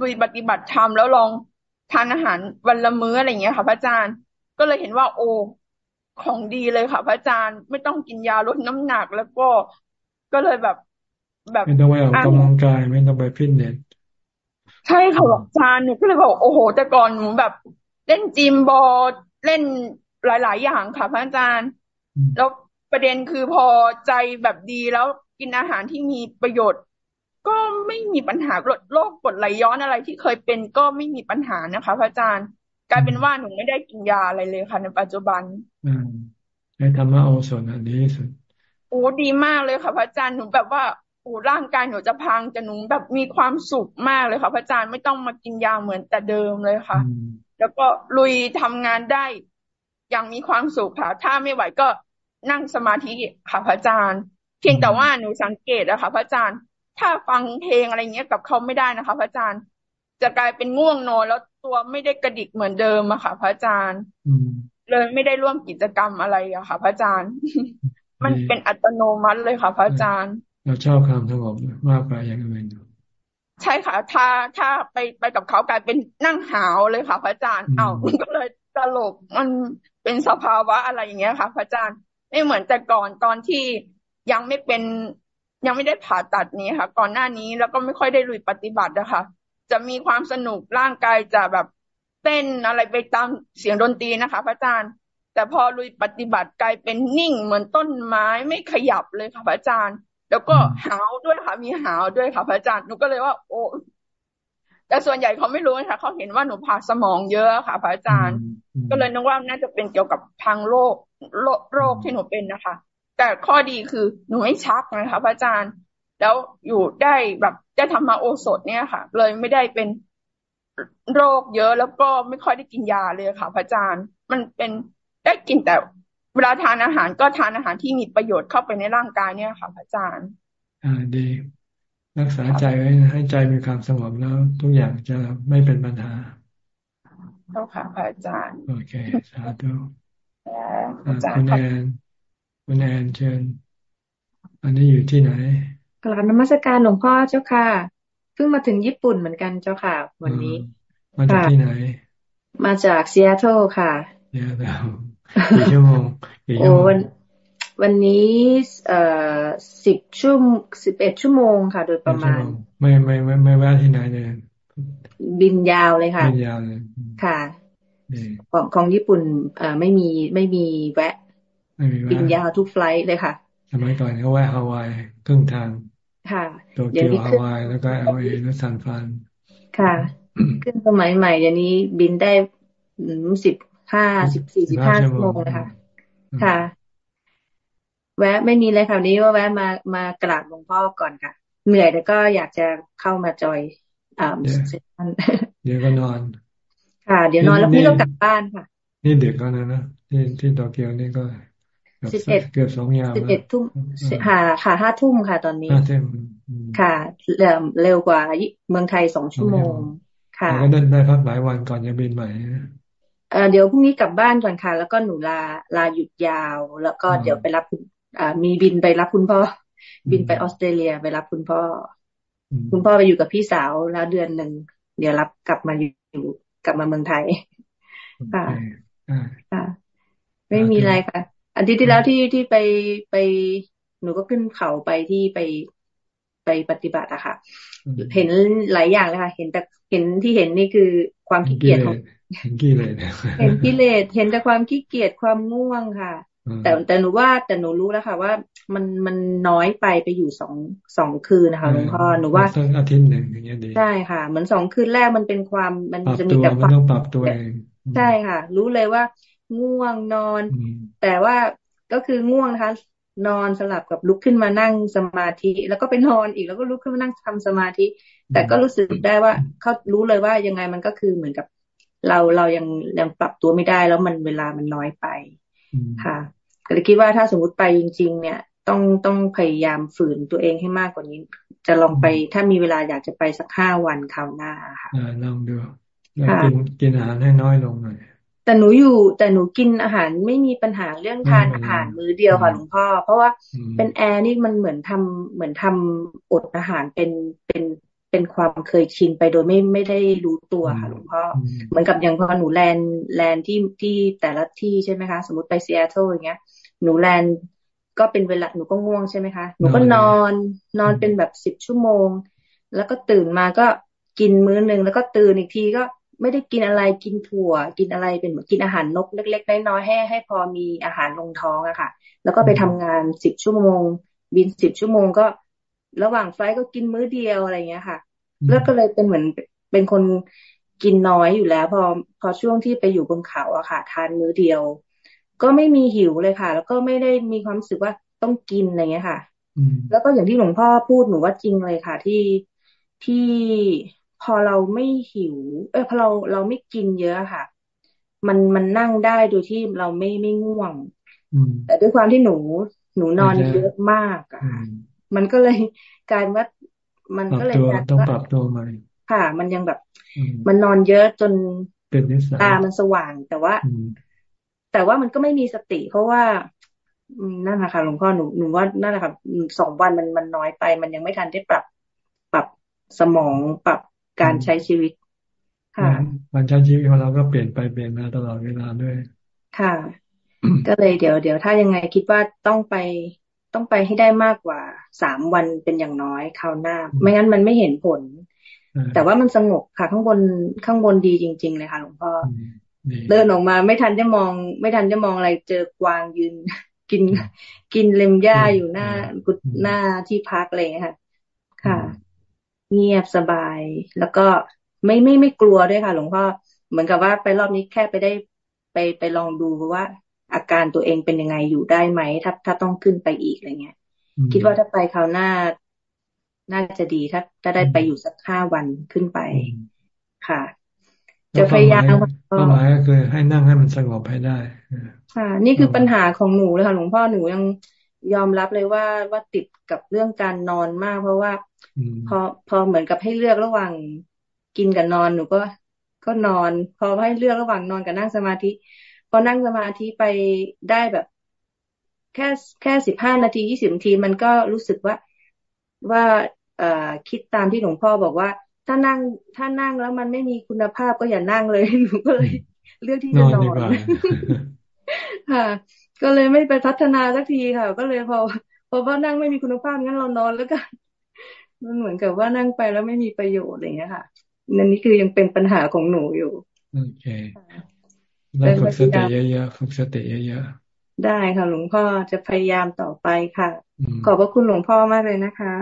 ดูปฏิบัติธรรมแล้วลองทานอาหารวันละมื้ออะไรอย่างเงี้ยค่ะพระอาจารย์ก็เลยเห็นว่า โอ้ของดีเลยค่ะ พระอาจารย์ไม่ต้องกินยาลดน้ำหนักแล้วก็ก็เลยแบบ แบบไม่ต้องไปออกกำลังกายไม่ต้องไปฟิตเนสใช่ค่ะอาจารย์หนูก็เลยบอกโอ้โห แต่ก่อนหนูแบบเล่นจิมบอลเล่นหลาย ๆ อย่างค่ะ พระอาจารย์ แล้วประเด็นคือพอใจแบบดีแล้วกินอาหารที่มีประโยชน์ ก็ไม่มีปัญหาโรคกดไหลย้อนอะไรที่เคยเป็นก็ไม่มีปัญหานะคะพระอาจารย์กลายเป็นว่าหนูไม่ได้กินยาอะไรเลยค่ะในปัจจุบัน อืมให้ธรรมะโอสถอันดีสุดโอ้ดีมากเลยค่ะพระอาจารย์หนูแบบว่าโอ้ร่างกายหนูจะพังจะหนูแบบมีความสุขมากเลยค่ะพระอาจารย์ไม่ต้องมากินยาเหมือนแต่เดิมเลยค่ะ แล้วก็ลุยทำงานได้ อย่างมีความสุขค่ะ ถ้าไม่ไหวก็นั่งสมาธิค่ะพระอาจารย์ เพียงแต่ว่าหนูสังเกตนะคะพระอาจารย์ ถ้าฟังเพลงอะไรเงี้ยกับเขาไม่ได้นะคะ พระอาจารย์ จะกลายเป็นง่วงนอนแล้วตัวไม่ได้กระดิกเหมือนเดิมอะค่ะ พระอาจารย์เลยไม่ได้ร่วมกิจกรรมอะไรอะค่ะ พระอาจารย์ มันเป็นอัตโนมัติเลยค่ะ พระอาจารย์ เราชอบความสงบมากกว่าอย่างอื่นใช่ค่ะ ถ้าถ้าไปไปกับเขากลายเป็นนั่งหาวเลยค่ะ พระอาจารย์เอ้ามันก็เลยตลกมันเป็นสภาวะอะไรอย่างเงี้ยค่ะ พระอาจารย์ไม่เหมือนแต่ก่อนตอนที่ยังไม่เป็น ยังไม่ได้ผ่าตัดนี้ค่ะ ก่อนหน้านี้แล้วก็ไม่ค่อยได้ลุยปฏิบัตินะคะจะมีความสนุกร่างกายจะแบบเต้นอะไรไปตามเสียงดนตรีนะคะ พระอาจารย์ แต่พอลุยปฏิบัติกลายเป็นนิ่งเหมือนต้นไม้ไม่ขยับเลยค่ะพระอาจารย์ แล้วก็หาวด้วยค่ะมีหาวด้วยค่ะพระอาจารย์หนูก็เลยว่า โอ้แต่ส่วนใหญ่เขาไม่รู้นะคะเขาเห็นว่าหนูผ่าสมองเยอะค่ะพระอาจารย์ ก็เลยนึกว่าน่าจะเป็นเกี่ยวกับทางโรคโรคที่หนูเป็นนะคะ แต่ข้อดีคือหนูไม่ชักนะคะพระอาจารย์ แล้วอยู่ได้แบบได้ทำมาโอสถเนี่ยค่ะ เลยไม่ได้เป็นโรคเยอะแล้วก็ไม่ค่อยได้กินยาเลยค่ะ พระอาจารย์ มันเป็นได้กินแต่เวลาทานอาหารก็ทานอาหารที่มีประโยชน์เข้าไปในร่างกายเนี่ยค่ะ พระอาจารย์ อ่าดี รักษาใจไว้ให้ใจมีความสงบแล้ว ทุกอย่างจะไม่เป็นปัญหาเจ้าค่ะพระอาจารย์ โอเค สาธุคุณแอน คุณแอนเชิญ อันนี้อยู่ที่ไหนกราบนมัสการหลวงพ่อเจ้าค่ะ เพิ่งมาถึงญี่ปุ่นเหมือนกันเจ้าค่ะ วันนี้ มาจากที่ไหน มาจากซีแอตเทิลค่ะซีแอตเทิลกี่ชั่วโมงกี่ชั่วโมงวันนี้เอ่อสิบชั่วสิบเอ็ดชั่วโมงค่ะ โดยประมาณ ไม่ไม่ไม่ไม่แวะที่ไหนเลยบินยาวเลยค่ะบินยาวเลยค่ะ ของของญี่ปุ่นเอ่อไม่มีไม่มีแวะ บินยาวทุกไฟล์เลยค่ะสมัยก่อนเขาแวะฮาวายครึ่งทาง ค่ะโตเกียวฮาวายแล้วก็เอลเอแล้วซานฟรานค่ะขึ้นสมัยใหม่เดี๋ยวนี้บินได้สิบห้าสิบสี่สิบห้าชั่วโมงเลยค่ะค่ะ แวะไม่มีเลยค่ะนี้ว่าแวะมามากราบหลวงพ่อก่อนค่ะ เหนื่อยแต่ก็อยากจะเข้ามาจอยอ่าเดี๋ยวก็นอน ค่ะ เดี๋ยวนอนแล้วพี่ก็กลับบ้านค่ะ นี่เด็กก็นะนะที่ที่โตเกียวนี่ก็ สิบเอ็ดเกือบสองยามสิบเอ็ดทุ่มค่ะค่ะห้าทุ่มค่ะตอนนี้ห้าทุ่มค่ะเร็วกว่าเมืองไทยสองชั่วโมง ค่ะก็ได้ได้พักหลายวันก่อนจะบินใหม่เออเดี๋ยวพรุ่งนี้กลับบ้านก่อนค่ะ แล้วก็หนูลาลาหยุดยาว แล้วก็เดี๋ยวไปรับอ่ามีบินไปรับคุณพ่อ บินไปออสเตรเลียไปรับคุณพ่อ คุณพ่อไปอยู่กับพี่สาวแล้วเดือนหนึ่งเดี๋ยวรับกลับมาอยู่กลับมาเมืองไทยค่ะค่ะไม่มีอะไรค่ะ อันที่ที่แล้วที่ที่ไปไป หนูก็ขึ้นเขาไปที่ไปไปปฏิบัติอะค่ะ เห็นหลายอย่างเลยค่ะ เห็นแต่เห็นที่เห็นนี่คือความขี้เกียจของเห็นกิเลสเห็นกิเลสเห็นแต่ความขี้เกียจความง่วงค่ะ แต่แต่หนูว่าแต่หนูรู้แล้วค่ะ ว่ามันมันน้อยไปไปอยู่สองสองคืนนะคะหลวงพ่อหนูว่าอาทิตย์หนึ่งอย่างเงี้ยดีใช่ค่ะเหมือนสองคืนแรกมันเป็นความมันจะมีแต่ความต้องปรับตัวเองใช่ค่ะ รู้เลยว่า ง่วงนอน แต่ว่าก็คือง่วงนะคะ นอนสลับกับลุกขึ้นมานั่งสมาธิ แล้วก็ไปนอนอีกแล้วก็ลุกขึ้นมานั่งทำสมาธิ แต่ก็รู้สึกได้ว่าเขารู้เลยว่ายังไงมันก็คือเหมือนกับ เราเรายังยังปรับตัวไม่ได้แล้วมันเวลามันน้อยไปค่ะก็เลยคิดว่าถ้าสมมติไปจริง ๆ เนี่ย ต้องต้องพยายามฝืนตัวเองให้มากกว่านี้ จะลองไปถ้ามีเวลาอยากจะไปสักห้าวันคราวหน้าค่ะลองดูกินกินอาหารให้น้อยลงหน่อย แต่หนูอยู่แต่หนูกินอาหารไม่มีปัญหาเรื่องทานอาหารมื้อเดียวค่ะหลวงพ่อ เพราะว่าเป็นแอร์นี่มันเหมือนทำเหมือนทำอดอาหารเป็นเป็นเป็นความเคยชินไปโดยไม่ไม่ได้รู้ตัวค่ะหลวงพ่อเหมือนกับอย่างพอหนู land land ที่ที่แต่ละที่ใช่ไหมคะ สมมติไปซีแอตเทิลอย่างเงี้ย หนู land ก็เป็นเวลาหนูก็ง่วงใช่ไหมคะ หนูก็นอนนอนเป็นแบบสิบชั่วโมง แล้วก็ตื่นมาก็กินมื้อหนึ่งแล้วก็ตื่นอีกทีก็ ไม่ได้กินอะไรกินถั่ว กินอะไรเป็นเหมือนกินอาหารนกเล็ก ๆ น้อยๆให้ให้พอมีอาหารลงท้องอะค่ะ แล้วก็ไปทำงานสิบชั่วโมง บินสิบชั่วโมงก็ ระหว่างไฟก็กินมื้อเดียวอะไรเงี้ยค่ะ แล้วก็เลยเป็นเหมือนเป็นคนกินน้อยอยู่แล้ว พอพอช่วงที่ไปอยู่บนเขาอะค่ะ ทานมื้อเดียว ก็ไม่มีหิวเลยค่ะ แล้วก็ไม่ได้มีความรู้สึกว่าต้องกินอะไรเงี้ยค่ะแล้วก็อย่างที่หลวงพ่อพูดหนูว่าจริงเลยค่ะ ที่ที่ พอเราไม่หิว เออพอเราเราไม่กินเยอะค่ะ มันมันนั่งได้โดยที่เราไม่ไม่ง่วงแต่ด้วยความที่หนูหนูนอนเยอะมากอะมันก็เลยกลายว่ามันก็เลยต้องปรับตัวใหม่ค่ะ มันยังแบบ มันนอนเยอะจนเป็นนิสัยตามันสว่าง แต่ว่า แต่ว่ามันก็ไม่มีสติ เพราะว่านั่นแหละค่ะหลวงพ่อหนูหนูว่านั่นแหละค่ะสองวันมันมันน้อยไป มันยังไม่ทันได้ปรับ ปรับสมองปรับ การใช้ชีวิต ค่ะการใช้ชีวิตของเราก็เปลี่ยนไปเปลี่ยนมาตลอดเวลาด้วย ค่ะ ก็เลยเดี๋ยวเดี๋ยวถ้ายังไงคิดว่าต้องไปต้องไปให้ได้มากกว่าสามวันเป็นอย่างน้อยคราวหน้า ไม่งั้นมันไม่เห็นผล แต่ว่ามันสงบค่ะ ข้างบนข้างบนดีจริง ๆ เลยค่ะหลวงพ่อเดินออกมาไม่ทันจะมอง ไม่ทันจะมองอะไรเจอกวางยืน กินกินเล็มหญ้าอยู่หน้ากุดหน้าที่พักเลยค่ะ ค่ะ เงียบสบาย แล้วก็ไม่ไม่ไม่กลัวด้วยค่ะ หลวงพ่อเหมือนกับว่าไปรอบนี้แค่ไปได้ไปไปลองดูว่าอาการตัวเองเป็นยังไงอยู่ได้ไหม ถ้าถ้าต้องขึ้นไปอีกอะไรเงี้ย คิดว่าถ้าไปคราวหน้าน่าจะดีถ้าถ้าได้ไปอยู่สักห้าวันขึ้นไปค่ะ จะพยายามเป้าหมายก็คือให้นั่งให้มันสงบให้ได้ค่ะ นี่คือปัญหาของหนูเลยค่ะหลวงพ่อหนูยังยอมรับเลยว่าว่าติดกับเรื่องการนอนมาก เพราะว่า พอพอเหมือนกับให้เลือกระหว่างกินกับนอนหนูก็ก็นอน พอให้เลือกระหว่างนอนกับนั่งสมาธิพอนั่งสมาธิไปได้แบบ แค่แค่สิบห้านาทียี่สิบนาทีมันก็รู้สึกว่าว่าเอ่อคิดตามที่หลวงพ่อบอกว่า ถ้านั่งถ้านั่งแล้วมันไม่มีคุณภาพก็อย่านั่งเลยหนูก็เลยเลือกที่จะนอนค่ะ ก็เลยไม่ไปพัฒนาสักทีค่ะ ก็เลยพอพอว่านั่งไม่มีคุณภาพงั้นเรานอนแล้วกัน มันเหมือนกับว่านั่งไปแล้วไม่มีประโยชน์อะไรเงี้ยค่ะนั่นนี่คือยังเป็นปัญหาของหนูอยู่โอเคแล้วฝึกสติเยอะๆฝึกสติเยอะๆได้ค่ะหลวงพ่อจะพยายามต่อไปค่ะ ขอบพระคุณหลวงพ่อมากเลยนะคะ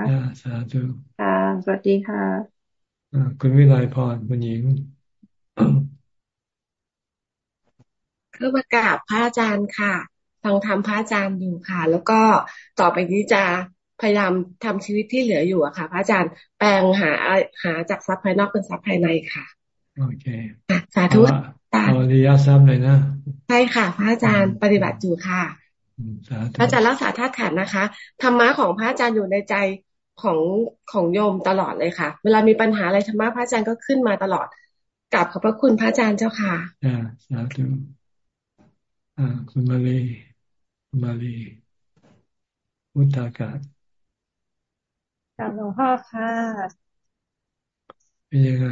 สาธุค่ะสวัสดีค่ะคุณวิไลพรคุณหญิงก็มากราบพระอาจารย์ค่ะฟังธรรมพระอาจารย์อยู่ค่ะ แล้วก็ต่อไปนี้จะ พยายามทำชีวิตที่เหลืออยู่อะค่ะ พระอาจารย์แปลงหาหาจากทรัพย์ภายนอกเป็นทรัพย์ภายในค่ะ โอเคสาธุเอาริยทรัพย์เลยนะใช่ค่ะ พระอาจารย์ปฏิบัติอยู่ค่ะพระอาจารย์รักษาธาตุขันนะคะธรรมะของพระอาจารย์อยู่ในใจของของโยมตลอดเลยค่ะ เวลามีปัญหาอะไรธรรมะพระอาจารย์ก็ขึ้นมาตลอดกลับขอบพระคุณพระอาจารย์เจ้าค่ะอ่าสาธุอ่าคุณมาลีคุณมาลีอุตากาศ กับหลวงพ่อค่ะ เป็นยังไง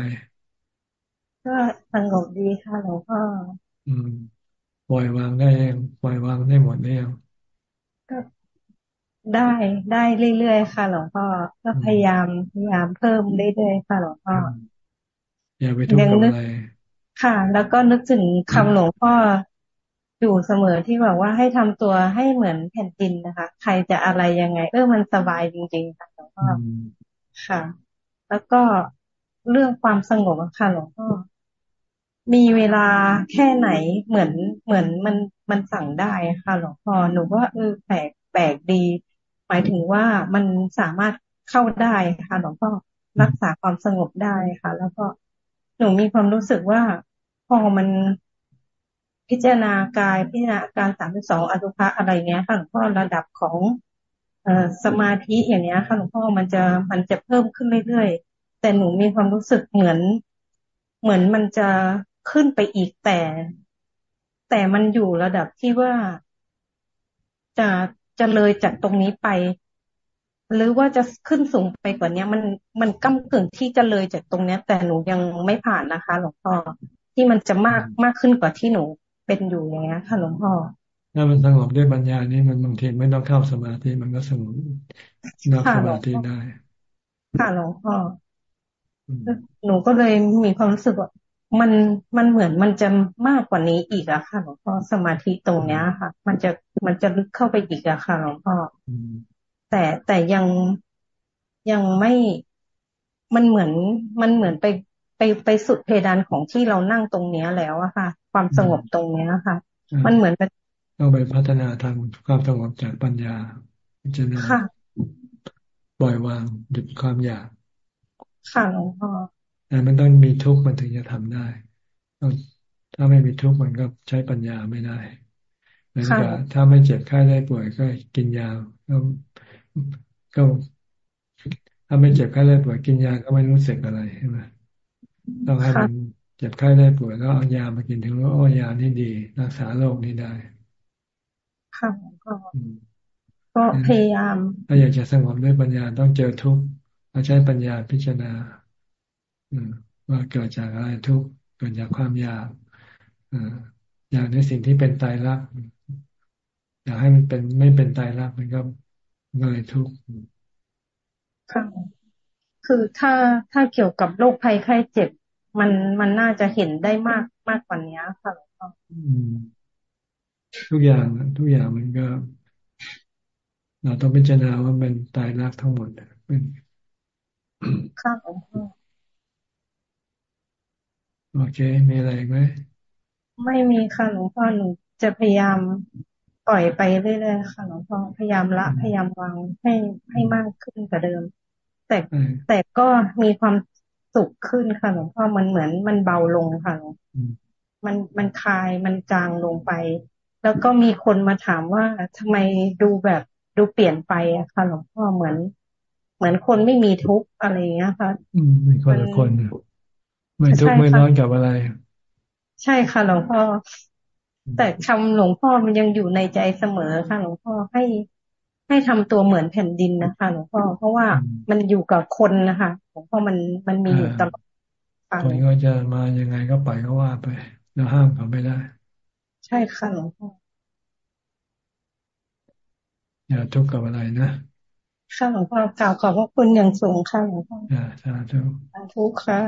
ก็สงบดีค่ะหลวงพ่อ อืม ปล่อยวางได้ยังปล่อยวางได้หมดได้ยังก็ได้ได้เรื่อยๆค่ะ หลวงพ่อ ก็พยายามพยายามเพิ่มเรื่อยๆค่ะหลวงพ่อ อย่าไปทุกข์กับอะไรค่ะ แล้วก็นึกถึงคำหลวงพ่ออยู่เสมอที่บอกว่าให้ทำตัวให้เหมือนแผ่นดินนะคะ ใครจะอะไรยังไง เออมันสบายจริงๆค่ะหลวงพ่อ ค่ะ แล้วก็เรื่องความสงบค่ะหลวงพ่อมีเวลาแค่ไหนเหมือนเหมือนมันมันสั่งได้ค่ะหลวงพ่อหนูว่าเออแปลกแปลกดี หมายถึงว่ามันสามารถเข้าได้ค่ะหลวงพ่อรักษาความสงบได้ค่ะ แล้วก็หนูมีความรู้สึกว่าพอมันพิจารณากายพิจารณาการสามสิบสองอสุภะอะไรเงี้ยค่ะหลวงพ่อระดับของ สมาธิอย่างเงี้ยค่ะหลวงพ่อมันจะมันจะเพิ่มขึ้นเรื่อยๆ แต่หนูมีความรู้สึกเหมือน เหมือนมันจะขึ้นไปอีกแต่ แต่มันอยู่ระดับที่ว่าจะจะเลยจากตรงนี้ไป หรือว่าจะขึ้นสูงไปกว่านี้มันมันก้ากึ่งที่จะเลยจากตรงเนี้ยแต่หนูยังไม่ผ่านนะคะ หลวงพ่อที่มันจะมากมากขึ้นกว่าที่หนูเป็นอยู่อย่างเงี้ยค่ะหลวงพ่อ ถ้ามันสงบด้วยปัญญานี่มันบางทีไม่ต้องเข้าสมาธิมันก็สงบนั่งสมาธิได้ ค่ะหลวงพ่อหนูก็เลยมีความรู้สึกว่ามันมันเหมือนมันจะมากกว่านี้อีกอะค่ะหลวงพ่อสมาธิตรงเนี้ยค่ะ มันจะมันจะลึกเข้าไปอีกอะค่ะหลวงพ่อแต่แต่ยังยังไม่มันเหมือนมันเหมือนไปไปไปสุดเพดานของที่เรานั่งตรงเนี้ยแล้วอะค่ะ ความสงบตรงเนี้ยค่ะ มันเหมือนเป็น ต้องไปพัฒนาทางความสงบจากปัญญาพิจารณาปล่อยวางหยุดความอยาก ค่ะหลวงพ่อแต่มันต้องมีทุกข์มันถึงจะทำได้ ถ้าไม่มีทุกข์มันก็ใช้ปัญญาไม่ได้เหมือนกับถ้าไม่เจ็บไข้ได้ป่วยก็กินยาก็ก็ถ้าไม่เจ็บไข้ได้ป่วยกินยาก็ไม่รู้สึกอะไรใช่ไหมต้องให้มันเจ็บไข้ได้ป่วยแล้วเอายามากินถึงรู้ว่ายานี่ดี รักษาโรคนี้ได้ ค่ะก็ก็พยายาม ถ้าอยากจะสงบด้วยปัญญาต้องเจอทุกข์เราใช้ปัญญาพิจารณาว่าเกิดจากอะไรทุกข์เกิดจากความอยากอยากในสิ่งที่เป็นตายรักอยากให้มันเป็นไม่เป็นตายรักมันก็เลยทุกข์ค่ะคือถ้าถ้าเกี่ยวกับโรคภัยไข้เจ็บ มันมันน่าจะเห็นได้มากมากกว่านี้ค่ะหลวงพ่อ ทุกอย่างทุกอย่างมันก็ เราต้องพิจารณาว่ามันตายรักทั้งหมดเป็นค่ะหลวงพ่อโอเค มีอะไรไหม ไม่มีค่ะหลวงพ่อหนูจะพยายามปล่อยไปเรื่อยๆค่ะหลวงพ่อพยายามละพยายามวางให้ให้มากขึ้นกว่าเดิม แต่แต่ก็มีความสุขขึ้นค่ะหลวงพ่อมันเหมือนมันเบาลงค่ะมันมันคลายมันจางลงไป แล้วก็มีคนมาถามว่าทำไมดูแบบดูเปลี่ยนไปอะค่ะหลวงพ่อเหมือน เหมือนคนไม่มีทุกข์อะไรอย่างเงี้ยค่ะ อืมมีคนละคนไม่ทุกข์ไม่ร้อนกับอะไร ใช่ค่ะหลวงพ่อแต่คำหลวงพ่อมันยังอยู่ในใจเสมอค่ะหลวงพ่อให้ให้ทำตัวเหมือนแผ่นดินนะคะหลวงพ่อเพราะว่ามันอยู่กับคนนะคะหลวงพ่อมันมันมีอยู่ตลอดคนก็จะมายังไงก็ปล่อยก็ว่าไปเราห้ามเขาไม่ได้ ใช่ค่ะหลวงพ่ออย่าทุกข์กับอะไรนะค่ะหลวงพ่อกล่าวขอบพระคุณอย่างสูงค่ะหลวงพ่อสาธุสาธุค่ะ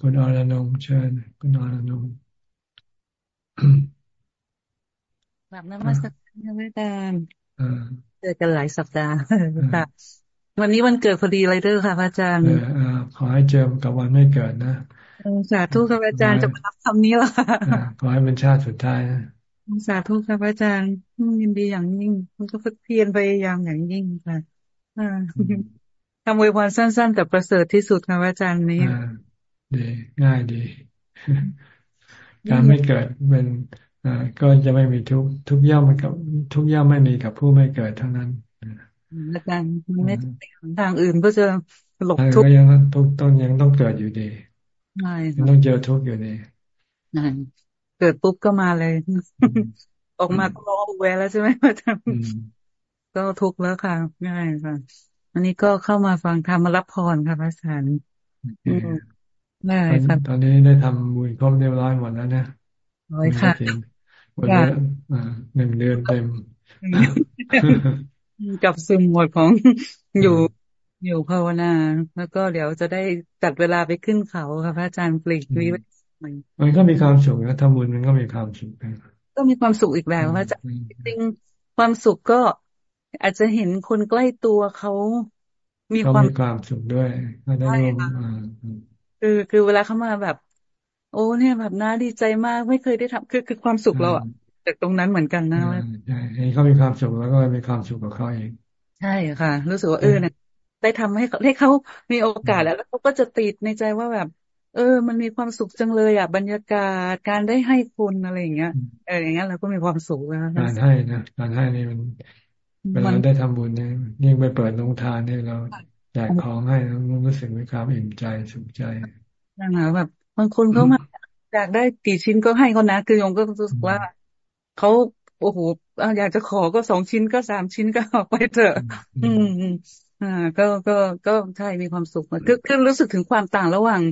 คุณอรนงเชิญคุณอรนงแบบนมัสการพระอาจารย์เจอกันหลายสัปดาห์ค่ะวันนี้วันเกิดพอดีเลยเด้อค่ะพระอาจารย์ขอให้เจอกับวันไม่เกิดนะ สาธุครับอาจารย์จะรับคำนี้ละขอให้เป็นชาติสุดท้ายนะสาธุครับอาจารย์ยินดีอย่างยิ่งมันก็ฝึกเพียรพยายามอย่างยิ่งค่ะทำวยพรสั้นๆ แต่ประเสริฐที่สุดครับอาจารย์นี้ดีง่ายดีการไม่เกิดเป็นอ่าก็จะไม่มีทุกทุกย่อมกับทุกย่อมไม่มีกับผู้ไม่เกิดเท่านั้นอาจารย์ไม่ทางอื่นก็จะหลบทุกยังต้องต้องยังต้องเกิดอยู่ดี ใช่ต้องเจอทุกอยู่ดีเกิดปุ๊บก็มาเลย ออกมาก็ร้องแวแล้วใช่ไหมอาจารย์ก็ทุกแล้วค่ะ ง่ายค่ะอันนี้ก็เข้ามาฟังธรรมรับพรค่ะพระอาจารย์ได้ครับตอนนี้ได้ทำบุญครบเรียบร้อยหมดแล้วนะร้อยค่ะหมดแล้วหนึ่งเดือนเต็มกับซึมหมดของอยู่ อยู่ภาวนา แล้วก็เดี๋ยวจะได้จัดเวลาไปขึ้นเขาค่ะพระอาจารย์ปลีกวิมันก็มีความสุขนะทำบุญมันก็มีความสุขก็มีความสุขอีกแบบพระอาจารย์จริงความสุขก็อาจจะเห็นคนใกล้ตัวเขามีความมีความสุขด้วยก็ได้ร่วมคือคือเวลาเขามาแบบ โอ้เนี่ยแบบน่าดีใจมากไม่เคยได้ทำคือคือความสุขเราอะจากตรงนั้นเหมือนกันนะใช่เขามีความสุขแล้วก็มีความสุขกับเขาเอง ใช่ค่ะ รู้สึกว่าเออเนี่ย ได้ทำให้ให้เขามีโอกาสแล้วแล้วเขาก็จะติดในใจว่าแบบ เออ มันมีความสุขจังเลยอะบรรยากาศการได้ให้คุณอะไรอย่างเงี้ยเอออย่างเงี้ยเราก็มีความสุขนะการให้นะการให้นี่มันเวลาได้ทำบุญเนี่ยยิ่งไปเปิดโรงทานเนี่ยเราแจกของให้แล้วรู้สึกมีความอิ่มใจสุขใจนะแบบบางคนเขามาอยากได้กี่ชิ้นก็ให้เขานะคือโยมก็รู้สึกว่าเขาโอ้โหอยากจะขอก็สองชิ้นก็สามชิ้นก็ออกไปเถอะ อืม อ่า ก็ก็ก็ใช่มีความสุขคือคือรู้สึกถึงความต่างระหว่าง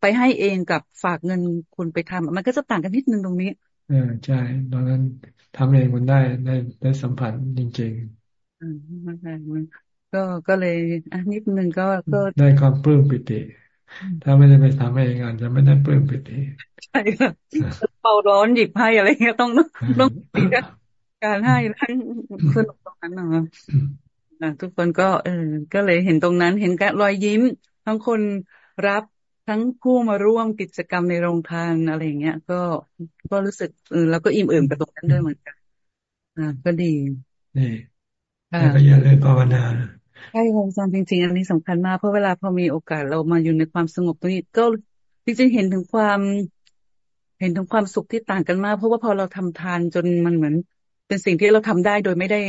ไปให้เองกับฝากเงินคุณไปทำมันก็จะต่างกันนิดนึงตรงนี้เออใช่ตอนนั้นทำเองมันได้ได้ได้สัมผัสจริงๆอืมก็ก็เลยอันนิดนึงก็ก็ได้ความปลื้มปิติ ถ้าไม่ได้ไปทำเองอาจจะไม่ได้ปลื้มปิติใช่ค่ะเป่าร้อนหยิบให้อะไรเงี้ยต้องต้องการให้ทั้งสนุกตรงนั้นนะ ทุกคนก็เออก็เลยเห็นตรงนั้น เห็นการรอยยิ้ม ทั้งคนรับทั้งผู้มาร่วมกิจกรรมในโรงทานอะไรเงี้ย ก็ก็รู้สึกเออแล้วก็อิ่มเอิ่มกับตรงนั้นด้วยเหมือนกัน อ่า ก็ดีนี่ก็อย่าเลยภาวนาใช่ค่ะอาจารย์จริงๆ อันนี้สำคัญมากเพราะเวลาพอมีโอกาสเรามาอยู่ในความสงบตรงนี้ก็จริงๆเห็นถึงความ เห็นถึงความสุขที่ต่างกันมาก เพราะว่าพอเราทำทานจนมันเหมือน เป็นสิ่งที่เราทำได้โดยไม่ได้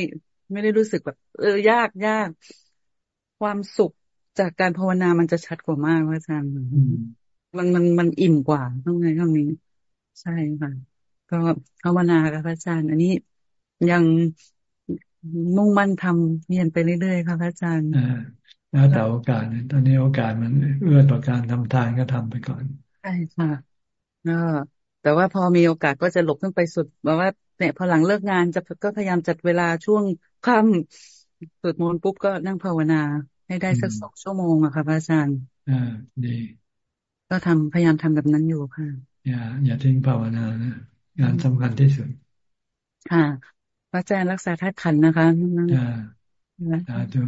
ไม่ได้รู้สึกแบบ เออยากยาก ความสุขจากการภาวนามันจะชัดกว่ามากอาจารย์มันมันมันอิ่มกว่าต้องไงคำนี้ ใช่ค่ะก็ภาวนากับอาจารย์ อันนี้ยังมุ่งมั่นทำเรียนไปเรื่อยๆค่ะพระอาจารย์แล้วแต่โอกาสเนี่ยตอนนี้โอกาสมันเอื้อต่อการทำทานก็ทำไปก่อน ใช่ค่ะก็ แต่ว่าพอมีโอกาสก็จะหลบขึ้นไปสุดแบบว่าเนี่ยพอหลังเลิกงานจะก็พยายามจัดเวลาช่วงค่ำสวดมนต์ปุ๊บก็นั่งภาวนา ให้ได้สักสองชั่วโมงอะค่ะพระอาจารย์อ่าดีก็ทำพยายามทำแบบนั้นอยู่ค่ะ อย่า อย่าทิ้งภาวนานะงานสำคัญที่สุด ค่ะ พระอาจารย์รักษาธาตุขันนะคะอ่าสาธุ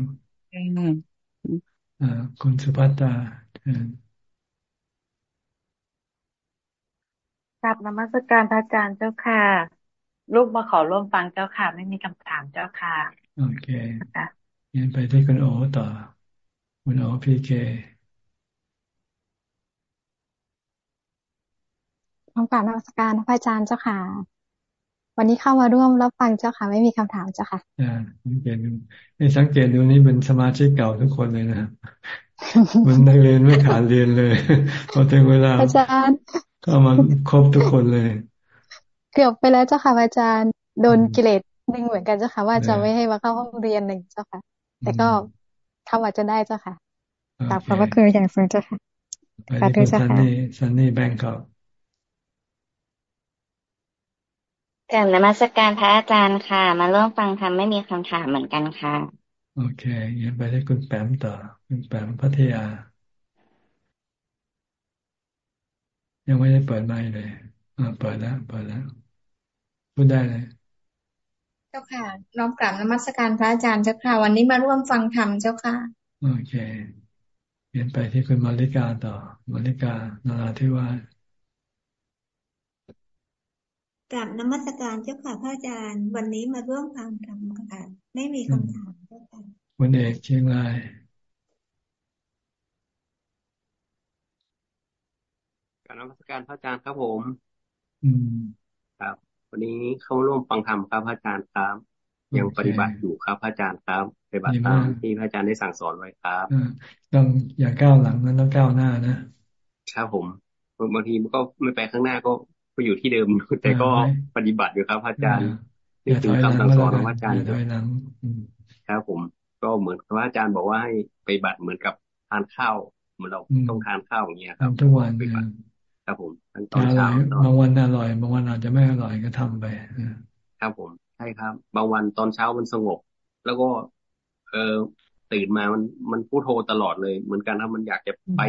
อ่าคุณสุภัตตา กลับนมัสการพระอาจารย์เจ้าค่ะ ลูกมาขอร่วมฟังเจ้าค่ะ ไม่มีคำถามเจ้าค่ะ โอเคยันไปที่คุณโอต่อ คุณโอพีเคคำกราบนมัสการพระอาจารย์เจ้าค่ะ วันนี้เข้ามาร่วมรับฟังเจ้าค่ะ ไม่มีคำถามเจ้าค่ะอ่าสังเกตดูไม่สังเกตดูนี่เป็นสมาชิกเก่าทุกคนเลยนะมันนักเรียนไม่ขาดเรียนเลยพอถึงเวลาอาจารย์ ก็มาครบทุกคนเลย เกือบไปแล้วเจ้าค่ะอาจารย์ โดนกิเลสหนึ่งเหมือนกันเจ้าค่ะว่าจะไม่ให้มาเข้าห้องเรียนหนึ่งเจ้าค่ะ แต่ก็เข้ามาจนได้เจ้าค่ะกลับขอบพระคุณอย่างสูงเจ้าค่ะขอบคุณเจ้าค่ะซันนี่ซันนี่แบงก์ก็กลับนมัสการพระอาจารย์ค่ะ มาร่วมฟังธรรมไม่มีคำถามเหมือนกันค่ะ โอเคงั้นไปที่คุณแปมต่อ คุณแปมพัทยา ยังไม่ได้เปิดไมค์เลยอ่าเปิดแล้วเปิดแล้วพูดได้เลย เจ้าค่ะน้อมกราบนมัสการพระอาจารย์เจ้าค่ะ วันนี้มาร่วมฟังธรรมเจ้าค่ะ โอเคเปลี่ยนไปที่คุณมาริกาต่อมาริกานาราธิวาสกราบนมัสการเจ้าค่ะพระอาจารย์ วันนี้มาร่วมฟังธรรมค่ะ ไม่มีคำถามเจ้าค่ะวันเอกเชียงราย การนมัสการพระอาจารย์ครับผม อืมครับ วันนี้เข้าร่วมฟังธรรมครับพระอาจารย์ครับ ยังปฏิบัติอยู่ครับพระอาจารย์ครับปฏิบัติตามที่พระอาจารย์ได้สั่งสอนไว้ครับต้องอย่าก้าวหลังนั้นต้องก้าวหน้านะครับผมบางทีมันก็ไม่ไปข้างหน้าก็ก็อยู่ที่เดิมแต่ก็ปฏิบัติอยู่ครับพระอาจารย์นี่ถึงคำสั่งสอนของพระอาจารย์ครับผม ก็เหมือนพระอาจารย์บอกว่าให้ไปบัติเหมือนกับทานข้าวเหมือนเราต้องทานข้าวอย่างเงี้ยครับทุกวัน ครับผมตั้งตอนเช้าบางวันอร่อย บางวันอาจจะไม่อร่อยก็ทำไปครับผมใช่ครับ บางวันตอนเช้ามันสงบ แล้วก็ เออตื่นมามันมันพูดโทตลอดเลย เหมือนกันครับมันอยากจะไป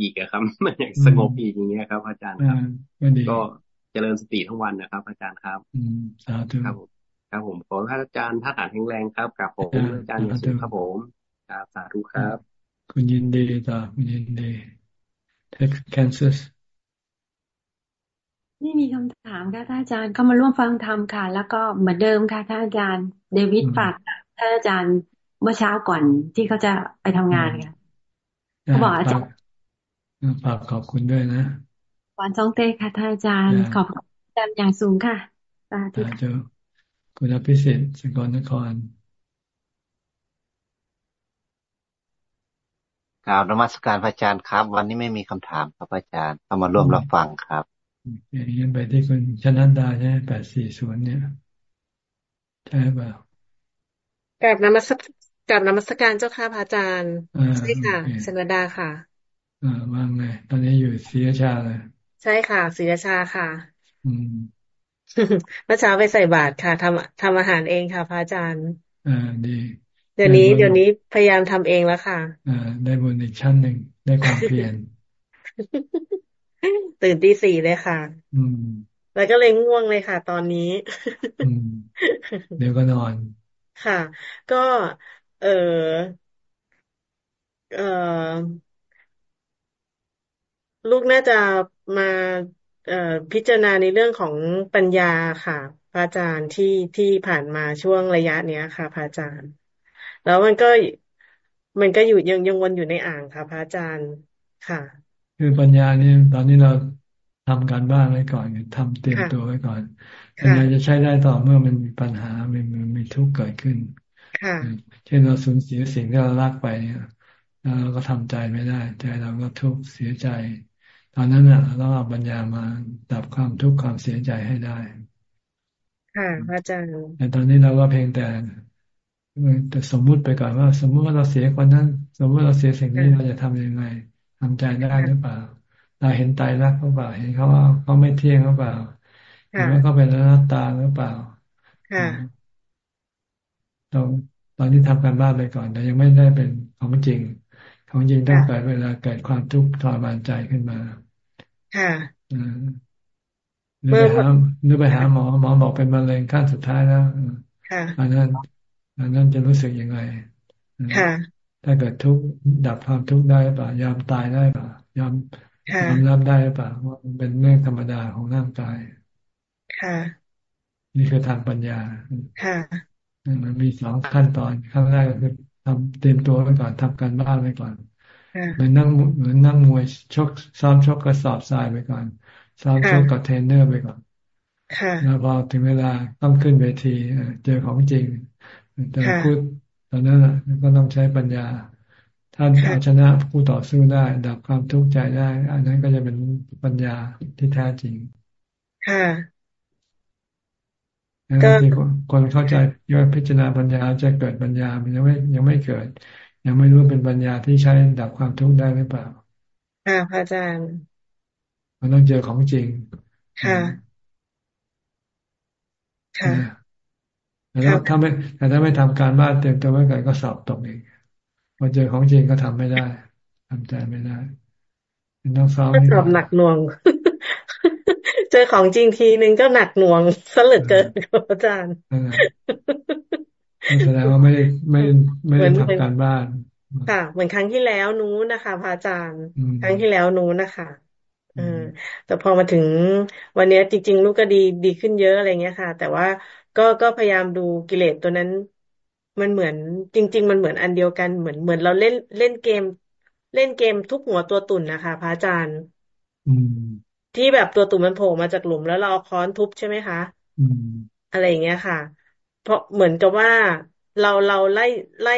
อีกอะครับ มันอยากสงบอีกอย่างเงี้ยครับ อาจารย์ครับก็เจริญสติทั้งวันนะครับ อาจารย์ครับอืมสาธุครับผมครับผมขอพระอาจารย์ท่าฐานแข็งแรงครับกับผมอาจารย์อย่างสูงครับผมครับสาธุครับ คุณยินดีต่อคุณยินดีเท็กซ์แคนซัสนี่ มีคำถามค่ะท่านอาจารย์ก็มาร่วมฟังธรรมค่ะ แล้วก็เหมือนเดิมค่ะท่านอาจารย์ เดวิดฝากท่านอาจารย์เมื่อเช้าก่อนที่เขาจะไปทำงานค่ะเขาบอกอาจารย์ฝากขอบคุณด้วยนะวันซองเต้ค่ะท่านอาจารย์ ขอบคุณอาจารย์อย่างสูงค่ะสาธุเจ้าคุณอภิสิทธิ์สกลนครกล่าวนมัสการพระอาจารย์ครับ วันนี้ไม่มีคำถามครับอาจารย์เข้ามาร่วมรับฟังครับ อย่างนี้ไปที่คุณชนะดาใช่ไหมแปดสี่ศูนย์เนี่ย ใช่เปล่ากับนมัสกับนมัสการเจ้าค่ะพระอาจารย์ใช่ค่ะชนดาค่ะอ่าว่างไงตอนนี้อยู่ศรีราชาเลยใช่ค่ะศรีราชาค่ะ อืมเมื่อเช้าไปใส่บาตรค่ะทำทำอาหารเองค่ะพระอาจารย์อ่าดีเดี๋ยวนี้เดี๋ยวนี้พยายามทำเองแล้วค่ะ อ่า ได้บุญอีกชั้นหนึ่งได้ความเพียร ตื่นตีสี่เลยค่ะ อืม แล้วก็เลยง่วงเลยค่ะ ตอนนี้เดี๋ยวก็นอน ค่ะ ก็ เออเออลูกน่าจะมาเอ่อพิจารณาในเรื่องของปัญญาค่ะ พระอาจารย์ที่ที่ผ่านมาช่วงระยะเนี้ยค่ะ พระอาจารย์ แล้วมันก็มันก็อยู่ยังยังวนอยู่ในอ่างค่ะ พระอาจารย์ค่ะ คือปัญญานี่ตอนนี้เราทำการบ้านไว้ก่อนทำเตรียมตัวไว้ก่อนปัญญาจะใช้ได้ต่อเมื่อมันมีปัญหามันมีทุกข์เกิดขึ้นเช่นเราสูญเสียสิ่งที่เรารักไปเนี่ยแล้วเราก็ทำใจไม่ได้ ใจเราก็ทุกข์เสียใจ ตอนนั้นน่ะเราต้องเอาปัญญามาดับความทุกข์ความเสียใจให้ได้ ค่ะอาจารย์แต่ตอนนี้เราก็เพียงแต่แต่สมมุติไปก่อนว่า สมมุติว่าเราเสียคนนั้น สมมุติเราเสียสิ่งนี้เราจะทำยังไง ทำใจได้หรือเปล่า เราเห็นตายรักหรือเปล่า เห็นเขาว่าเขาไม่เที่ยงหรือเปล่าเห็นว่าเขาเป็นอนัตตาหรือเปล่าเราตอนนี้ทำการบ้านไปก่อน แต่ยังไม่ได้เป็นของจริง ของจริงต้องเกิดเวลาเกิดความทุกข์ทรมานใจขึ้นมาค่ะหรือไปหาหรือไปหาหมอหมอบอกเป็นมะเร็งขั้นสุดท้ายแล้วอันนั้นอันนั้นจะรู้สึกยังไงค่ะ ถ้าเกิดทุกข์ดับความทุกข์ได้ป่ะยอมตายได้ป่ะยอมยอมรับได้ป่ะว่ามันเป็นเรื่องธรรมดาของร่างกาย ค่ะ นี่คือทางปัญญา ค่ะมันมีสองขั้นตอนขั้นแรกก็คือทำเตรียมตัวไว้ก่อนทำการบ้านไว้ก่อนเหมือนนั่งเหมือนนักมวยชกซ้อมชกกระสอบทรายไปก่อนซ้อมชกกับเทรนเนอร์ไปก่อนแล้วพอถึงเวลาต้องขึ้นเวทีเจอของจริงแต่พูด ตอนนั้นก็ต้องใช้ปัญญา ถ้าเอาชนะผู้ต่อสู้ได้ ดับความทุกข์ใจได้ อันนั้นก็จะเป็นปัญญาที่แท้จริง ค่ะก็คนเข้าใจย่อยพิจารณาปัญญาจะเกิดปัญญา มันยังไม่ยังไม่เกิด ยังไม่รู้เป็นปัญญาที่ใช้ดับความทุกข์ได้หรือเปล่า ค่ะพระอาจารย์ มันต้องเจอของจริง ค่ะ ค่ะ แล้วถ้าไม่แต่ถ้าไม่ทำการบ้านเตรียมตัวไว้ก่อนก็สอบตกเองพอเจอของจริงก็ทำไม่ได้ทำใจไม่ได้ต้องซ้อมสอบหนักหน่วง เจอของจริงทีนึงก็หนักหน่วงสลือเกินครับอาจารย์แสดงว่าไม่ไม่ไม่ได้ทำการบ้านค่ะเหมือนครั้งที่แล้วนู้นนะคะพระอาจารย์ ครั้งที่แล้วนู้นนะคะเออแต่พอมาถึงวันนี้จริง ๆ ลูกก็ดีดีขึ้นเยอะอะไรเงี้ยค่ะ แต่ว่า ก็ก็พยายามดูกิเลสตัวนั้น มันเหมือนจริง ๆ มันเหมือนอันเดียวกันเหมือนเหมือนเราเล่นเล่นเกม เล่นเกมทุกหัวตัวตุ่นนะคะพระอาจารย์ที่แบบตัวตุ่นมันโผล่มาจากหลุมแล้วเราเอาค้อนทุบใช่ไหมคะอะไรอย่างเงี้ยค่ะ เพราะเหมือนกับว่าเราเราไล่ไล่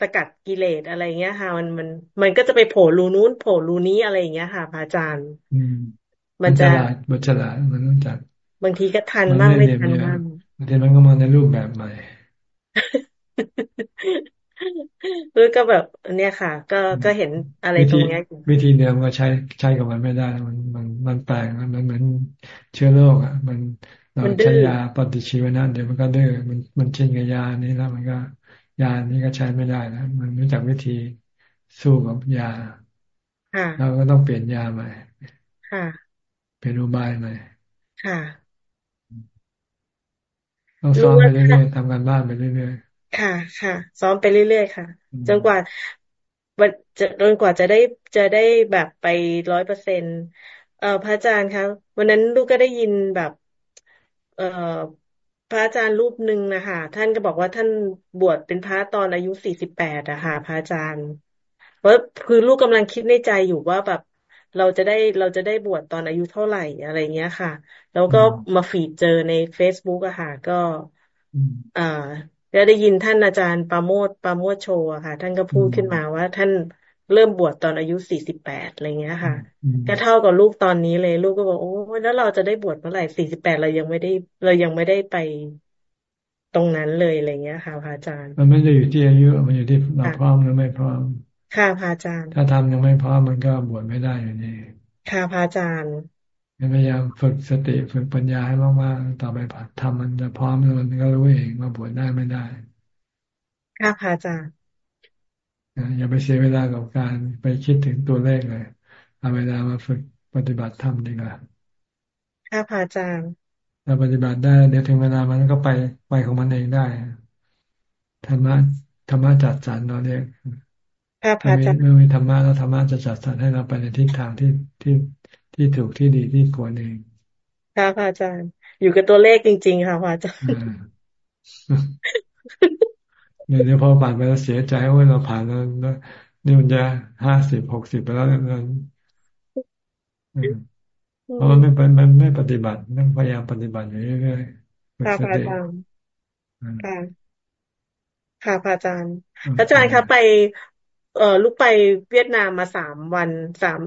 สกัดกิเลสอะไรเงี้ยค่ะ มันมันมันก็จะไปโผล่รูนู้นโผล่รูนี้อะไรอย่างเงี้ยค่ะพระอาจารย์มันจะมันฉลาดมันรู้จักบางทีก็ทันบ้างไม่ทันบ้าง บางทีมันก็มาในรูปแบบใหม่หรือก็แบบเนี่ยค่ะ ก็ก็เห็นอะไรตรงนี้วิธีเดิมก็ใช้ใช้กับมันไม่ได้ มันมันมันแปลงมันเหมือนเชื้อโรคอะ มันเราใช้ยาปฏิชีวนะเดี๋ยวมันก็ดื้อมันมันชินกับยานี้แล้วมันก็ยานี้ก็ใช้ไม่ได้แล้วมันรู้จักวิธีสู้กับยาเราก็ต้องเปลี่ยนยาใหม่เปลี่ยนอุบายใหม่ค่ะ ต้องซ้อมไปเรื่อยๆทำงานบ้านไปเรื่อยๆค่ะ ค่ะ ซ้อมไปเรื่อยๆค่ะ จนกว่าจะจนกว่าจะได้จะได้แบบไปร้อยเปอร์เซ็นเอ่อพระอาจารย์ครับวันนั้นลูกก็ได้ยินแบบ เอ่อพระอาจารย์รูปหนึ่งนะคะท่านก็บอกว่าท่านบวชเป็นพระตอนอายุสี่สิบแปดอะค่ะ พระอาจารย์ว่าคือลูกกำลังคิดในใจอยู่ว่าแบบ เราจะได้เราจะได้บวชตอนอายุเท่าไหร่อะไรเงี้ยค่ะ แล้วก็มาฟีดเจอใน Facebook อะค่ะ ก็อ่าก็ได้ยินท่านอาจารย์ปาโมดปาโมดโชอะค่ะ ท่านก็พูดขึ้นมาว่าท่านเริ่มบวชตอนอายุสี่สิบแปดอะไรเงี้ยค่ะ ก็เท่ากับลูกตอนนี้เลย ลูกก็บอกโอ้แล้วเราจะได้บวชเมื่อไหร่สี่สิบแปดเรายังไม่ได้ เรายังไม่ได้ไปตรงนั้นเลยอะไรเงี้ยค่ะพระอาจารย์ มันไม่ได้อยู่ที่อายุมันอยู่ที่เราพร้อมหรือไม่พร้อม ค่ะพระอาจารย์ ถ้าทำยังไม่พร้อมมันก็บวชไม่ได้อยู่นี่ค่ะพระอาจารย์พยายามฝึกสติฝึกปัญญาให้มากๆต่อไปผัดทำมันจะพร้อมแล้วมันก็รู้เองว่าบวชได้ไม่ได้ ค่ะพระอาจารย์อย่าไปเสียเวลากับการไปคิดถึงตัวเลขเลยเอาเวลามาฝึกปฏิบัติธรรมดีกว่าค่ะพระอาจารย์ถ้าปฏิบัติได้เดี๋ยวถึงเวลามันก็ไปไปของมันเองได้ธรรมะธรรมะจัดสรรเราเรียก ค่ะพระอาจารย์เมื่อมีธรรมะแล้วธรรมะจะจัดสรรให้เราไปในทิศทางที่ที่ที่ถูกที่ดีที่ควรเองค่ะพระอาจารย์ อยู่กับตัวเลขจริง ๆ ค่ะพระอาจารย์เดี๋ยวพอผ่านไปแล้วเสียใจว่าเราผ่านแล้วนี่มันจะห้าสิบหกสิบไปแล้วนั่นเพราะมันไม่มันไม่ปฏิบัติต้องพยายามปฏิบัติอยู่เรื่อยๆค่ะพระอาจารย์ค่ะค่ะพระอาจารย์อาจารย์คะไป เออลูกไปเวียดนามมาสามวันสาม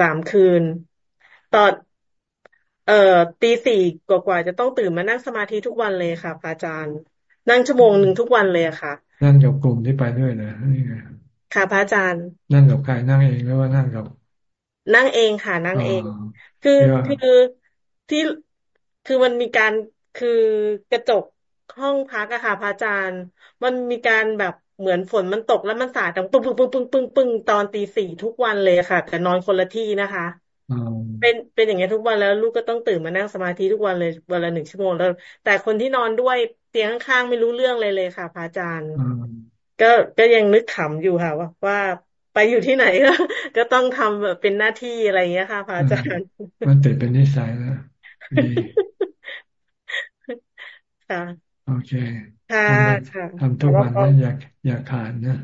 สามคืน ตอน เอ่อตีสี่กว่าๆจะต้องตื่นมานั่งสมาธิทุกวันเลยค่ะอาจารย์ นั่งชั่วโมงหนึ่งทุกวันเลยค่ะ นั่งกับกลุ่มที่ไปด้วยนะนี่ไงค่ะพระอาจารย์ นั่งกับใครนั่งเองหรือว่านั่งกับ นั่งเองค่ะ นั่งเอง คือคือที่คือมันมีการคือกระจกห้องพักอะค่ะพระอาจารย์ มันมีการแบบ เหมือนฝนมันตกแล้วมันสาดดังปึ้งปึ้งปึ้งปึ้งปึ้งปึ้งตอนตีสี่ทุกวันเลยค่ะ แต่นอนคนละที่นะคะเป็นเป็นอย่างเงี้ยทุกวันแล้วลูกก็ต้องตื่นมานั่งสมาธิทุกวันเลยวันละหนึ่งชั่วโมงแล้ว แต่คนที่นอนด้วยเตียงข้างๆไม่รู้เรื่องเลยเลยค่ะพระอาจารย์ก็ก็ยังนึกขำอยู่ค่ะ ว่าว่าไปอยู่ที่ไหนก็ก็ต้องทำแบบเป็นหน้าที่อะไรเงี้ยค่ะพระอาจารย์มันติดเป็นนิสัยแล้วดีค่ะโอเคค่ะค่ะทำทุกวันนะอยาก อยากขาดนะ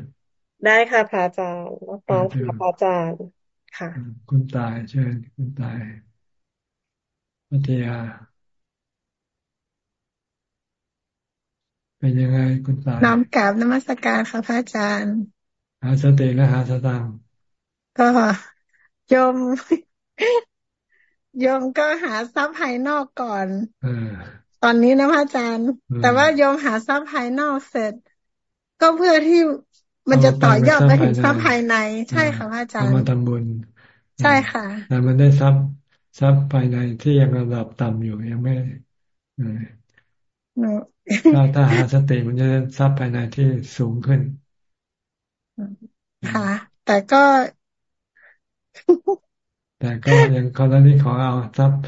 ได้ค่ะพระอาจารย์พร้อมค่ะพระอาจารย์ค่ะ คุณตายเชิญคุณตายพัทยาเป็นยังไงคุณตายน้อมกราบนมัสการค่ะพระอาจารย์ หาสติและหาสตังก็โยมโยมก็หาทรัพย์ภายนอกก่อนอตอนนี้นะพระอาจารย์ แต่ว่าโยมหาทรัพย์ภายนอกเสร็จ ก็เพื่อที่มันจะต่อยอดไปถึงทรัพย์ภายใน ใช่ค่ะพระอาจารย์มาทำบุญ ใช่ค่ะแต่มันได้ทรัพย์ทรัพย์ภายในที่ยังระดับต่ำอยู่ยังไม่ถ้าถ้าหาสติมันจะทรัพย์ภายในที่สูงขึ้น ค่ะ แต่ก็ แต่ก็ยังเขาตอนนี้ขอเอาทรัพย์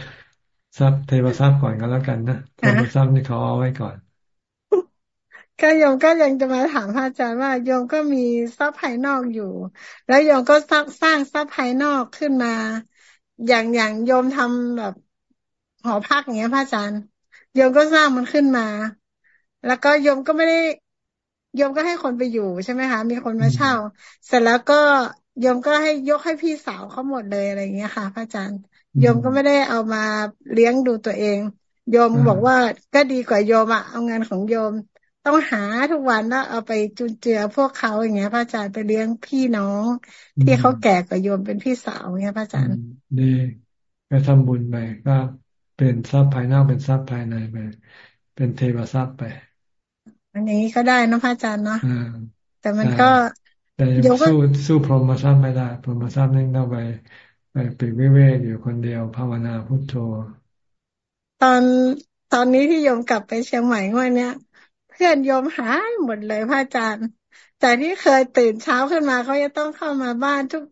ทรัพย์เทวทรัพย์ก่อนก็แล้วกันนะเทวทรัพย์นี่เขาเอาไว้ก่อน ก็โยมก็ยังจะมาถามพระอาจารย์ว่าโยมก็มีทรัพย์ภายนอกอยู่ แล้วโยมก็สร้างสร้างทรัพย์ภายนอกขึ้นมา อย่างอย่างโยมทำแบบหอพักอย่างเงี้ยพระอาจารย์โยมก็สร้างมันขึ้นมา แล้วก็โยมก็ไม่ได้โยมก็ให้คนไปอยู่ใช่ไหมคะมีคนมาเช่า เสร็จแล้วก็โยมก็ให้ยกให้พี่สาวเขาหมดเลยอะไรอย่างเงี้ยค่ะ พระอาจารย์โยมก็ไม่ได้เอามาเลี้ยงดูตัวเอง โยมบอกว่าก็ดีกว่าโยมอะเอาเงินของโยม ต้องหาทุกวันแล้วเอาไปจุนเจือพวกเขาอย่างเงี้ย พระอาจารย์ไปเลี้ยงพี่น้อง ที่เขาแก่กว่าโยมเป็นพี่สาวเงี้ยพระอาจารย์ดีไปทำบุญไปก็เป็นทรัพย์ภายนอกเป็นทรัพย์ภายในไปเป็นเทวทรัพย์ไป อันนี้ก็ได้นะพระอาจารย์เนาะแต่มันก็แต่ยังสู้สู้พรหมทรัพย์ไม่ได้พรหมทรัพย์นี่ต้องไปไปปีกวิเวกอยู่คนเดียวภาวนาพุทโธ ตอนตอนนี้ที่โยมกลับไปเชียงใหม่วันเนี้ย พื่อนโยมหายหมดเลยพระอาจารย์จากที่เคยตื่นเช้าขึ้นมาเขาจะต้องเข้ามาบ้านทุก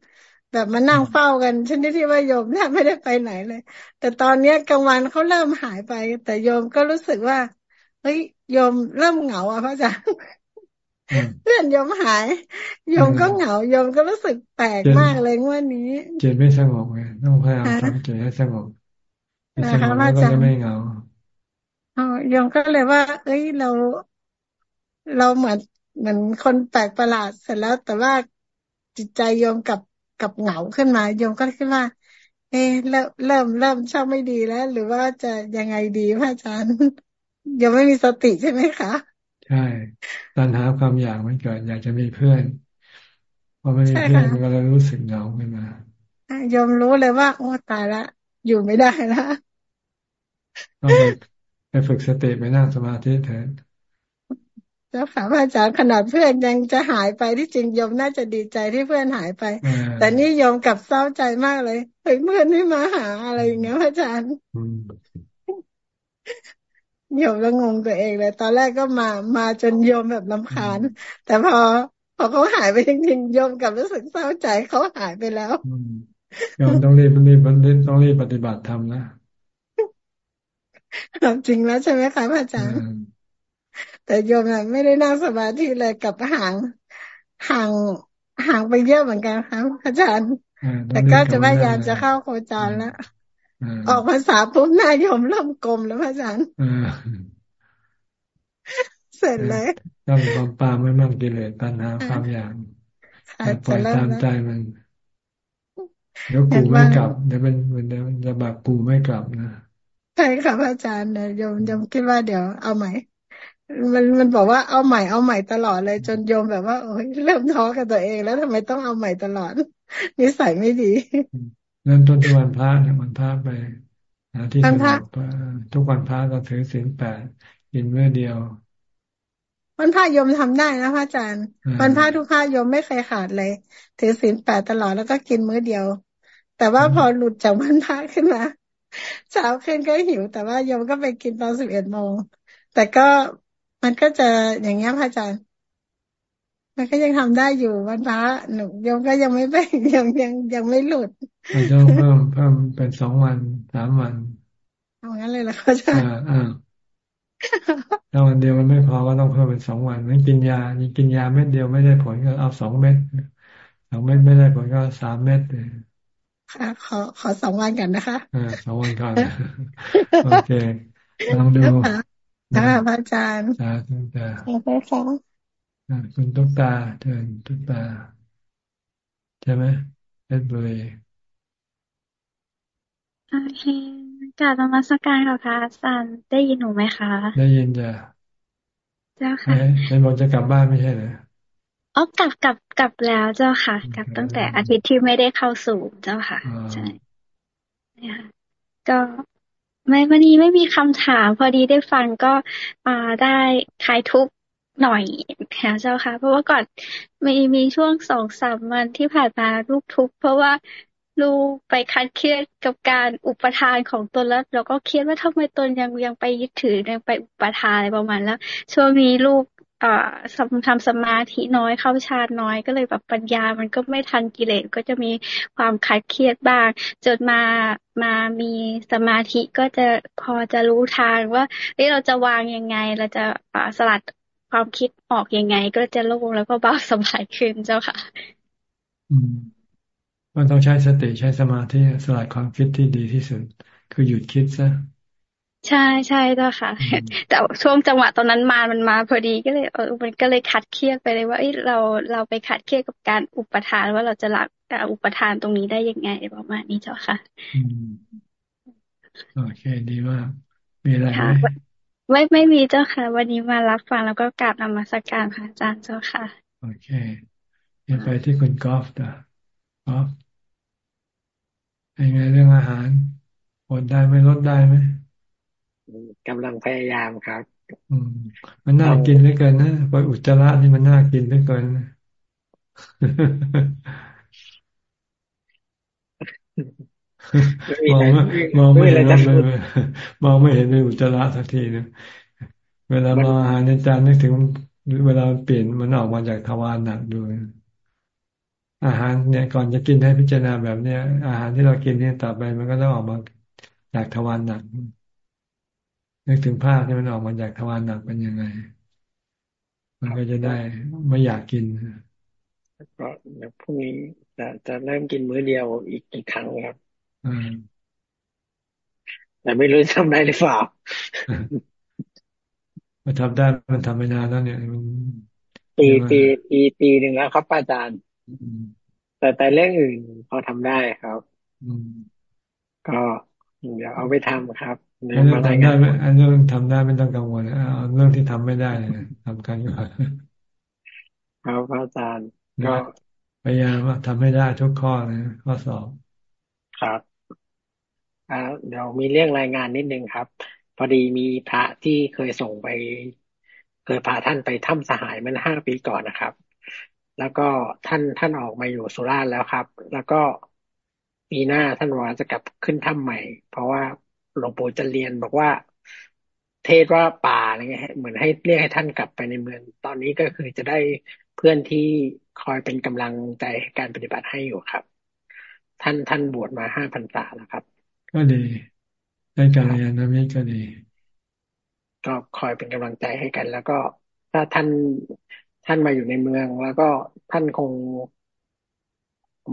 แบบมานั่งเฝ้ากันชนิดที่ว่าโยมแทบไม่ได้ไปไหนเลย แต่ตอนเนี้ยกลางวันเขาเริ่มหายไป แต่โยมก็รู้สึกว่าเฮ้ยโยมเริ่มเหงาอะพระอาจารย์เพื่อนโยมหายโยมก็เหงาโยมก็รู้สึกแปลกมากเลยวันนี้เจไม่สงบไงต้องพยายามทำใจให้สงบสงบแล้วก็จะไม่เหงาอ๋อโยมก็เลยว่า เอ้ยเรา เราเหมือนเหมือนคนแปลกประหลาดเสร็จแล้ว แต่ว่าจิตใจโยมกับกับเหงาขึ้นมาโยมก็คิดว่า เอ๊เริ่มเริ่มเริ่มชอบไม่ดีแล้ว หรือว่าจะยังไงดีพระอาจารย์ยังไม่มีสติใช่ไหมคะ ใช่ตัณหาความอยากมันเกิดอยากจะมีเพื่อนพอไม่มีเพื่อนมันก็เลยรู้สึกเหงาขึ้นมาโยมรู้เลยว่า โอ้ตายละ อยู่ไม่ได้ละต้องไปไปฝึกสติไปนั่งสมาธิเถิ ดจ้าค่ะพระอาจารย์ขนาดเพื่อนยังจะหายไปที่จริงโยมน่าจะดีใจที่เพื่อนหายไป แต่นี่โยมกับเศร้าใจมากเลยเฮ้ยเพื่อนไม่มาหาอะไรอย่างเงี้ยพระอาจารย์โยมก็งงตัวเองเลย ตอนแรกก็มามาจนโยมแบบลำคาญ แต่พอพอเขาหายไปจริงๆโยมกับรู้สึกเศร้าใจเขาหายไปแล้วโยมต้องรีบรีบต้องรีบปฏิบัติธรรมนะจริงแล้วใช่ไหมคะพระอาจารย์ แต่โยมไม่ได้นั่งสมาธิเลยกับห่างห่างห่างไปเยอะเหมือนกันครับอาจารย์ แต่ก็จะพยายามจะเข้าโคจรแล้วออกภาษาปุ๊บหน้าโยมเริ่มกลมแล้วอาจารย์เสร็จเลยต้องความปาไม่มั่งกิเลสตัณหาความอยากปล่อยตามใจมันเดี๋ยวกูไม่กลับเดี๋ยวเป็นเดี๋ยวจะแบบกูไม่กลับนะใช่ค่ะอาจารย์เนี่ยโยมโยมคิดว่าเดี๋ยวเอาไหม มันมันบอกว่าเอาใหม่เอาใหม่ตลอดเลยจนโยมแบบว่าโอ้ยเริ่มท้อกับตัวเองแล้วทำไมต้องเอาใหม่ตลอดนิสัยไม่ดี เริ่มต้นทุกวันพระเนี่ยวันพระไปหาที่สงบทุกวันพระเราถือศีลแปดกินเมื่อเดียว วันพระโยมทำได้นะพระอาจารย์ วันพระทุกพระโยมไม่เคยขาดเลย ถือศีลแปดตลอดแล้วก็กินมื้อเดียว แต่ว่าพอหลุดจากวันพระขึ้นมาเช้าขึ้นก็หิว แต่ว่าโยมก็ไปกินตอนสิบเอ็ดโมงแต่ก็ มันก็จะอย่างเงี้ยพระอาจารย์มันก็ยังทำได้อยู่วันพระหนูยมก็ยังไม่ไปยังยังยังไม่หลุดมันต้องเพิ่มเพิ่มเป็นสองวันสามวันเอางั้นเลยเหรอคะอาจารย์อ่าถ้าวันเดียวมันไม่พอก็ต้องเพิ่มเป็นสองวันไม่กินยานี่กินยาเม็ดเดียวไม่ได้ผลก็เอาสองเม็ดสองเม็ดไม่ได้ผลก็สามเม็ดเลยค่ะขอขอสองวันกันนะคะอ่าสองวันก่อนโอเคลองดู ค่ะพระอาจารย์สาธุจ้าขอบคุณค่ะคุณตุ๊กตาเชิญตุ๊กตา ใช่ไหมเพชรบุรีโอเคกราบนมัสการค่ะพระอาจารย์ได้ยินหนูไหมคะ ได้ยินจ้ะเจ้าค่ะในบอกจะกลับบ้านไม่ใช่เหรออ๋อกลับกลับกลับแล้วเจ้าค่ะ กลับตั้งแต่อาทิตย์ที่ไม่ได้เข้าสู่เจ้าค่ะ ใช่ก็ ไม่วันนี้ไม่มีคำถาม พอดีได้ฟังก็อ่าได้คลายทุกหน่อยค่ะเจ้าค่ะ เพราะว่าก่อนมีมีช่วงสองสามวันที่ผ่านมาลูกทุกเพราะว่าลูกไปคัดเครียดกับการอุปทานของตนแล้วเราก็เครียดว่าทำไมตนยังยังไปยึดถือยังไปอุปทานอะไรประมาณแล้ว ช่วงนี้ลูก อ่าทำทำสมาธิน้อยเข้าฌานน้อยก็เลยแบบปัญญามันก็ไม่ทันกิเลสก็จะมีความคัดเครียดบ้าง จนมามามีสมาธิก็จะพอจะรู้ทางว่าเเราจะวางยังไงเราจะสลัดความคิดออกยังไง ก็จะโล่งแล้วก็เบาสบายขึ้นเจ้าค่ะมันต้องใช้สติใช้สมาธิสลัดความคิดที่ดีที่สุด คือหยุดคิดซะ ใช่ใช่เจ้าค่ะ แต่ช่วงจังหวะตอนนั้นมามันมาพอดีก็เลยเออมันก็เลยขัดเครียดไปเลยว่าเอ้เราเราไปขัดเครียดกับการอุปทานว่าเราจะหลักอุปทานตรงนี้ได้ยังไงประมาณนี้เจ้าค่ะโอเคดีมากมีอะไรไหมไม่ไม่มีเจ้าค่ะ วันนี้มารับฟังแล้วก็กราบนมัสการพระอาจารย์เจ้าค่ะ โอเคเดี๋ยวไปที่คุณกอล์ฟนะกอล์ฟยังไงเรื่องอาหารอดได้ไหมลดได้ไหม กำลังพยายามครับ อืม มันน่ากินเหลือเกินนะไปอุจจาระนี่มันน่ากินเหลือเกินมองมองไม่เห็นมองไม่เห็นในอุจจาระสักทีนึงเวลามองอาหารในจานนึกถึงเวลาเปลี่ยนมันออกมาจากทวารหนักดูอาหารเนี่ยก่อนจะกินให้พิจารณาแบบเนี้ยอาหารที่เรากินเนี่ยต่อไปมันก็ต้องออกมาจากทวารหนัก นึกถึงภาพที่มันออกมาจากทวารหนักเป็นยังไง มันก็จะได้ไม่อยากกินก็เดี๋ยวพรุ่งนี้จะจะเริ่มกินมื้อเดียวอีกอีกครั้งครับแต่ไม่รู้ทำได้หรือเปล่ามันทำได้มันทำไม่นานแล้วเนี่ยปีปีปีปีหนึ่งแล้วครับอาจารย์แต่แต่เรื่องอื่นพอทำได้ครับก็เดี๋ยวเอาไปทำครับ เรื่องทำได้ไหมอันเรื่องทำได้ไม่ต้องกังวลเอาเรื่องที่ทำไม่ได้ทำกันก่อนครับอาจารย์ก็พยายามทำให้ได้ทุกข้อนะข้อสอบครับอ่าเดี๋ยวมีเรื่องรายงานนิดนึงครับ พอดีมีพระที่เคยส่งไป เคยพาท่านไปถ้ำสหายมันห้าปีก่อนนะครับ แล้วก็ท่านท่านออกมาอยู่สุราษฎร์แล้วครับ แล้วก็ปีหน้าท่านว่าจะกลับขึ้นถ้ำใหม่ เพราะว่า หลวงปู่จะเรียนบอกว่า เทศว่าป่าอะไรเงี้ยเหมือนให้เรียกให้ท่านกลับไปในเมือง ตอนนี้ก็คือจะได้เพื่อนที่คอยเป็นกำลังใจการปฏิบัติให้อยู่ครับ ท่านท่านบวชมาห้าพรรษาแล้วครับ ก็ดีได้การเรียนนะมิก็ดีก็คอยเป็นกำลังใจให้กัน แล้วก็ถ้าท่านท่านมาอยู่ในเมืองแล้วก็ท่านคง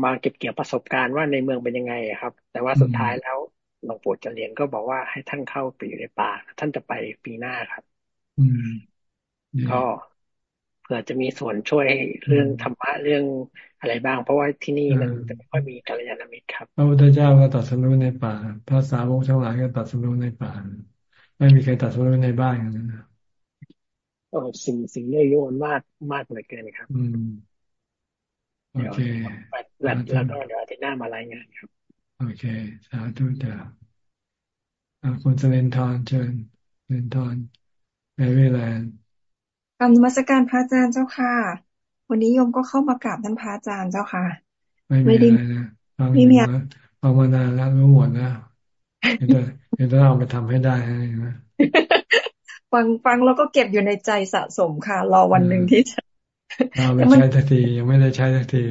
มาเก็บเกี่ยวประสบการณ์ว่าในเมืองเป็นยังไงครับ แต่ว่าสุดท้ายแล้ว หลวงปู่จะเรียนก็บอกว่าให้ท่านเข้าไปอยู่ในป่า ท่านจะไปปีหน้าครับ อืมก็เผื่อจะมีส่วนช่วยเรื่องธรรมะเรื่องอะไรบ้าง เพราะว่าที่นี่มันจะไม่ค่อยมีกัลยาณมิตรครับพระพุทธเจ้าก็ตัดสรุปในป่าพระสาวกทั้งหลายก็ตัดสรุปในป่า ไม่มีใครตัดสรุปในบ้านอย่างนั้นโอ้สิ่งสิ่งเยอะโยนมากมากเลยเกินครับ อืมโอเคแล้วแล้วก็เดี๋ยวอาทิตย์หน้ามารายงานครับ โอเค สาธุจ้าคุณเซเลนทอนเชิญเซเลนทอนแมรี่แลนด์กรรมมัสการพระอาจารย์เจ้าค่ะ วันนี้โยมก็เข้ามากราบท่านพระอาจารย์เจ้าค่ะ ไม่ได้ไม่มีภาวนาแล้วรู้หมดแล้วเดี๋ยวต้องเอาไปทำให้ได้นะฟังฟังแล้วก็เก็บอยู่ในใจสะสมค่ะ รอวันหนึ่งที่จะเราไปใช้ทันทียังไม่ได้ใช้ทันที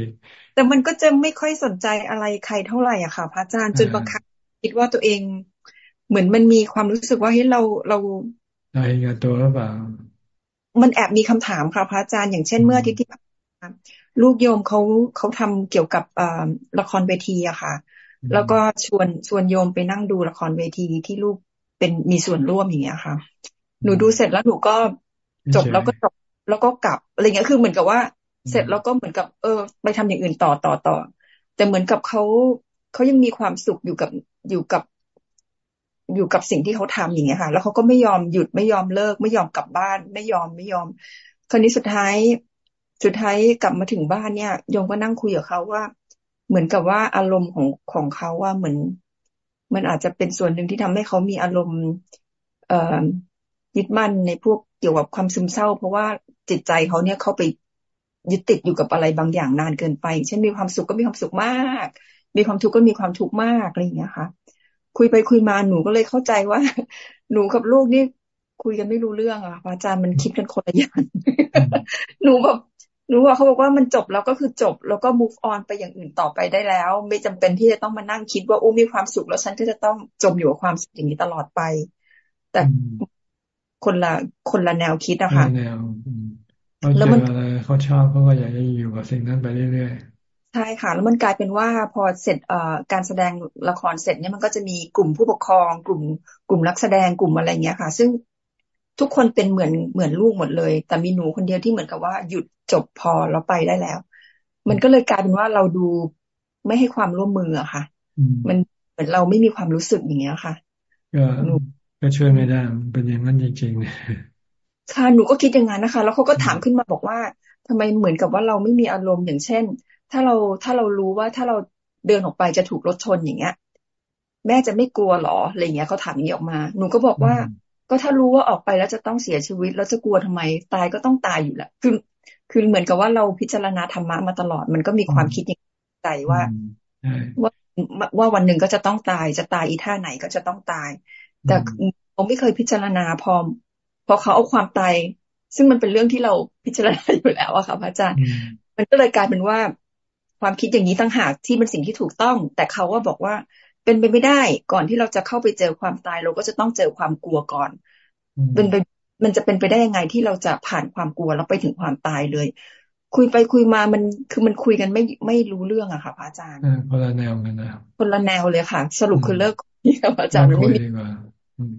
แต่มันก็จะไม่ค่อยสนใจอะไรใครเท่าไหร่อะค่ะ พระอาจารย์จนบางครั้งคิดว่าตัวเอง เหมือนมันมีความรู้สึกว่าเฮ้ยเราเราเราเห็นกับตัวหรือเปล่ามันแอบมีคำถามค่ะพระอาจารย์อย่างเช่นเมื่ออาทิตย์ที่ผ่านมาลูกโยมเขาเขาทำเกี่ยวกับละครเวทีอะค่ะ แล้วก็ชวนชวนโยมไปนั่งดูละครเวทีที่ลูกเป็นมีส่วนร่วมอย่างเงี้ยค่ะ หนูดูเสร็จแล้วหนูก็จบแล้วก็จบแล้วก็กลับอะไรเงี้ยคือเหมือนกับว่า เสร็จแล้วก็เหมือนกับ เออ ไปทำอย่างอื่นต่อต่อต่อ แต่เหมือนกับเขาเขายังมีความสุขอยู่กับอยู่กับ อยู่กับสิ่งที่เขาทำอย่างเงี้ยค่ะ แล้วเขาก็ไม่ยอมหยุดไม่ยอมเลิก ไม่ยอมกลับบ้าน ไม่ยอมไม่ยอม คราวนี้สุดท้าย สุดท้ายกลับมาถึงบ้านเนี่ยโยมก็นั่งคุยกับเขาว่า เหมือนกับว่าอารมณ์ของของเขาว่าเหมือน มันอาจจะเป็นส่วนหนึ่งที่ทำให้เขามีอารมณ์ เอ่อยึดมั่นในพวกเกี่ยวกับความซึมเศร้า เพราะว่าจิตใจเขาเนี่ยเขาไป ยึดติดอยู่กับอะไรบางอย่างนานเกินไป เช่นมีความสุขก็มีความสุขมาก มีความทุกข์ก็มีความทุกข์มากอะไรอย่างเงี้ยค่ะ คุยไปคุยมาหนูก็เลยเข้าใจว่า หนูกับลูกนี่คุยกันไม่รู้เรื่องอะอาจารย์มันคิดกันคนละอย่าง หนูแบบหนูว่าเขาบอกว่ามันจบแล้วก็คือจบ แล้วก็ move on ไปอย่างอื่นต่อไปได้แล้ว ไม่จำเป็นที่จะต้องมานั่งคิดว่าโอ้มีความสุขแล้วฉันก็จะต้องจมอยู่กับความสุขอย่างนี้ตลอดไป แต่คนละคนละแนวคิดอะค่ะ แนวแล้วมันอะไรเขาชอบเขาก็อยากจะอยู่กับสิ่งนั้นไปเรื่อยๆใช่ค่ะ แล้วมันกลายเป็นว่าพอเสร็จเอ่อการแสดงละครเสร็จเนี่ยมันก็จะมีกลุ่มผู้ปกครอง กลุ่มกลุ่มนักแสดงกลุ่มอะไรเงี้ยค่ะ ซึ่งทุกคนเป็นเหมือนเหมือนลูกหมดเลย แต่มีหนูคนเดียวที่เหมือนกับว่าหยุดจบพอแล้วไปได้แล้ว มันก็เลยกลายเป็นว่าเราดูไม่ให้ความร่วมมืออะค่ะ มันเหมือนเราไม่มีความรู้สึกอย่างเงี้ยค่ะก็ก็ช่วยไม่ได้เป็นอย่างนั้นจริงๆ ค่ะหนูก็คิดอย่างนั้นนะคะ แล้วเขาก็ถามขึ้นมาบอกว่าทำไมเหมือนกับว่าเราไม่มีอารมณ์อย่างเช่น ถ้าเราถ้าเรารู้ว่าถ้าเราเดินออกไปจะถูกรถชนอย่างเงี้ย แม่จะไม่กลัวหรออะไรเงี้ยเขาถามอย่างนี้ออกมา หนูก็บอกว่า ก็ถ้ารู้ว่าออกไปแล้วจะต้องเสียชีวิตแล้วจะกลัวทำไม ตายก็ต้องตายอยู่แหละคือคือเหมือนกับว่าเราพิจารณาธรรมะมาตลอด มันก็มีความคิดอย่างใจว่าว่าว่าวันหนึ่งก็จะต้องตายจะตายอีท่าไหนก็จะต้องตาย แต่ผมไม่เคยพิจารณาพอพ อเขาเอาความตายซึ่งมันเป็นเรื่องที่เราพิจารณาอยู่แล้วอะค่ะพระอาจารย์ มันก็เลยกลายเป็นว่า ความคิดอย่างนี้ตั้งหากที่เป็นสิ่งที่ถูกต้อง แต่เขาว่าบอกว่าเป็นไปไม่ได้ก่อนที่เราจะเข้าไปเจอความตาย เราก็จะต้องเจอความกลัวก่อน เป็นไปมันจะเป็นไปได้ยังไงที่เราจะผ่านความกลัวแล้วไปถึงความตายเลย คุยไปคุยมามันคือมันคุยกันไม่ไม่รู้เรื่องอะค่ะพระอาจารย์คนละแนวกันนะคนละแนวเลยค่ะ สรุปคือเลิกคุยกับพระอาจารย์ไม่มี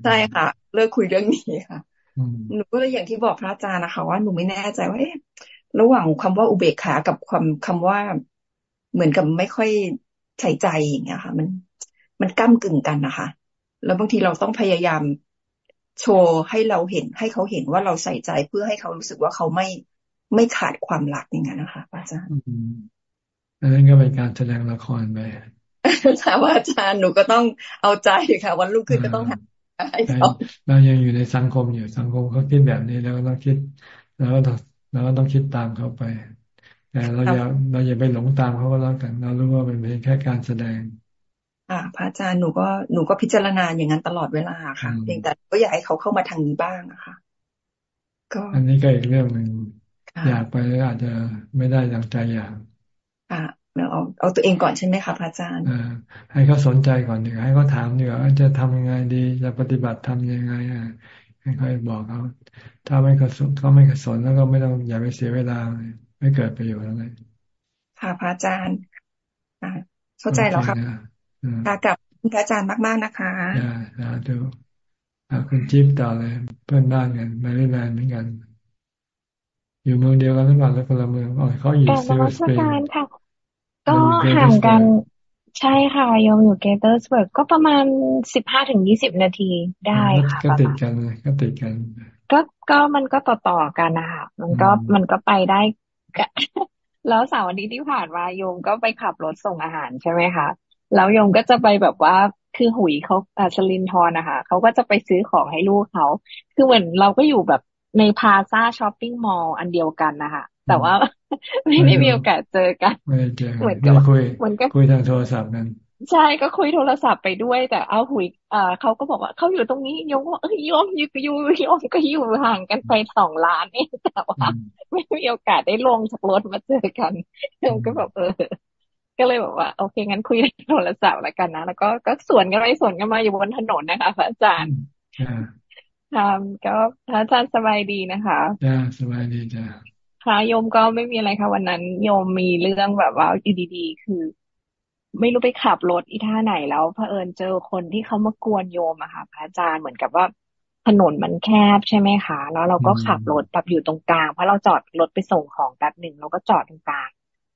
ใช่ค่ะ เลิกคุยเรื่องนี้ค่ะ หนูก็เลยอย่างที่บอกพระอาจารย์นะคะว่าหนูไม่แน่ใจว่าเอ๊ะระหว่างคำว่าอุเบกขากับความคำว่าเหมือนกับไม่ค่อยใส่ใจอย่างเงี้ยค่ะ มันมันก้ากึ่งกันนะคะ แล้วบางทีเราต้องพยายามโชว์ให้เราเห็นให้เขาเห็นว่าเราใส่ใจเพื่อให้เขารู้สึกว่าเขาไม่ไม่ขาดความรักอย่างนั้นนะคะอาจารย์อันนั้นก็เป็นการแสดงละครไปถามว่าอาจารย์หนูก็ต้องเอาใจค่ะ วันรุ่งขึ้นก็ต้องหาให้ เขาเรายังอยู่ในสังคมอยู่สังคมเขาคิดแบบนี้แล้วก็ต้องคิด แล้วก็ต้องแล้วก็ต้องคิดตามเขาไป แต่เราอย่าเราอย่าไปหลงตามเขาก็แล้วกัน เรารู้ว่าเป็นเพียงแค่การแสดงค่ะพระอาจารย์หนูก็หนูก็พิจารณาอย่างนั้นตลอดเวลาค่ะเพียงแต่ก็อยากให้เขาเข้ามาทางนี้บ้างนะคะก็อันนี้ก็อีกเรื่องหนึ่งอยากไปอาจจะไม่ได้ดังใจอยากค่ะ เอาเอาตัวเองก่อนใช่ไหมคะพระอาจารย์ให้เขาสนใจก่อนดีให้เขาถามดีว่าจะทำยังไงดี จะปฏิบัติทำยังไงอะให้เขาบอกเขาถ้าไม่กระสนเขาไม่กระสนแล้วก็ไม่ต้องอย่าไปเสียเวลาไม่เกิดประโยชน์อะไรค่ะพระอาจารย์เข้าใจแล้วครับค่ะกับพระอาจารย์มาก ๆ นะคะอ่าดูคุณจิ๊บต่อเลยเพื่อนบ้านกันแมริแลนด์เหมือนกัน อยู่เมืองเดียวกันหรือเปล่าแล้วคนละเมืองอ๋อเขาอยู่ Silver Spring ค่ะ ก็ห่างกันใช่ค่ะโยมอยู่ Gaithersburg ก็ประมาณสิบห้าถึงยี่สิบนาทีได้ค่ะก็ติดกันเลยก็ติดกันก็ก็มันก็ต่อต่อกันนะคะมันก็มันก็ไปได้ แล้วเสาร์วันนี้ที่ผ่านมาโยมก็ไปขับรถส่งอาหารใช่ไหมคะแล้วโยมก็จะไปแบบว่าคือหุยเขาอาชลินทรนะคะเขาก็จะไปซื้อของให้ลูกเขา คือเหมือนเราก็อยู่แบบในพาซาช้อปปิ้งมอลล์อันเดียวกันนะคะ แต่ว่าไม่ได้มีโอกาสเจอกันไม่เจอเหมือนกับคุยเหมือนกับคุยทางโทรศัพท์กันใช่ก็คุยโทรศัพท์ไปด้วย แต่เอาหุยอ่าเขาก็บอกว่าเขาอยู่ตรงนี้โยมว่าเอ้ยโยมอยู่อยู่โยมก็อยู่ห่างกันไปสองล้านเองแต่ว่าไม่มีโอกาสได้ลงจากรถมาเจอกันโยมก็แบบเออ ก็เลยบอกว่า โอเคงั้นคุยโทรศัพท์แล้วกันนะแล้วก็ก็สวนกันไปสวนกันมาอยู่บนถนนนะคะพระอาจารย์ค่ะก็พระอาจารย์สบายดีนะคะจ้าสบายดีจ้า ค่ะโยมก็ไม่มีอะไรค่ะ วันนั้น โยมมีเรื่องแบบว่าอยู่ดีๆ คือ ไม่รู้ไปขับรถอีท่าไหนแล้วเผอิญเจอคนที่เขามากวนโยมอะค่ะพระอาจารย์เหมือนกับว่าถนนมันแคบใช่ไหมคะ แล้วเราก็ขับรถแบบอยู่ตรงกลางเพราะเราจอดรถไปส่งของแป๊บหนึ่งเราก็จอดตรงกลาง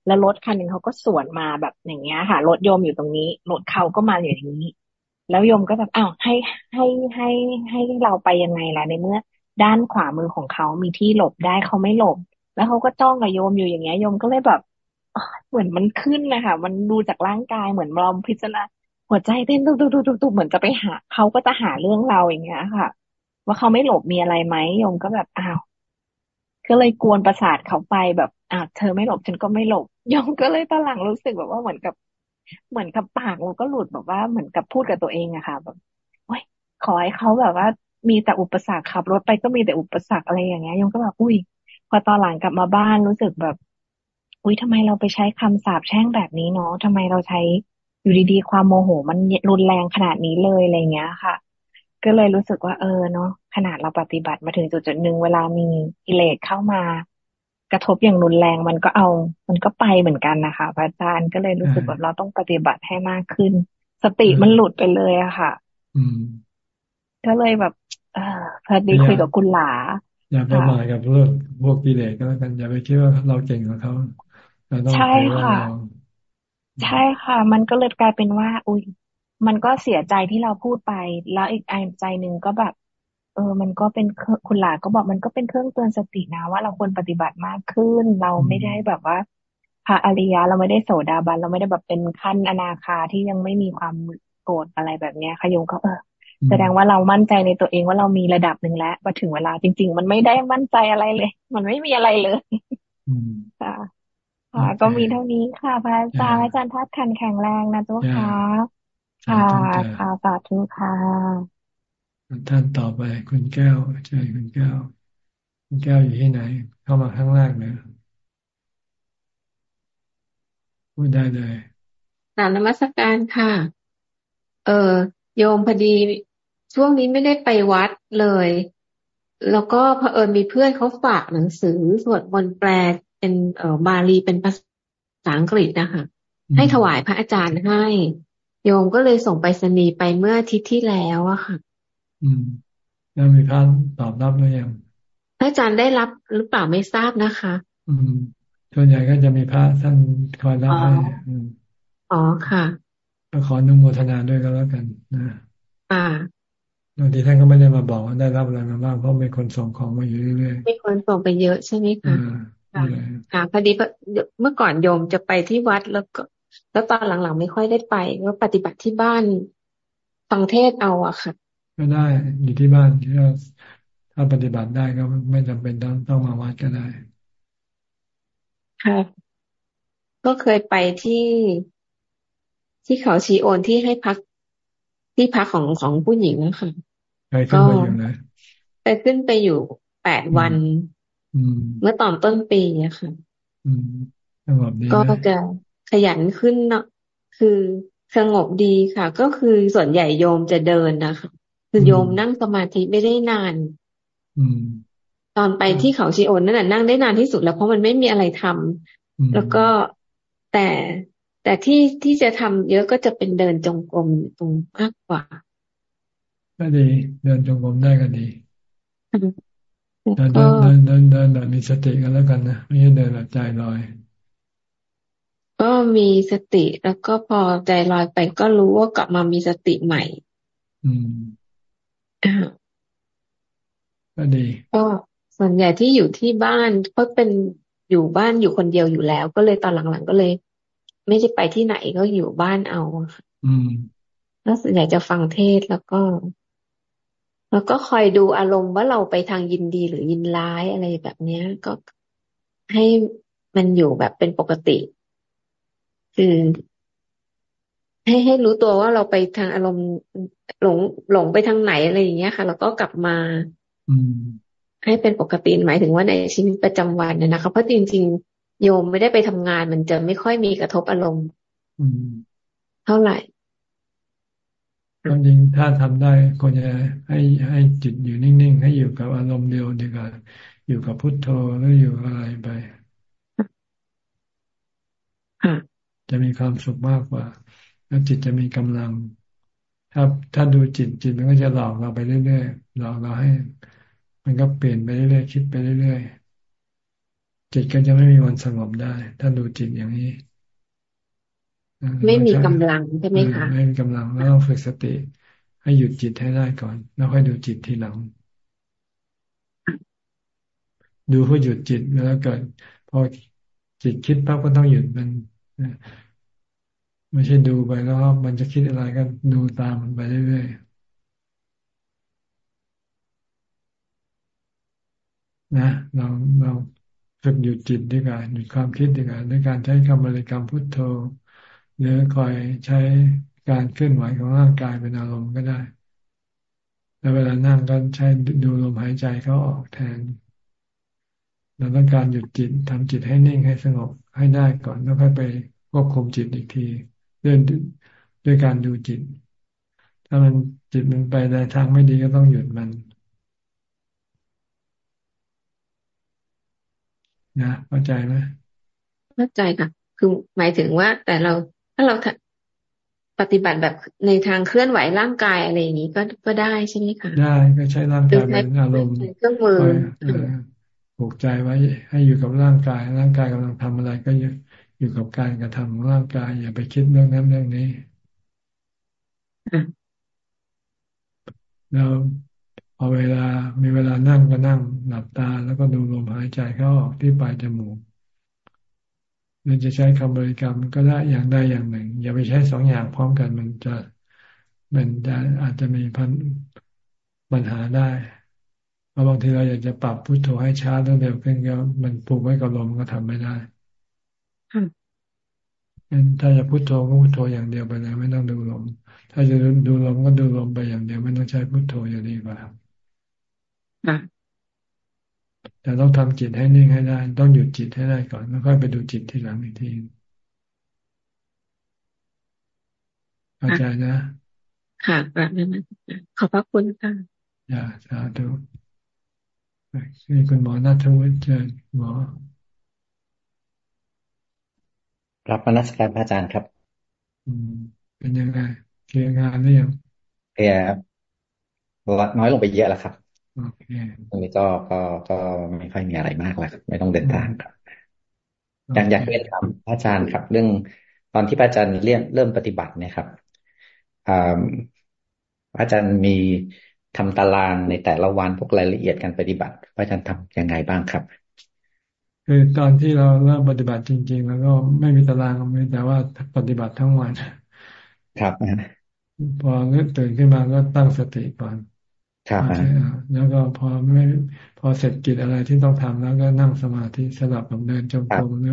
แล้วรถคันหนึ่งเขาก็สวนมาแบบอย่างเงี้ยค่ะรถโยมอยู่ตรงนี้รถเขาก็มาอย่างนี้ แล้วโยมก็แบบอ้าวให้ให้ให้ให้เราไปยังไงล่ะในเมื่อ ด้านขวามือของเขามีที่หลบได้เขาไม่หลบ แล้วเขาก็จ้องกับโยมอยู่อย่างเงี้ยโยมก็เลยแบบเหมือนมันขึ้นนะคะมันดูจากร่างกายเหมือนเราพิจารณาหัวใจเต้นตุบตุบตุบตุบเหมือนจะไปหาเขาก็จะหาเรื่องเราอย่างเงี้ยค่ะ ว่าเขาไม่หลบมีอะไรไหมโยมก็แบบอ้าวก็เลยกวนประสาทเขาไปแบบอ่าวเธอไม่หลบฉันก็ไม่หลบโยมก็เลยตอนหลังรู้สึกแบบว่าเหมือนกับ เหมือนกับปากเราก็หลุดแบบว่าเหมือนกับพูดกับตัวเองอะค่ะ แบบโอ้ยขอให้เขาแบบว่ามีแต่อุปสรรคขับรถไปก็มีแต่อุปสรรคอะไรอย่างเงี้ยโยมก็แบบอุ้ย พอตอนหลังกลับมาบ้านรู้สึกแบบ อุ้ยทำไมเราไปใช้คำสาปแช่งแบบนี้เนาะทำไมเราใช้อยู่ดีๆ ความโมโห มันรุนแรงขนาดนี้เลยอะไรเงี้ยค่ะ ก็เลยรู้สึกว่าเออเนาะขนาดเราปฏิบัติมาถึงจุดจุดหนึ่งเวลามีกิเลสเข้ามากระทบอย่างรุนแรงมันก็เอา มันก็ไปเหมือนกันนะคะพระอาจารย์ก็เลยรู้สึกว่าเราต้องปฏิบัติให้มากขึ้น สติมันหลุดไปเลยอะค่ะอืมก็เลยแบบ เออพอดีคุยกับคุณหลา อย่าประมาทกับเรื่องพวกกิเลสก็แล้วกัน อย่าไปคิดว่าเราเก่งกว่าเขาใช่ค่ะ ใช่ค่ะ มันก็เลยกลายเป็นว่า อุ้ยมันก็เสียใจที่เราพูดไป แล้วอีกอันใจหนึ่งก็แบบ เออ มันก็เป็นคุณหลาก็บอกมันก็เป็นเครื่องเตือนสตินะว่าเราควรปฏิบัติมากขึ้น เราไม่ได้แบบว่าพระอริยะเราไม่ได้โสดาบัน เราไม่ได้แบบเป็นขั้นอนาคาที่ยังไม่มีความโกรธอะไรแบบเนี้ยขยงก็เออ แสดงว่าเรามั่นใจในตัวเองว่าเรามีระดับหนึ่งแล้วมาถึงเวลาจริง ๆ มันไม่ได้มั่นใจอะไรเลย มันไม่มีอะไรเลยค่ะค่ะ ก็มีเท่านี้ค่ะ พระอาจารย์อาจารย์ทัดขันแข็งแรงนะเจ้าค่ะค่ะค่ะสาธุค่ะท่านต่อไปคุณแก้วเจอคุณแก้ว คุณแก้วอยู่ที่ไหน เข้ามาข้างล่างเลยพูดได้เลยกราบนมัสการค่ะ เออ โยมพอดีช่วงนี้ไม่ได้ไปวัดเลย แล้วก็เผอิญมีเพื่อนเขาฝากหนังสือสวดมนต์แปลเป็นเอ่อบาลีเป็นภาษาอังกฤษนะคะให้ถวายพระอาจารย์ให้ โยมก็เลยส่งไปสนีไปเมื่ออาทิตย์ที่แล้วอะค่ะ อืม แล้วมีพระตอบรับหรือยังพระอาจารย์ได้รับหรือเปล่าไม่ทราบนะคะ อืมส่วนใหญ่ก็จะมีพระท่านคอยรับให้อ๋อค่ะ ก็ขออนุโมทนาด้วยก็แล้วกันนะอ่าบางทีท่านก็ไม่ได้มาบอกว่าได้รับอะไรมาบ้างเพราะมีคนส่งของมาอยู่เรื่อยๆมีคนส่งไปเยอะใช่ไหมคะค่ะพอดีเมื่อก่อนโยมจะไปที่วัดแล้วก็ แล้วตอนหลังๆไม่ค่อยได้ไปก็ปฏิบัติที่บ้านฟังเทศเอาอะค่ะก็ได้อยู่ที่บ้านถ้าถ้าปฏิบัติได้ก็ไม่จำเป็นต้องต้องมาวัดก็ได้ค่ะก็เคยไปที่ ที่เขาชีโอนที่ให้พักที่พักของของผู้หญิงนะคะก็ไปขึ้นไปอยู่แปดวันเมื่อตอนต้นปีอะค่ะก็จะขยันขึ้นเนาะคือสงบดีค่ะ ก็คือส่วนใหญ่โยมจะเดินนะคะคือโยมนั่งสมาธิไม่ได้นานตอนไปที่เขาชีโอนนั่นน่ะนั่งได้นานที่สุดแล้วเพราะมันไม่มีอะไรทำแล้วก็แต่ แต่ที่ที่จะทำเยอะก็จะเป็นเดินจงกรมตรงมากกว่า ก็ดี เดินจงกรมได้ก็ดีเดินเดินเดินเดินเดินแบบมีสติกันแล้วกันนะไม่ใช่เดินแบบใจลอย ก็มีสติแล้วก็พอใจลอยไปก็รู้ว่ากลับมามีสติใหม่ อืมก็ดี ก็ส่วนใหญ่ที่อยู่ที่บ้านเพราะเป็นอยู่บ้านอยู่คนเดียวอยู่แล้ว ก็เลยตอนหลังๆก็เลย ไม่ได้ไปที่ไหนก็อยู่บ้านเอาอืมแล้วส่วนใหญ่จะฟังเทศแล้วก็ แล้วก็คอยดูอารมณ์ว่าเราไปทางยินดีหรือยินร้ายอะไรแบบเนี้ย ก็ให้มันอยู่แบบเป็นปกติ คือให้ให้รู้ตัวว่าเราไปทางอารมณ์หลงหลงไปทางไหนอะไรอย่างเงี้ยค่ะ แล้วก็กลับมา อืมให้เป็นปกติหมายถึงว่าในชีวิตประจำวันเนี่ยนะคะเพราะจริงๆ โยมไม่ได้ไปทำงานมันจะไม่ค่อยมีกระทบอารมณ์ อืม เท่าไหร่ความจริงถ้าทำได้ควรจะให้ให้จิตอยู่นิ่งๆ ให้อยู่กับอารมณ์เดียวดีกว่าอยู่กับพุทโธหรืออยู่อะไรไปจะมีความสุขมากกว่า แล้วจิตจะมีกำลัง ถ้าถ้าดูจิตจิตมันก็จะหลอกเราไปเรื่อยๆหลอกเราให้ มันก็เปลี่ยนไปเรื่อยๆคิดไปเรื่อยๆ จิตก็จะไม่มีวันสงบได้ ถ้าดูจิตอย่างนี้ ไม่มีกำลังใช่ไหมคะไม่มีกำลังแล้วต้องฝึกสติ ให้หยุดจิตให้ได้ก่อน แล้วค่อยดูจิตทีหลัง ดูเพื่อหยุดจิตแล้วเกิดพอจิตคิดปั๊บก็ต้องหยุดมันไม่ใช่ดูไปแล้วมันจะคิดอะไรก็ดูตามมันไปเรื่อยๆนะเราเรา ฝึกหยุดจิตด้วยกันหยุดความคิดด้วยกันด้วยการใช้คำบริกรรมพุทโธหรือคอยใช้การเคลื่อนไหวของร่างกายเป็นอารมณ์ก็ได้แล้วเวลานั่งก็ใช้ดูลมหายใจเขาออกแทนเราต้องการหยุดจิตทำจิตให้นิ่งให้สงบให้ได้ก่อนแล้วค่อยไปควบคุมจิตอีกทีด้วยด้วยการดูจิต ถ้ามันจิตมันไปในทางไม่ดีก็ต้องหยุดมัน นะเข้าใจไหมเข้าใจค่ะคือหมายถึงว่า แต่เราถ้าเราปฏิบัติแบบในทางเคลื่อนไหวร่างกายอะไรอย่างนี้ก็ก็ได้ใช่ไหมคะได้ก็ใช้ร่างกายเป็นอารมณ์เครื่องมือผูกใจไว้ให้อยู่กับร่างกาย ร่างกายกำลังทำอะไรก็อยู่กับการกระทำของร่างกาย อย่าไปคิดเรื่องนั้นเรื่องนี้แล้ว พอเวลามีเวลานั่งก็นั่งหลับตา แล้วก็ดูลมหายใจเข้าออกที่ปลายจมูกหรือจะใช้คำบริกรรมก็ได้อย่างใดอย่างหนึ่ง อย่าไปใช้สองอย่างพร้อมกันมันจะมันจะอาจจะมีพันปัญหาได้เพราะบางทีเราอยากจะปรับพุทโธให้ช้าเร็วขึ้นก็มันผูกไว้กับลมก็ทำไม่ได้ถ้าจะพุทโธก็พุทโธอย่างเดียวไปเลยไม่ต้องดูลม ถ้าจะดูลมก็ดูลมไปอย่างเดียว ไม่ต้องใช้พุทโธอย่างดีกว่า แต่ต้องทำจิตให้นิ่งให้ได้ ต้องหยุดจิตให้ได้ก่อนแล้วค่อยไปดูจิตทีหลังอีกทีเข้าใจนะ ค่ะแบบนั้นขอบพระคุณค่ะอย่าสาธุนี่คุณหมอนัทวุฒิเจอหมอรับมนัสการพระอาจารย์ครับ อืม เป็นยังไงเคลียร์งานหรือยังเคลียร์น้อยลงไปเยอะแล้วครับโอเค ตรงนี้ก็ก็ก็ไม่ค่อยมีอะไรมากแล้วไม่ต้องเดินทางครับอยากอยากเรียนถามพระอาจารย์ครับ เรื่องตอนที่พระอาจารย์เรียนเริ่มปฏิบัติเนี่ยครับพระอาจารย์มีทำตารางในแต่ละวันพวกรายละเอียดการปฏิบัติ พระอาจารย์ทำยังไงบ้างครับ คือตอนที่เราเริ่มปฏิบัติจริง ๆ แล้วก็ไม่มีตารางมีแต่ว่าปฏิบัติทั้งวัน ครับพอเริ่มตื่นขึ้นมาก็ตั้งสติก่อน ครับแล้วก็พอไม่พอเสร็จกิจอะไรที่ต้องทำแล้วก็นั่งสมาธิสลับกับเดินจงกรมหรือ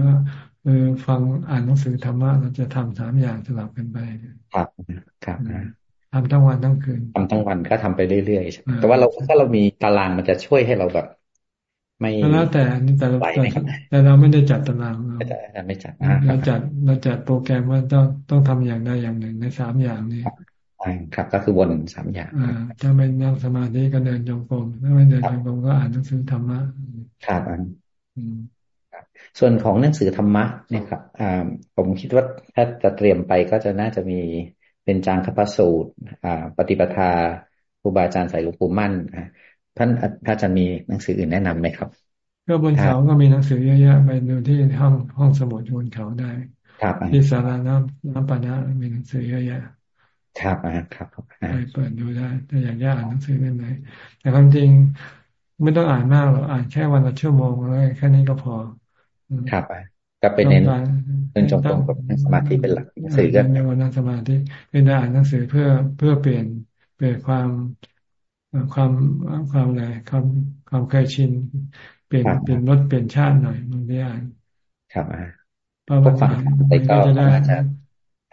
เออฟังอ่านหนังสือธรรมะเราจะทำสามอย่างสลับกันไปครับครับทำทั้งวันทั้งคืนทำทั้งวันก็ทำไปเรื่อยๆแต่ว่าเราถ้าเรามีตารางมันจะช่วยให้เราแบบ ไม่แล้วแต่นี่แต่เราแต่เราไม่ได้จัดตารางเราไม่จัดเราจัดเราจัดโปรแกรมว่าต้องต้องทำอย่างใดอย่างหนึ่งในสามอย่างนี้ ครับ ก็คือวนสามอย่างถ้าไม่นั่งสมาธิก็เดินจงกรมถ้าไม่เดินจงกรมก็อ่านหนังสือธรรมะครับส่วนของหนังสือธรรมะเนี่ยครับผมคิดว่าถ้าจะเตรียมไปก็จะน่าจะมีเป็นจางคปสูตรปฏิปทาครูบาอาจารย์สายหลวงปู่มั่นท่านถ้าจะมีหนังสืออื่นแนะนํำไหมครับก็บนเขาก็มีหนังสือเยอะแยะไปดูที่ห้องห้องสมุดบนเขาได้ครับที่สาราน้ำน้ำปานะมีหนังสือเยอะแยะ ครับครับไปเปิดดูได้ถ้าอยากจะอ่านหนังสือเล่มไหนแต่ความจริงไม่ต้องอ่านมากหรอกอ่านแค่วันละชั่วโมงแล้วแค่นี้ก็พอ ครับก็ไปเน้นเรื่องจงกรมกับสมาธิเป็นหลักสื่อกันในวันนั่งสมาธิเป็นอ่านหนังสือเพื่อเพื่อเปลี่ยนเปลี่ยนความความความอะไรความความเคยชิน เปลี่ยนเปลี่ยนรถเปลี่ยนชาติหน่อยบางทีอ่านครับเพราะบางทีมันก็จะได้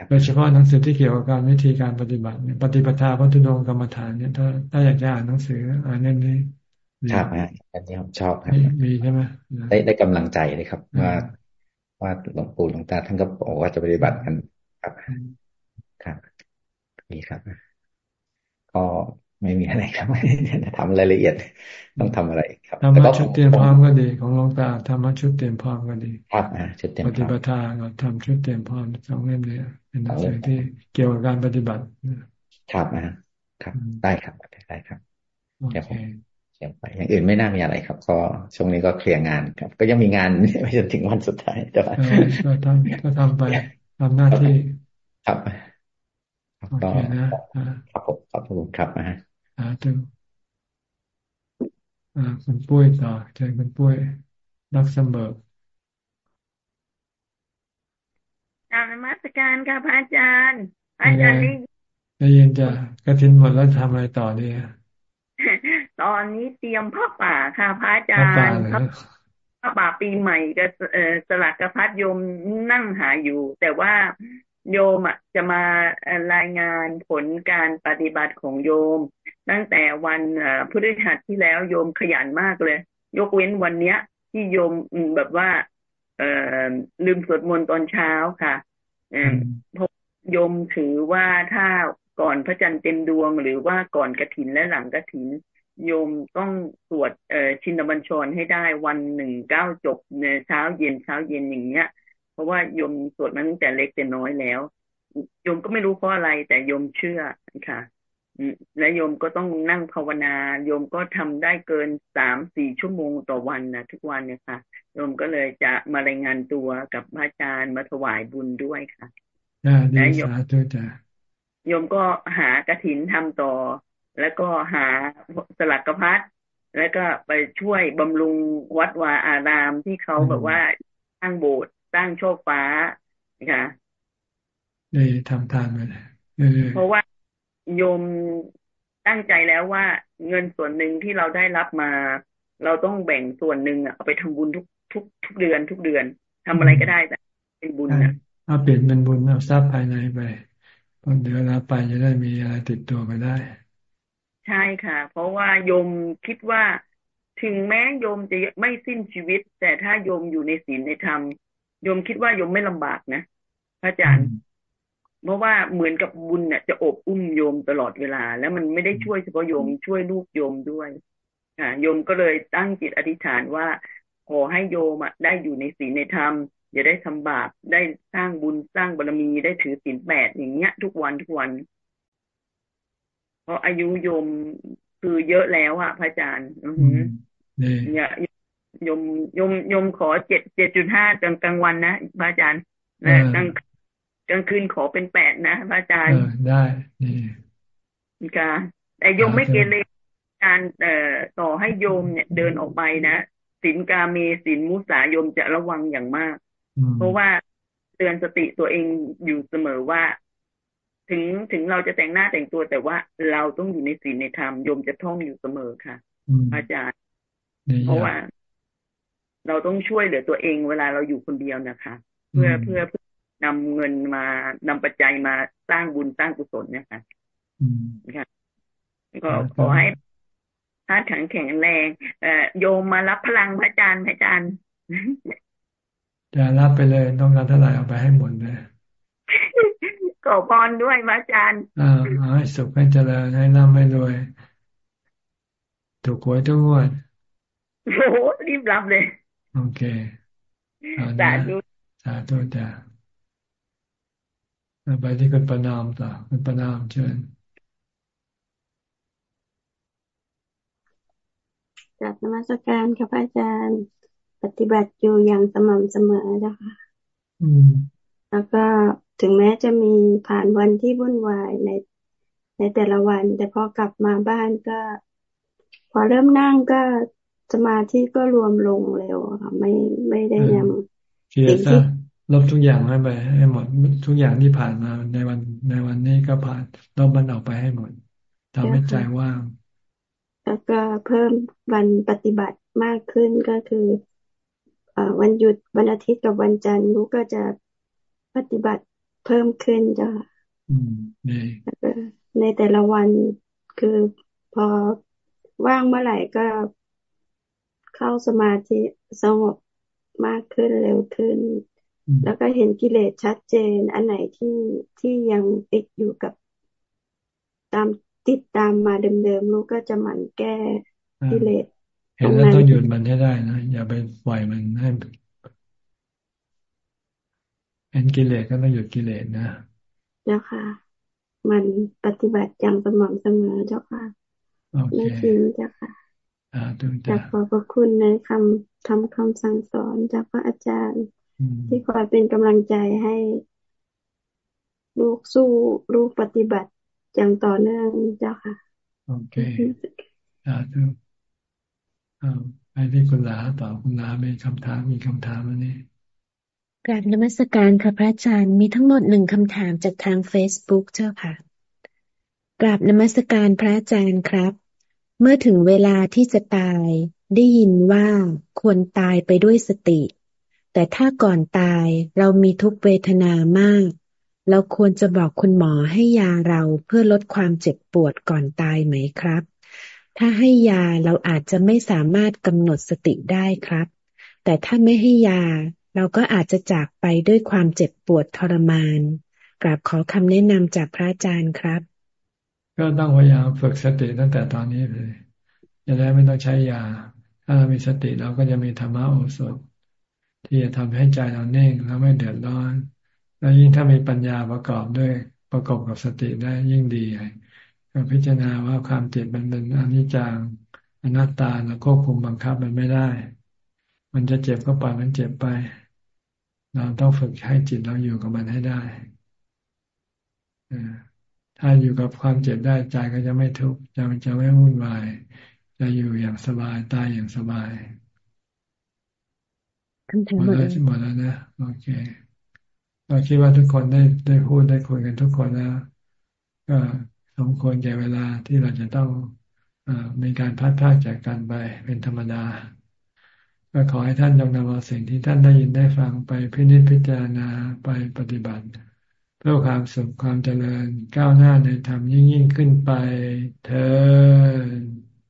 โดยเฉพาะหนังสือที่เกี่ยวกับการวิธีการปฏิบัติเนี่ยปฏิปทาพัฒนงกรรมฐานเนี่ยถ้าถ้าอยากจะอ่านหนังสืออ่านเล่มนี้ชอบฮะอันนี้ผมชอบครับมีใช่ไหมได้ได้กำลังใจเลยครับ ว่าว่าหลวงปู่หลวงตาท่านก็บอกว่าจะปฏิบัติกันครับครับมีครับ ก็ไม่มีอะไรครับทำรายละเอียดต้องทำอะไรครับธรรมะชุดเตรียมพร้อมก็ดี ของหลวงตาธรรมะชุดเตรียมพร้อมก็ดี ครับชุดเตรียมปฏิบัติทางเราทำชุดเตรียมพร้อมสองเล่มนี้ เป็นหนังสือที่เกี่ยวกับการปฏิบัติครับนะครับ ได้ครับได้ครับเดี๋ยวผมเขียนไปอย่างอื่นไม่น่ามีอะไรครับ ก็ช่วงนี้ก็เคลียร์งานครับ ก็ยังมีงานไม่จนถึงวันสุดท้ายแต่ว่าก็ทำก็ทำไปทำหน้าที่ครับก็ครับผมขอบคุณครับนะาธุอ่าคุณปุ้ยต่อเชิญคุณปุ้ยรักเสมอ กราบนมัสการค่ะพระอาจารย์พระอาจารย์นี่ได้ยินจะกระถินหมดแล้วทำอะไรต่อเนี่ยตอนนี้เตรียมผ้าป่าค่ะพระอาจารย์ผ้าป่าปีใหม่ก็เออสลักกระพัดโยมนั่งหาอยู่ แต่ว่าโยมอะจะมารายงานผลการปฏิบัติของโยม ตั้งแต่วันพฤหัสที่แล้วโยมขยันมากเลย ยกเว้นวันเนี้ย ที่โยมแบบว่าเออ ลืมสวดมนต์ตอนเช้าค่ะเพราะโยมถือว่าถ้าก่อนพระจันทร์เต็มดวง หรือว่าก่อนกระถินและหลังกระถินโยมต้องสวดชินบัญชรให้ได้วันหนึ่งเก้าจบเช้าเย็นเช้าเย็นอย่างเงี้ย เพราะว่าโยมสวดมาตั้งแต่เล็กแต่น้อยแล้วโยมก็ไม่รู้เพราะอะไรแต่โยมเชื่อค่ะ และโยมก็ต้องนั่งภาวนา โยมก็ทำได้เกินสามสี่ชั่วโมงต่อวันนะทุกวันเนี่ยค่ะ โยมก็เลยจะมารายงานตัวกับพระอาจารย์มาถวายบุญด้วยค่ะและโยมจะโยมก็หากระถินทำต่อ แล้วก็หาสลักกระพัดแล้วก็ไปช่วยบำรุงวัดวาอารามที่เขาแบบว่าสร้างโบสถ์สร้างโชคฟ้าค่ะได้ทำทานไปเพราะว่า โยมตั้งใจแล้วว่าเงินส่วนหนึ่งที่เราได้รับมา เราต้องแบ่งส่วนหนึ่งเอาไปทำบุญทุกทุกทุกเดือนทุกเดือนทำอะไรก็ได้แต่เป็นบุญนะเอาเปลี่ยนเป็นบุญเอาทรัพย์ภายในไปพอเดือนละไปจะได้มีอะไรติดตัวไปได้ ใช่ค่ะ เพราะว่าโยมคิดว่าถึงแม้โยมจะไม่สิ้นชีวิต แต่ถ้าโยมอยู่ในศีลในธรรมโยมคิดว่าโยมไม่ลำบากนะพระอาจารย์ เพราะว่าเหมือนกับบุญเนี่ยจะอบอุ้มโยมตลอดเวลา แล้วมันไม่ได้ช่วยเฉพาะโยมช่วยลูกโยมด้วยค่ะโยมก็เลยตั้งจิตอธิษฐานว่าขอให้โยมอะได้อยู่ในศีลในธรรมอย่าได้ทำบาปได้สร้างบุญสร้างบารมีได้ถือศีลแปดอย่างเงี้ย ทุกวันทุกวัน เพราะอายุโยมคือเยอะแล้วอะพระอาจารย์ อือเนี่ยยมยมยมขอเจ็ดเจ็ดจุดห้ากลางกลางวันนะพระอาจารย์นะกลาง กลางคืนขอเป็นแปดนะพระอาจารย์ได้นี่ค่ะแต่โยมไม่เกเรการเอ่อต่อให้โยมเนี่ยเดินออกไปนะสินกาเมสินมุสาโยมจะระวังอย่างมาก เพราะว่าเตือนสติตัวเองอยู่เสมอว่า ถึงถึงเราจะแต่งหน้าแต่งตัวแต่ว่าเราต้องอยู่ในศีลในธรรมโยมจะท่องอยู่เสมอค่ะ อาจารย์ เพราะว่า เราต้องช่วยเหลือตัวเองเวลาเราอยู่คนเดียวนะคะ เพื่อเพื่อเพื่อ นำเงินมานำปัจจัยมาสร้างบุญสร้างกุศลนะคะค่ะก็ขอให้ท่านแข็งแข็งแรงเอ่อโยมมารับพลังพระอาจารย์พระอาจารย์จะรับไปเลยต้องการเท่าไหร่เอาไปให้หมดเลยขอพรด้วยพระอาจารย์อ่าให้สุขให้เจริญให้ร่ำให้รวยถูกหวยทุกงวดโอ้รีบรับเลย โอเคสาธุสาธุจ้ะ ไปที่คุณประนามต่อคุณประนามเชิญจากนมัสการค่ะพระอาจารย์ ปฏิบัติอยู่อย่างสม่ำเสมอนะคะแล้วก็ถึงแม้จะมีผ่านวันที่วุ่นวายในในแต่ละวัน แต่พอกลับมาบ้านก็ พอเริ่มนั่งก็สมาธิก็รวมลงเร็วค่ะไม่ไม่ได้ยังสิ่งที่ ลบทุกอย่างให้ไปให้หมดทุกอย่างที่ผ่านมาในวันในวันนี้ก็ผ่านลบมันออกไปให้หมดทำให้ใจว่าง แล้วก็เพิ่มวันปฏิบัติมากขึ้นก็คืออวันหยุดวันอาทิตย์กับวันจันทร์ลูกก็จะปฏิบัติเพิ่มขึ้นจ้ะในแต่ละวันคือพอว่างเมื่อไหร่ก็เข้าสมาธิสงบมากขึ้นเร็วขึ้น แล้วก็เห็นกิเลสชัดเจน อันไหนที่ที่ยังติดอยู่กับตามติดตามมาเดิมๆลูกก็จะหมั่นแก้กิเลสเห็นแล้วต้องหยุดมันให้ได้นะอย่าไปปล่อยมันให้เห็นกิเลสก็ต้องหยุดกิเลสนะเจ้าค่ะ มันปฏิบัติอย่างสม่ำเสมอเจ้าค่ะไม่ทิ้งเจ้าค่ะจากขอบพระคุณในคำทำคำสั่งสอนจากพระอาจารย์ ที่คอยเป็นกำลังใจให้ลูกสู้ลูกปฏิบัติอย่างต่อเนื่องเจ้าค่ะ โอเคสาธุไปที่คุณลาต่อคุณลามีคำถามมีคำถามอันนี้กราบนมัสการค่ะพระอาจารย์มีทั้งหมดหนึ่งคำถามจากทางเฟซบุ๊กเจ้าค่ะกราบนมัสการพระอาจารย์ครับ เมื่อถึงเวลาที่จะตายได้ยินว่าควรตายไปด้วยสติ แต่ถ้าก่อนตายเรามีทุกเวทนามาก เราควรจะบอกคุณหมอให้ยาเราเพื่อลดความเจ็บปวดก่อนตายไหมครับ ถ้าให้ยาเราอาจจะไม่สามารถกำหนดสติได้ครับ แต่ถ้าไม่ให้ยาเราก็อาจจะจากไปด้วยความเจ็บปวดทรมาน กราบขอคำแนะนำจากพระอาจารย์ครับ ก็ต้องพยายามฝึกสติตั้งแต่ตอนนี้เลยจะได้ไม่ต้องใช้ยา ถ้าเรามีสติเราก็จะมีธรรมะโอสถ ที่จะทำให้ใจเราเน่งแล้วไม่เดือดร้อน แล้วยิ่งถ้ามีปัญญาประกอบด้วยประกอบกับสติได้ยิ่งดีก็พิจารณาว่าความเจ็บมันเป็นอนิจจังอนัตตาแล้วควบคุมบังคับมันไม่ได้ มันจะเจ็บก็ปล่อยมันเจ็บไป เราต้องฝึกให้จิตเราอยู่กับมันให้ได้ถ้าอยู่กับความเจ็บได้ใจก็จะไม่ทุกข์ใจมันจะไม่วุ่นวาย จะอยู่อย่างสบายตายอย่างสบาย หมดแล้วหมดแล้วนะโอเคเราคิดว่าทุกคนได้ได้พูดได้คุยกันทุกคนแล้วก็สมควรแก่เวลาที่เราจะต้องอมีการพัดพากจากกันไปเป็นธรรมดา ก็ขอให้ท่านจงนำเอาสิ่งที่ท่านได้ยินได้ฟังไปพินิจพิจารณาไปปฏิบัติ เพื่อความสุขความเจริญก้าวหน้าในธรรมยิ่งยิ่งขึ้นไปเธอ